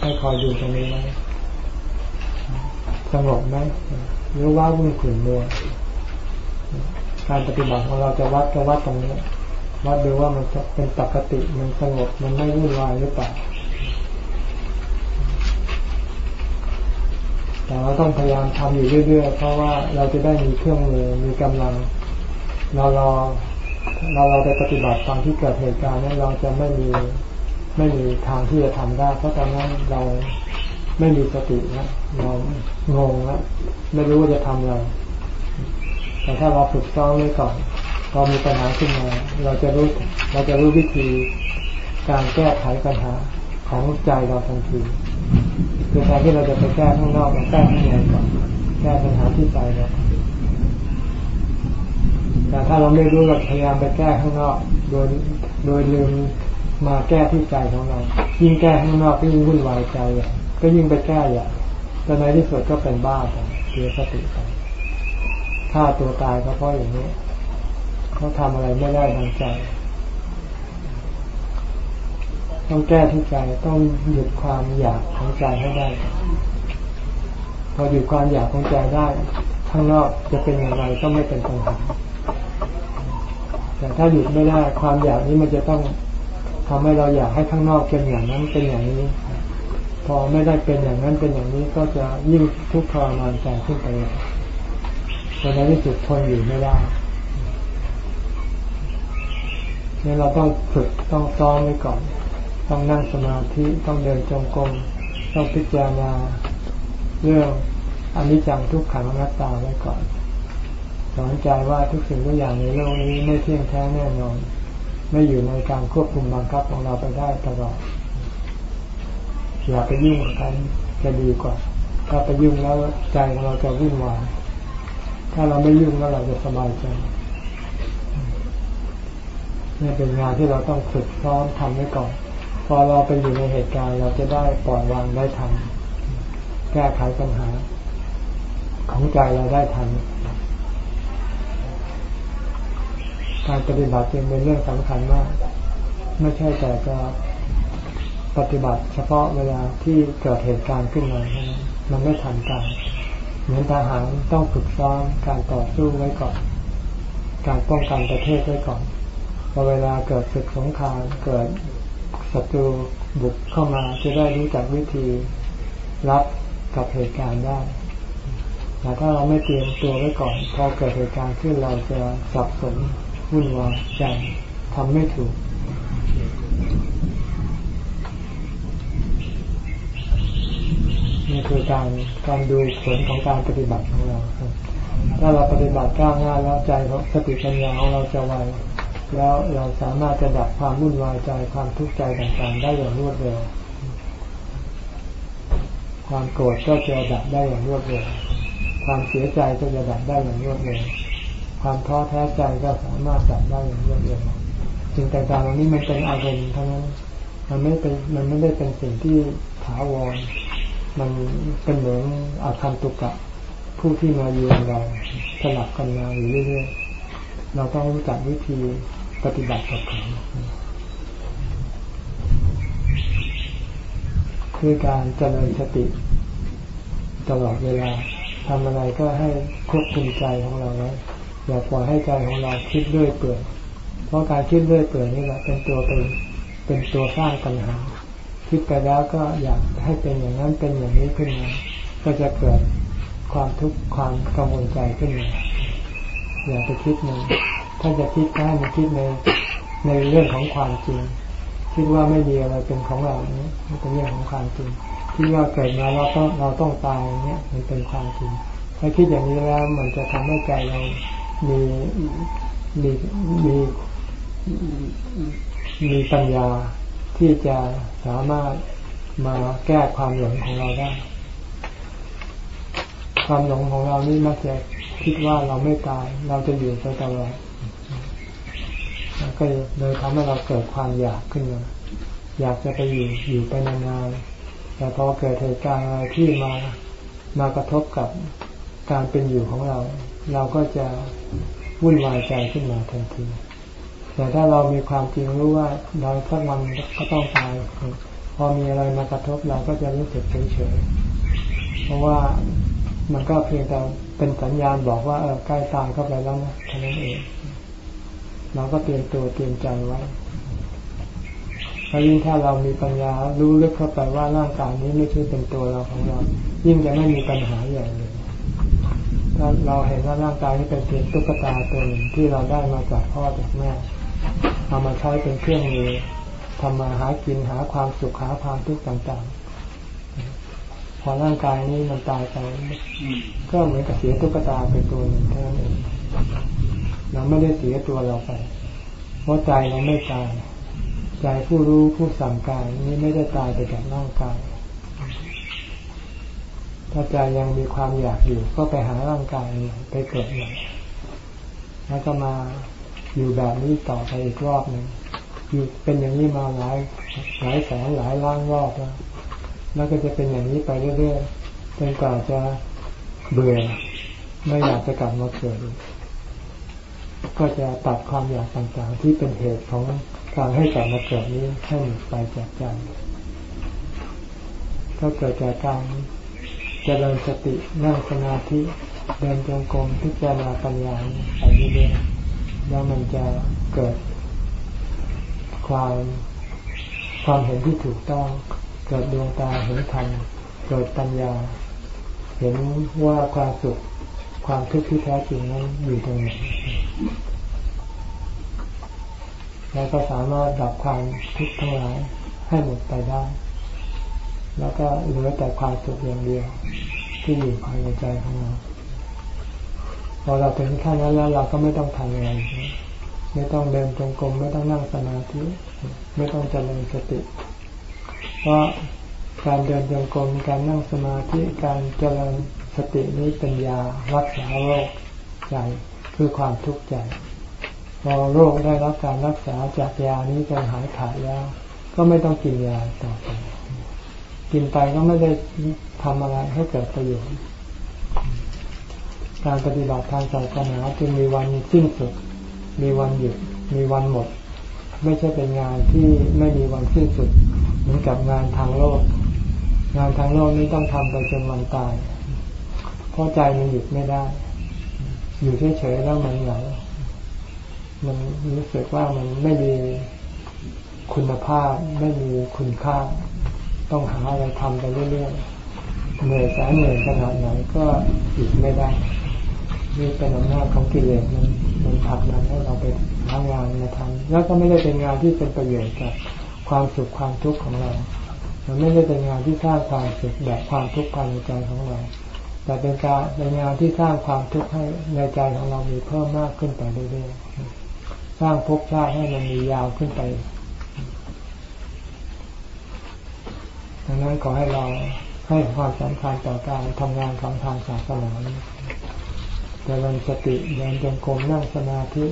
ให้คอยดูตรงนี้ไหมสงบไหมหรือว่าวุ่นขุ่นมัวการปฏิบัติของเราจะวัดก็วัดตรงนี้วัดดูว่ามันเป็นปกติมันสงบมันไม่วุ่นวายหรือเปล่า แต่เราต้องพยายามทำอยู่เรื่อยๆ เพราะว่าเราจะได้มีเครื่องมือมีกำลัง เรารอเราเราไปปฏิบัติตอนที่เกิดเหตุการณ์นั้นเราจะไม่มีไม่มีทางที่จะทำได้ เพราะตอนนั้นเราไม่มีสตินะเรางงแล้วไม่รู้ว่าจะทำอะไรแต่ถ้าเราฝึกซ้อมไว้ก่อนพอมีปัญหาขึ้นมา เราจะรู้เราจะรู้วิธีการแก้ไขปัญหาของใจเราทันที คือแทนที่เราจะไปแก้ข้างนอกเราแก้ข้างในก่อนแก้ปัญหาที่ใจเราแต่ถ้าเราไม่รู้เราพยายามไปแก้ข้างนอก โดยโดยลืมมาแก้ที่ใจของเรา ยิ่งแก้ข้างนอกก็ยิ่งวุ่นวายใจอะก็ยิ่งไปแก้อะแต่ในที่สุดก็เป็นบ้าไปเสียสติไปฆ่าตัวตายก็เพราะอย่างนี้เขาทำอะไรไม่ได้ทางใจ ต้องแก้ที่ใจต้องหยุดความอยากของใจให้ได้ พอหยุดความอยากของใจได้ ข้างนอกจะเป็นอย่างไรก็ไม่เป็นปัญหาแต่ถ้าหยุดไม่ได้ความอยากนี้มันจะต้องทำให้เราอยากให้ข้างนอกเป็นอย่างนั้นเป็นอย่างนี้ พอไม่ได้เป็นอย่างนั้นเป็นอย่างนี้ก็จะยิ่งทุกข์ทรมานใจขึ้นไปจนในที่สุดทนอยู่ไม่ได้เนี่ยเราต้องฝึกต้องซ้อมไว้ก่อน ต้องนั่งสมาธิต้องเดินจงกรมต้องพิจารณาเรื่องอนิจจังทุกขังอนัตตาไว้ก่อนสอนใจว่าทุกสิ่งทุกอย่างในโลกนี้ไม่เที่ยงแท้แน่นอน ไม่อยู่ในการควบคุมบังคับของเราไปได้ตลอดอย่าไปยุ่งกับกันจะดีกว่า ถ้าไปยุ่งแล้วใจของเราจะวุ่นวายถ้าเราไม่ยุ่งแล้วเราจะสบายใจนี่เป็นงานที่เราต้องฝึกซ้อมทำไว้ก่อน พอเราไปอยู่ในเหตุการณ์เราจะได้ปล่อยวางได้ทันแก้ไขปัญหา ของใจเราได้ทัน การปฏิบัติจึงเป็นเรื่องสำคัญมาก ไม่ใช่แต่จะปฏิบัติเฉพาะเวลาที่เกิดเหตุการณ์ขึ้นมาเท่านั้นมันไม่ทันการเหมือนทหารต้องฝึกซ้อมการต่อสู้ไว้ก่อน การป้องกันประเทศไว้ก่อนพอเวลาเกิดศึกสงครามเกิด ศัตรูบุกเข้ามาจะได้รู้จักวิธีรับกับเหตุการณ์ได้แต่ถ้าเราไม่เตรียมตัวไว้ก่อน พอเกิดเหตุการณ์ขึ้นเราจะสับสนวุ่นวายใจทำไม่ถูกนี่คือการการดูผลของการปฏิบัติของเรา ถ้าเราปฏิบัติก้าวหน้าแล้วใจของสติปัญญาของเราจะไว แล้วเราสามารถจะดับความวุ่นวายใจความทุกข์ใจต่างๆ ได้อย่างรวดเร็ว ความโกรธก็จะดับได้อย่างรวดเร็ว ความเสียใจก็จะดับได้อย่างรวดเร็ว ความท้อแท้ใจก็สามารถดับได้อย่างรวดเร็วสิ่งต่างๆเหล่านี้มันเป็นอารมณ์ทั้งนั้น มันไม่เป็น มันไม่ได้เป็นสิ่งที่ถาวร มันเป็นเหมือนอาคันตุกะผู้ที่มาเยือนเราสลับกันมาอยู่เรื่อยๆ เราต้องรู้จักวิธี ปฏิบัติกับเขาคือการเจริญสติ ตลอดเวลาทำอะไรก็ให้ควบคุมใจของเราไว้อย่าปล่อยให้ใจของเราคิดเรื่อยเปื่อยเพราะการคิดเรื่อยเปื่อยนี่แหละเป็นตัวเป็นเป็นตัวสร้างปัญหา คิดไปแล้วก็อยากให้เป็นอย่างนั้นเป็นอย่างนี้ขึ้นมาก็จะเกิดความทุกข์ความกังวลใจขึ้นมาอย่าไปคิดมัน ถ้าจะคิดก็ให้มันคิดในในเรื่องของความจริง คิดว่าไม่มีอะไรเป็นของเราเนี้ยมันเป็นเรื่องของความจริงคิดว่าเกิดมาเราต้องเราต้องตายเนี้ยมันเป็นความจริงถ้าคิดอย่างนี้แล้วมันจะทำให้ใจเรามีมีมีมีปัญญาที่จะสามารถมาแก้ความหลงของเราได้ ความหลงของเรานี่มักจะคิดว่าเราไม่ตาย เราจะอยู่ไปตลอด ก็เลยทำให้เราเกิดความอยากขึ้นมาอยากจะไปอยู่อยู่ไปนานๆแต่พอเกิดเหตุการณ์อะไรที่มามากระทบกับการเป็นอยู่ของเรา เราก็จะวุ่นวายใจขึ้นมาทันที แต่ถ้าเรามีความจริงรู้ว่าเราสักวันก็ต้องตายพอมีอะไรมากระทบเราก็จะรู้สึกเฉยๆเพราะว่ามันก็เพียงแต่เป็นสัญญาณบอกว่าเออใกล้ตายเข้าไปแล้วนะเท่านั้นเอง เราก็เตรียมตัวเตรียมใจไว้พยิ่งถ้าเรามีปัญญารู้ลึกเข้าไปว่าร่างกายนี้ไม่ใช่เป็นตัวเราของเรา ยิ่งจะไม่มีปัญหาใหญ่เลยถ้าเราเห็นว่าร่างกายนี้เป็นเพียงตุ๊กตาตัวหนึ่งที่เราได้มาจากพ่อจากแม่เอามาใช้เป็นเครื่องมือทำมาหากินหาความสุขหาความทุกข์ต่างๆ พอร่างกายนี้มันตายไปก็เหมือนกับเสียตุ๊กตาไปตัวหนึ่งเท่านั้นเอง เราไม่ได้เสียตัวเราไป เพราะใจเราไม่ตายใจผู้รู้ผู้สั่งกายนี้ไม่ได้ตายไปกับร่างกาย ถ้าใจยังมีความอยากอยู่ ก็ไปหาร่างกายไปเกิดใหม่แล้วก็มาอยู่แบบนี้ต่อไปอีกรอบหนึ่งอยู่เป็นอย่างนี้มาหลายหลายแสนหลายล้านรอบแล้วแล้วก็จะเป็นอย่างนี้ไปเรื่อยๆจนกว่าจะเบื่อไม่อยากจะกลับมาเกิดก็ ก็จะตัดความอยากต่างๆ ที่เป็นเหตุของการให้กลับมาเกิดนี้ให้หมดไปจากใจก็เกิดจากการเจริญสตินั่งสมาธิเดินจงกรมพิจารณาปัญญาไปเรื่อยๆแล้วมันจะเกิดความความเห็นที่ถูกต้อง เกิดดวงตาเห็นธรรมเกิดปัญญา เห็นว่าความสุข ความทุกข์ที่แท้จริงนั้นอยู่ตรงไหนแล้วก็สามารถดับความทุกข์ทั้งหลายให้หมดไปได้ แล้วก็เหลือแต่ความสุขอย่างเดียว ที่อยู่ภายในใจของเราพอเราถึงขั้นนั้นแล้วเราก็ไม่ต้องทำอะไร ไม่ต้องเดินจงกรมไม่ต้องนั่งสมาธิไม่ต้องเจริญสติ เพราะการเดินจงกรมการนั่งสมาธิการเจริญ ตินี้เป็นยารักษาโรคใจคือความทุกข์ใจพอโรคได้รับการรักษาจากยานี้จนหายขาดแล้ว ก็ไม่ต้องกินยาต่อไปกินไปก็ไม่ได้ทำอะไรให้เกิดประโยชน์การปฏิบัติทางศาสนาจึงมีวันสิ้นสุด มีวันหยุด มีวันหมด ไม่ใช่เป็นงานที่ไม่มีวันสิ้นสุด เหมือนกับงานทางโลก งานทางโลกนี้ต้องทำไปจนวันตาย ราะใจมันหยุดไม่ได้ อยู่เฉยๆแล้วมันเหงามันรู้สึกว่ามันไม่มีคุณภาพ ไม่มีคุณค่า ต้องหาอะไรทำไปเรื่อยๆเหนื่อยแสนเหนื่อยขนาดไหนก็หยุดไม่ได้นี่เป็นอำนาจของกิเลสมันมันผลักดันให้เราไปทำงานมาทำแล้วก็ไม่ได้เป็นงานที่เป็นประโยชน์กับความสุขความทุกข์ของเรา มันไม่ได้เป็นงานที่สร้างความสุขแบบความทุกข์ภายในใจของเรา แต่เป็นการเป็นงานที่สร้างความทุกข์ให้ในใจของเรามีเพิ่มมากขึ้นไปเรื่อยๆสร้างภพชาติให้มันมียาวขึ้นไปดังนั้นขอให้เราให้ความสำคัญต่อการทำงานของทางศาสนาเจริญสติเดินจงกรมนั่งสมาธิ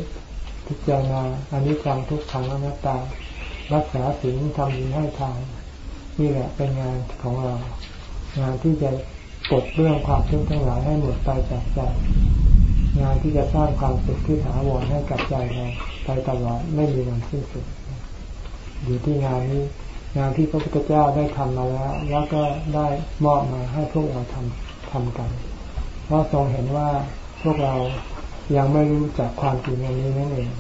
พิจารณาอนิจจังทุกขังอนัตตา รักษาศีลทำบุญให้ทานนี่แหละเป็นงานของเรา งานที่จะ ปลดเรื่องความทุกข์ทั้งหลายให้หมดไปจากใจงานที่จะสร้างความสุขที่ถาวรให้กับใจเราไปตลอดไม่มีวันสิ้นสุดอยู่ที่งานนี้ งานที่พระพุทธเจ้าได้ทำมาแล้ว แล้วก็ได้มอบมาให้พวกเราทำทำกัน เพราะทรงเห็นว่าพวกเรายังไม่รู้จักความจริงอันนี้นั่นเอง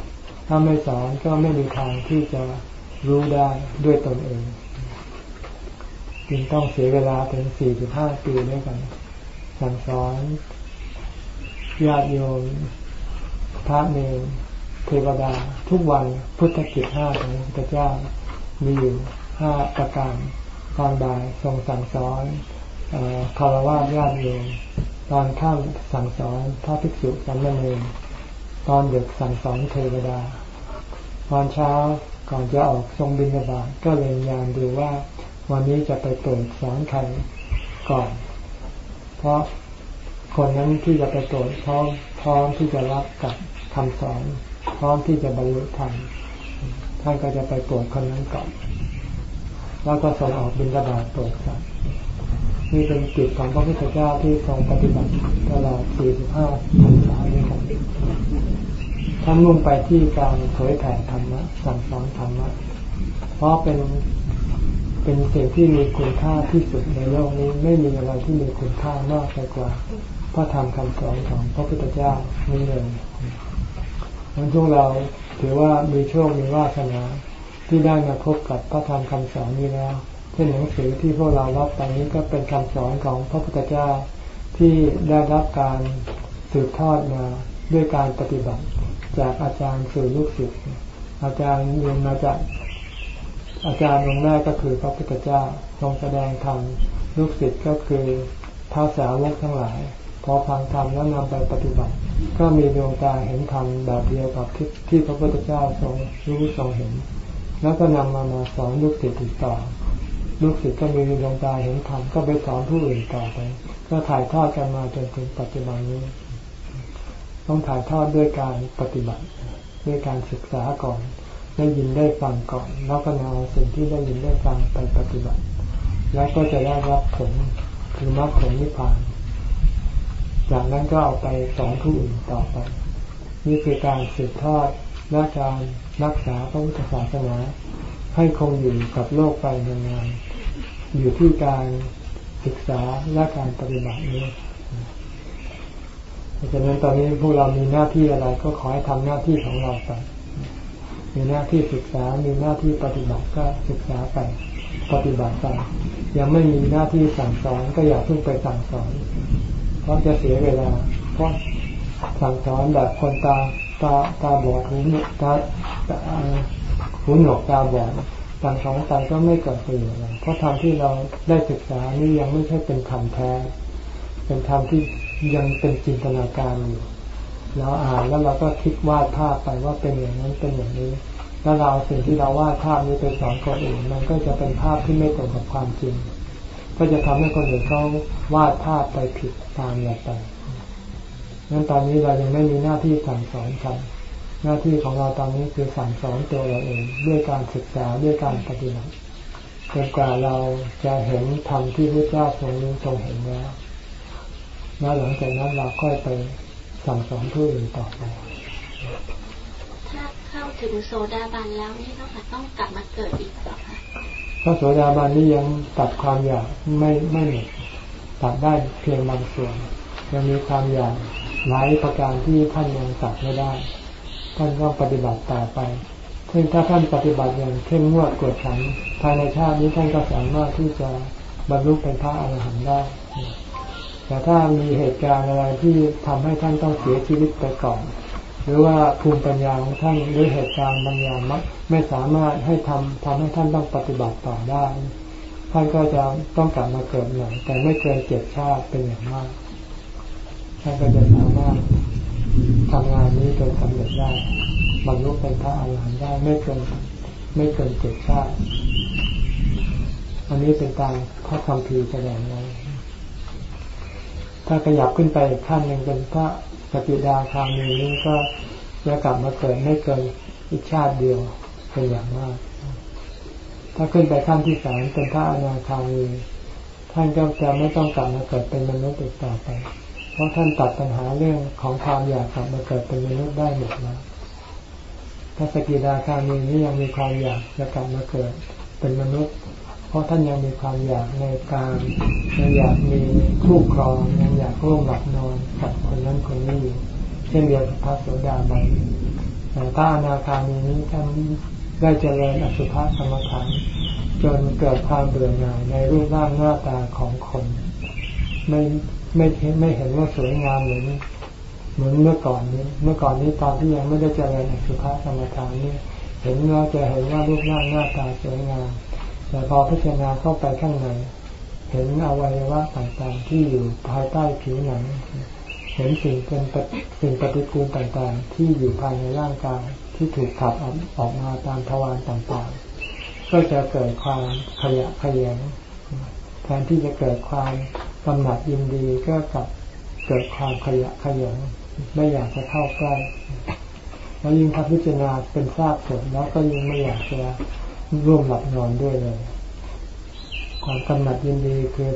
ถ้าไม่สอนก็ไม่มีทางที่จะรู้ได้ด้วยตนเอง จึงต้องเสียเวลาถึงสี่สิบห้าปีด้วยกัน สั่งสอนญาติโยมพระเนรเทวดาทุกวันพุทธกิจห้าของพระเจ้ามีอยู่ห้าประการตอนบ่ายทรงสั่งสอนคารวะญาติโยมตอนข้ามสั่งสอนพระภิกษุสามเณรตอนเด็กสั่งสอนเทวดา ตอนเช้าก่อนจะออกทรงบิณฑบาตก็เลยยานดูว่า วันนี้จะไปเปิดสอนใครก่อน เพราะคนนั้นที่จะไปตรวจพร้อมพร้อมที่จะรับกับคำสอน พร้อมที่จะบรรลุธรรมท่านก็จะไปตรวจคนนั้นก่อน แล้วก็ส่งออกบินระบาดตรวจสัตว์นี่เป็นกิจของพระพุทธเจ้าที่ทรงปฏิบัติตลอด 45พรรษาด้วยกันท่านมุ่งไปที่การเผยแผ่ธรรมะสั่งสอนธรรมะเพราะเป็น เป็นสิ่งที่มีคุณค่าที่สุดในโลกนี้ไม่มีอะไรที่มีคุณค่ามากไปกว่าพระธรรมคำสอนของพระพุทธเจ้านี่เลยมันช่วงเราถือว่ามีโชคมีวาสนาที่ได้มาพบกับพระธรรมคำสอนนี้แล้วเช่นหนังสือที่พวกเรารับไปนี้ก็เป็นคำสอนของพระพุทธเจ้าที่ได้รับการสืบทอดมาด้วยการปฏิบัติ จากอาจารย์สู่ลูกศิษย์อาจารย์เรียนมาจาก อาจารย์องค์แรกก็คือพระพุทธเจ้าทรงแสดงธรรมลูกศิษย์ก็คือท้าสาวกทั้งหลาย พอฟังธรรมแล้วนำไปปฏิบัติ ก็มีดวงตาเห็นธรรมแบบเดียวกับที่ที่พระพุทธเจ้าทรงรู้ทรงเห็น แล้วก็นำมามาสอนลูกศิษย์ต่อ ลูกศิษย์ก็มีดวงตาเห็นธรรมก็ไปสอนผู้อื่นต่อไป ก็ถ่ายทอดกันมาจนถึงปัจจุบันนี้ ต้องถ่ายทอดด้วยการปฏิบัติ ด้วยการศึกษาก่อน ได้ยินได้ฟังก่อน แล้วก็นำสิ่งที่ได้ยินได้ฟังไปปฏิบัติ แล้วก็จะได้รับผลคือมรรคผลนิพพาน จากนั้นก็เอาไปสอนผู้อื่นต่อไป นี่คือการสืบทอดและการรักษาพระพุทธศาสนาให้คงอยู่กับโลกไปนานๆอยู่ที่การศึกษาและการปฏิบัตินี้เพราะฉะนั้นตอนนี้พวกเรามีหน้าที่อะไรก็ขอให้ทำหน้าที่ของเราไป มีหน้าที่ศึกษา มีหน้าที่ปฏิบัติก็ศึกษาไปปฏิบัติไปยังไม่มีหน้าที่สั่งสอนก็อย่าเพิ่งไปสั่งสอน เพราะจะเสียเวลา เพราะสั่งสอนแบบคนตาตาตาบอดหูหนวกตาหูหนวกตาบอดสั่งสอนไปก็ไม่เกิดประโยชน์อะไรเพราะธรรมที่เราได้ศึกษานี่ยังไม่ใช่เป็นธรรมแท้ เป็นธรรมที่ยังเป็นจินตนาการอยู่เราอ่านแล้วเราก็คิดวาดภาพไปว่าเป็นอย่างนั้นเป็นอย่างนี้ แล้วเราสิ่งที่เราวาดภาพนี้ไปสอนคนอื่น มันก็จะเป็นภาพที่ไม่ตรงกับความจริง ก็จะทำให้คนอื่นเขาวาดภาพไปผิดตามอย่างไปนั้นตอนนี้เรายังไม่มีหน้าที่สั่งสอนใครหน้าที่ของเราตอนนี้คือสั่งสอนตัวเราเองด้วยการศึกษาด้วยการปฏิบัติจนกว่าเราจะเห็นธรรมที่พระเจ้าทรงรู้ทรงเห็นแล้วแล้วหลังจากนั้นเราค่อยไปสั่งสอนผู้อื่นต่อไป ถึงโซดาบันแล้วนี่ต้องต้องกลับมาเกิดอีกหรอคะพระโสดาบันนี่ยังตัดความอยากไม่ไม่หมดตัดได้เพียงบางส่วน ยังมีความอยากหลายประการที่ท่านยังตัดไม่ได้ ท่านก็ปฏิบัติต่อไปซึ่งถ้าท่านปฏิบัติอย่างเข้มงวดกวดขันภายในชาตินี้ท่านก็สามารถที่จะบรรลุเป็นพระอรหันต์ได้แต่ถ้ามีเหตุการณ์อะไรที่ทำให้ท่านต้องเสียชีวิตไปก่อน หรือว่าภูมิปัญญาของท่านหรือเหตุการณ์บางอย่างไม่สามารถให้ทำทำให้ท่านต้องปฏิบัติต่อได้ท่านก็จะต้องกลับมาเกิดใหม่แต่ไม่เกินเจ็ดชาติเป็นอย่างมากท่านก็จะสามารถทำงานนี้จนสำเร็จได้บรรลุเป็นพระอรหันต์ได้ไม่เกินไม่เกินเจ็ดชาติ อันนี้เป็นการพระคำพีแสดงไว้ถ้าขยับขึ้นไปขั้นหนึ่งเป็นพระ ปฏิดาคามีนี้ก็จะกลับมาเกิดไม่เกินอีกชาติเดียวเป็นอย่างมาก ถ้าขึ้นไปขั้นที่สามเป็นพระอนาคามี ท่านก็จะไม่ต้องกลับมาเกิดเป็นมนุษย์อีกต่อไป เพราะท่านตัดปัญหาเรื่องของความอยากกลับมาเกิดเป็นมนุษย์ได้หมดแล้วพระสกิดาคามีนี้ยังมีความอยากจะกลับมาเกิดเป็นมนุษย์ เพราะท่านยังมีความอยากในการยังอยากมีคู่ครองยังอยากร่วมหลับนอนกับคนนั้นคนนี้อยู่เช่นเดียวกับพระโสดาบันแต่ถ้าอนาคามีนี้ท่านได้เจริญอสุภะกรรมฐานจนเกิดความเบื่อหน่ายในรูปร่างหน้าตาของคน ไม่ไม่เห็นไม่เห็นว่าสวยงามเหมือนเหมือนเมื่อก่อนนี้ เมื่อก่อนนี้ตอนที่ยังไม่ได้เจริญอสุภะกรรมฐานนี้เห็นว่าจะเห็นว่ารูปร่างหน้าตาสวยงาม แต่พอพิจารณาเข้าไปข้างในเห็นอวัยวะต่างๆ ที่อยู่ภายใต้ผิวหนัง เห็นสิ่งเป็นสิ่งปฏิกูลต่างๆ ที่อยู่ภายในร่างกายที่ถูกขับออกมาตามทวารต่างๆ ก็จะเกิดความขยะขยงแทนที่จะเกิดความกำหนัดยินดีก็กลับเกิดความขยะขยงไม่อยากจะเข้าใกล้แล้วยิ่งถ้าพิจารณาเป็นทราบผลแล้วก็ยิ่งไม่อยากจะ ร่วมหลับนอนด้วยเลย ความกำหนัดยินดีคือ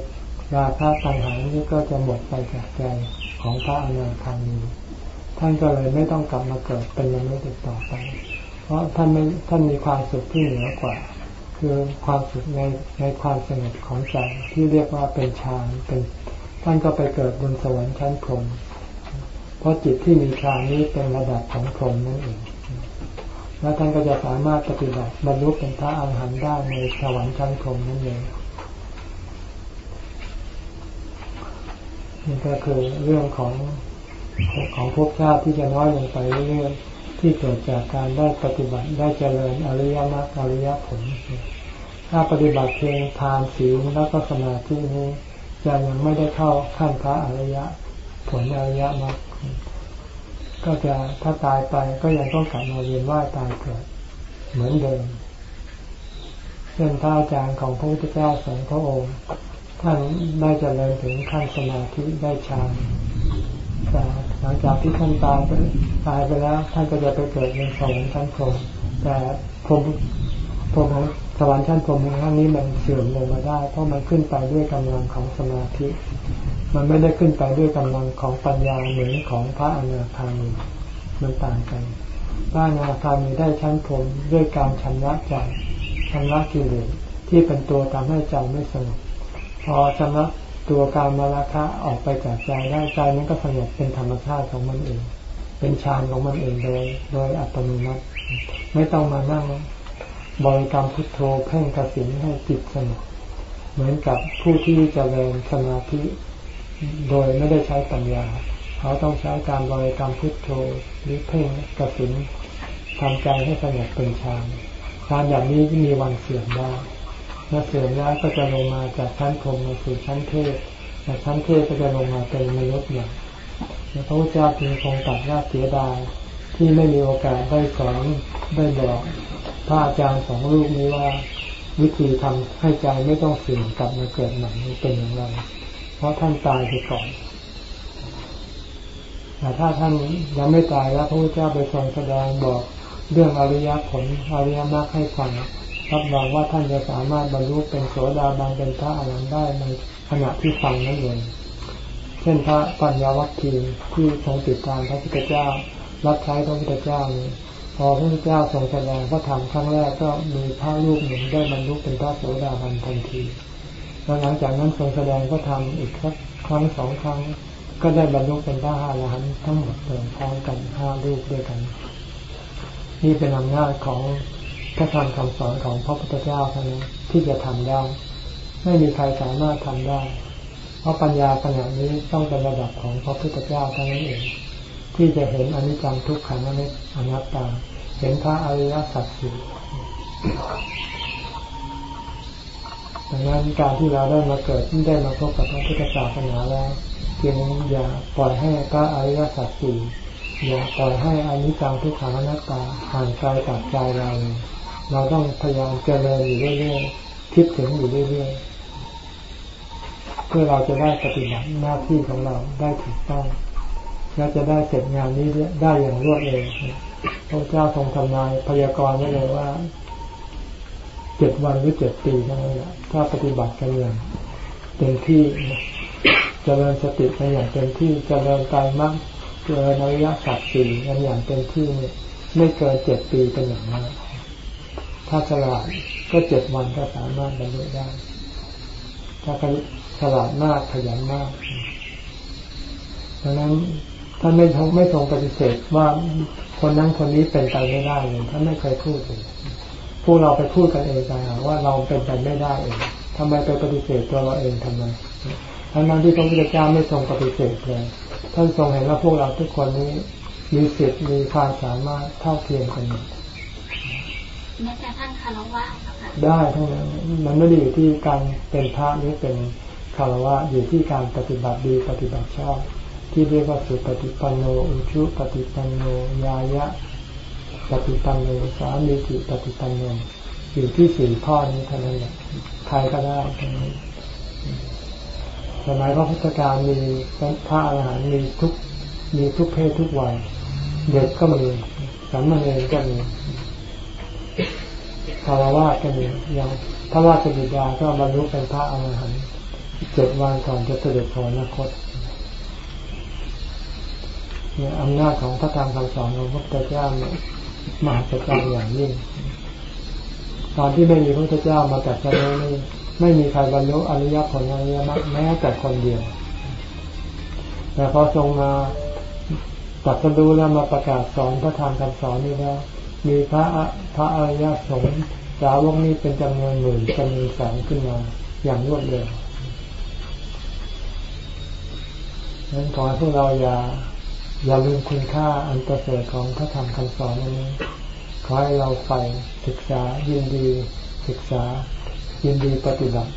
ราคะตัณหานี้ก็จะหมดไปจากใจของพระอนาคามีท่านก็เลยไม่ต้องกลับมาเกิดเป็นมนุษย์อีกต่อไป เพราะท่านไม่ท่านมีความสุขที่เหนือกว่า คือความสุขในในความสงบของใจที่เรียกว่าเป็นฌานเป็น ท่านก็ไปเกิดบนสวรรค์ชั้นพรหมเพราะจิตที่มีฌานนี้เป็นระดับของพรหมนั่นเอง แล้วท่านก็จะสามารถปฏิบัติบรรลุเป็นพระอาหารหันต์ได้ในสวรรค์ชั้นพรมนั่นเองนี่ก็คือเรื่องของของภพชาติที่จะน้อยลงไปเรื่อยๆที่เกิดจากการได้ปฏิบัติได้เจริญอริยมรรคอริยผล ถ้าปฏิบัติเพียงทานศีลแล้วก็สมาธินี้จะยังไม่ได้เข้าขั้นพระอริยผลอริยมรรค ก็จะถ้าตายไปก็ยังต้องกลับมาเวียนว่ายตายเกิด เหมือนเดิมเช่นพระอาจารย์ของพระพุทธเจ้าสองพระองค์ ท่านได้เจริญถึงขั้นสมาธิได้ฌานแต่หลังจากที่ท่านตายไปตายไปแล้ว ท่านก็จะไปเกิดในสวรรค์ชั้นพรมแต่พรมพรมของสวรรค์ชั้นพรมในครั้งนี้มันเสื่อมลงมาได้ เพราะมันขึ้นไปด้วยกำลังของสมาธิ มันไม่ได้ขึ้นไปด้วยกำลังของปัญญาเหมือนของพระอนาคามีมันต่างกันพระอนาคามีได้ชั้นพรมด้วยการชำระใจชำระกิเลสที่เป็นตัวทำให้ใจไม่สงบพอชำระตัวการมาราคะออกไปจากใจได้ใจนั้นก็สงบเป็นธรรมชาติของมันเองเป็นฌานของมันเองโดยโดยอัตโนมัติไม่ต้องมานั่งบริกรรมพุทโธเพ่งกสินให้จิตสงบเหมือนกับผู้ที่จเจริญสมาธิ โดยไม่ได้ใช้ปัญญา เขาต้องใช้การบริกรรมพุทโธหรือเพ่งกระสินทำใจให้สงบเป็นฌานการอย่างนี้มีวันเสื่อมได้มื่อเสื่อมแล้วก็จะลงมาจากชั้นพรมมาสู่ชั้นเทพจากชั้นเทพก็จะลงมาเป็นมนุษย์อย่างพระพุทธเจ้าจึงคงตัดว่าเสียดายที่ไม่มีโอกาสได้สอนได้บอกพระอาจารย์สองรูปนี้ว่า วิธีทำให้ใจไม่ต้องเสื่อมกลับมาเกิดใหม่เป็นอย่างไร ราะท่านตายไปก่อนแต่ถ้าท่านยังไม่ตายแล้วพระพุทธเจ้าไปทรงแสดงบอกเรื่องอริยผลอริยมรรคให้ฟังรับรองว่าท่านจะสามารถบรรลุเป็นโสดาบันเป็นพระอรหันต์ได้ในขณะที่ฟังนั้นเลยเช่นพระปัญญาวัคคีที่ทรงติดตามพระพุทธเจ้า รับใช้พระพุทธเจ้านี้พอพระพุทธเจ้าทรงแสดงพระธรรมครั้งแรกก็มีพระรูปหนึ่งได้บรรลุเป็นพระโสดาบันทันที แล้วหลังจากนั้นทรงแสดงพระธรรมอีกสักครั้งสองครั้ง ก็ได้บรรลุเป็นพระอรหันต์ทั้งหมดเลยพร้อมกันห้ารูปด้วยกัน นี่เป็นอำนาจของพระธรรมคำสอนของพระพุทธเจ้าเท่านั้นที่จะทำได้ ไม่มีใครสามารถทำได้ เพราะปัญญาขณะนี้ต้องเป็นระดับของพระพุทธเจ้าเท่านั้นเอง ที่จะเห็นอนิจจังทุกขังอนัตตา เห็นพระอริยสัจสี่ ดังนั้นการที่เราได้มาเกิดได้มาพบกับพระพุทธศาสนาแล้วเพียงอย่าปล่อยให้พระอริยสัจสี่อย่าปล่อยให้อนิจจังทุกขังอนัตตาห่างไกลจากใจเรา เราต้องพยายามเจริญอยู่เรื่อยๆคิดถึงอยู่เรื่อยๆเพื่อเราจะได้ปฏิบัติหน้าที่ของเราได้ถูกต้องและจะได้เสร็จงานนี้ได้อย่างรวดเร็วพระเจ้าทรงทำนายพยากรณ์ไว้เลยว่า เจ็ดวันหรือเจ็ดปีเท่านั้นแหละถ้าปฏิบัติกันอย่างเต็มที่จเจริญสติกันอย่างเต็มที่จเจริญกายมากเจริญอริยสัจสี่กันอย่างเต็มที่เนี่ยไม่เกินเจ็ดปีเป็นอย่างมากถ้าฉลาดก็เจ็ดวันก็สามารถบรรลุได้ ถ้าฉลาดมากขยันมากดังนั้นท่านไม่ทงไม่ทงปฏิเสธว่าคนนั้นคนนี้เป็นไปไม่ได้เลยท่านไม่เคยพูดเลย พวกเราไปพูดกันเองต่างว่าเราเป็นไปไม่ได้เองทำไมไปปฏิเสธตัวเราเองทำไมทั้งนั้นที่พระพุทธเจ้าไม่ทรงปฏิเสธเลยท่านทรงเห็นว่าพวกเราทุกคนนี้มีสิทธิ์มีความสามารถเท่าเทียมกันหมดแม้กระทั่งคารวะได้ทั้งนั้นมันไม่ได้อยู่ที่การเป็นพระหรือเป็นคารวะอยู่ที่การปฏิบัติดีปฏิบัติชอบ ที่เรียกว่าสุปฏิปันโนอุชุปฏิปันโนยายะ ปฏิปันโนสามีจิปฏิปันโนอยู่ที่สี่ข้อนี้เท่านั้นแหละใครก็ได้ทั้งนั้นสมัยพระพุทธการมีพระอรหันต์มีทุกมีทุกเพศทุกวัยเด็กก็มีสามเณรก็มีคารวะก็มีอย่างพระราชบิดาก็บรรลุเป็นพระอรหันต์เจ็ดวันก่อนจะเสด็จพรนคตเนี่ยอำนาจของพระธรรมคำสอนของพระพุทธเจ้าเนี่ย มหัศจรรย์อย่างยิ่งตอนที่ไม่มีพระเจ้ามาแต่เช้านี่ไม่มีใครบรรลุอริยผลอริยมรรคแม้แต่คนเดียว แต่พอทรงมาตัดสรู้แล้วมาประกาศสอนพระธรรมคำสอนนี้แล้วมีพระพระอริยสงฆ์สาวกนี้เป็นจำนวนหมื่นจำนวนแสนขึ้นมาอย่างรวดเร็วนั้นขอให้พวกเราอย่า อย่าลืมคุณค่าอันประเสริฐของพระธรรมคำสอนนี้ ขอให้เราใฝ่ศึกษายินดีศึกษายินดีปฏิบัติ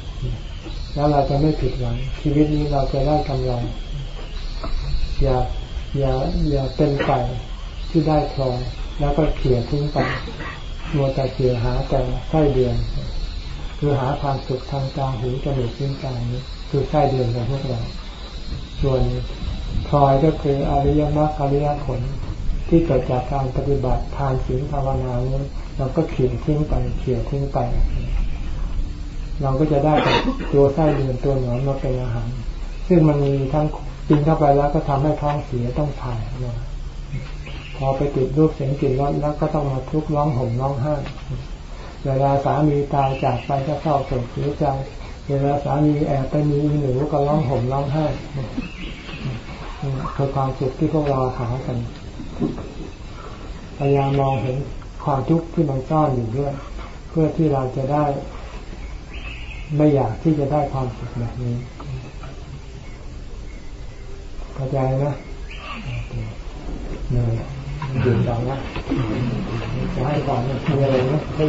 แล้วเราจะไม่ผิดหวัง ชีวิตนี้เราจะได้กำไร อย่าอย่าอย่าเป็นไก่ที่ได้พลอยแล้วก็เขี่ยทิ้งไปมัวแต่เขี่ยหาแต่ไส้เดือน คือหาความสุขทางตาหูจมูกลิ้นกายนี้ คือไส้เดือนของพวกเราส่วน พลอยก็คืออริยมรรคอริยผลที่เกิดจากการปฏิบัติทานศีลภาวนานี้เราก็เขี่ยทิ้งไปเขี่ยทิ้งไป เราก็จะได้ตัวไส้เดือนตัวหนอนมาเป็นอาหาร ซึ่งมันมีทั้งกินเข้าไปแล้วก็ทำให้ท้องเสียต้องถ่ายออกมาพอไปติดรูปเสียงกลิ่นรสแล้วก็ต้องมาทุกข์ร้องห่มร้องไห้เวลาสามีตายจากไปก็เศร้าโศกเสียใจเวลาสามีแอบไปมีอีหนูก็ร้องห่มร้องไห้ คือความสุขที่พวกเราหากันพยายามมองเห็นความทุกข์ที่มันซ่อนอยู่ด้วย เพื่อที่เราจะได้ ไม่อยากที่จะได้ความสุขแบบนี้เข้าใจนะเหนื่อยดื่มดังนะจะให้ก่อนนะมีอะไรนะให้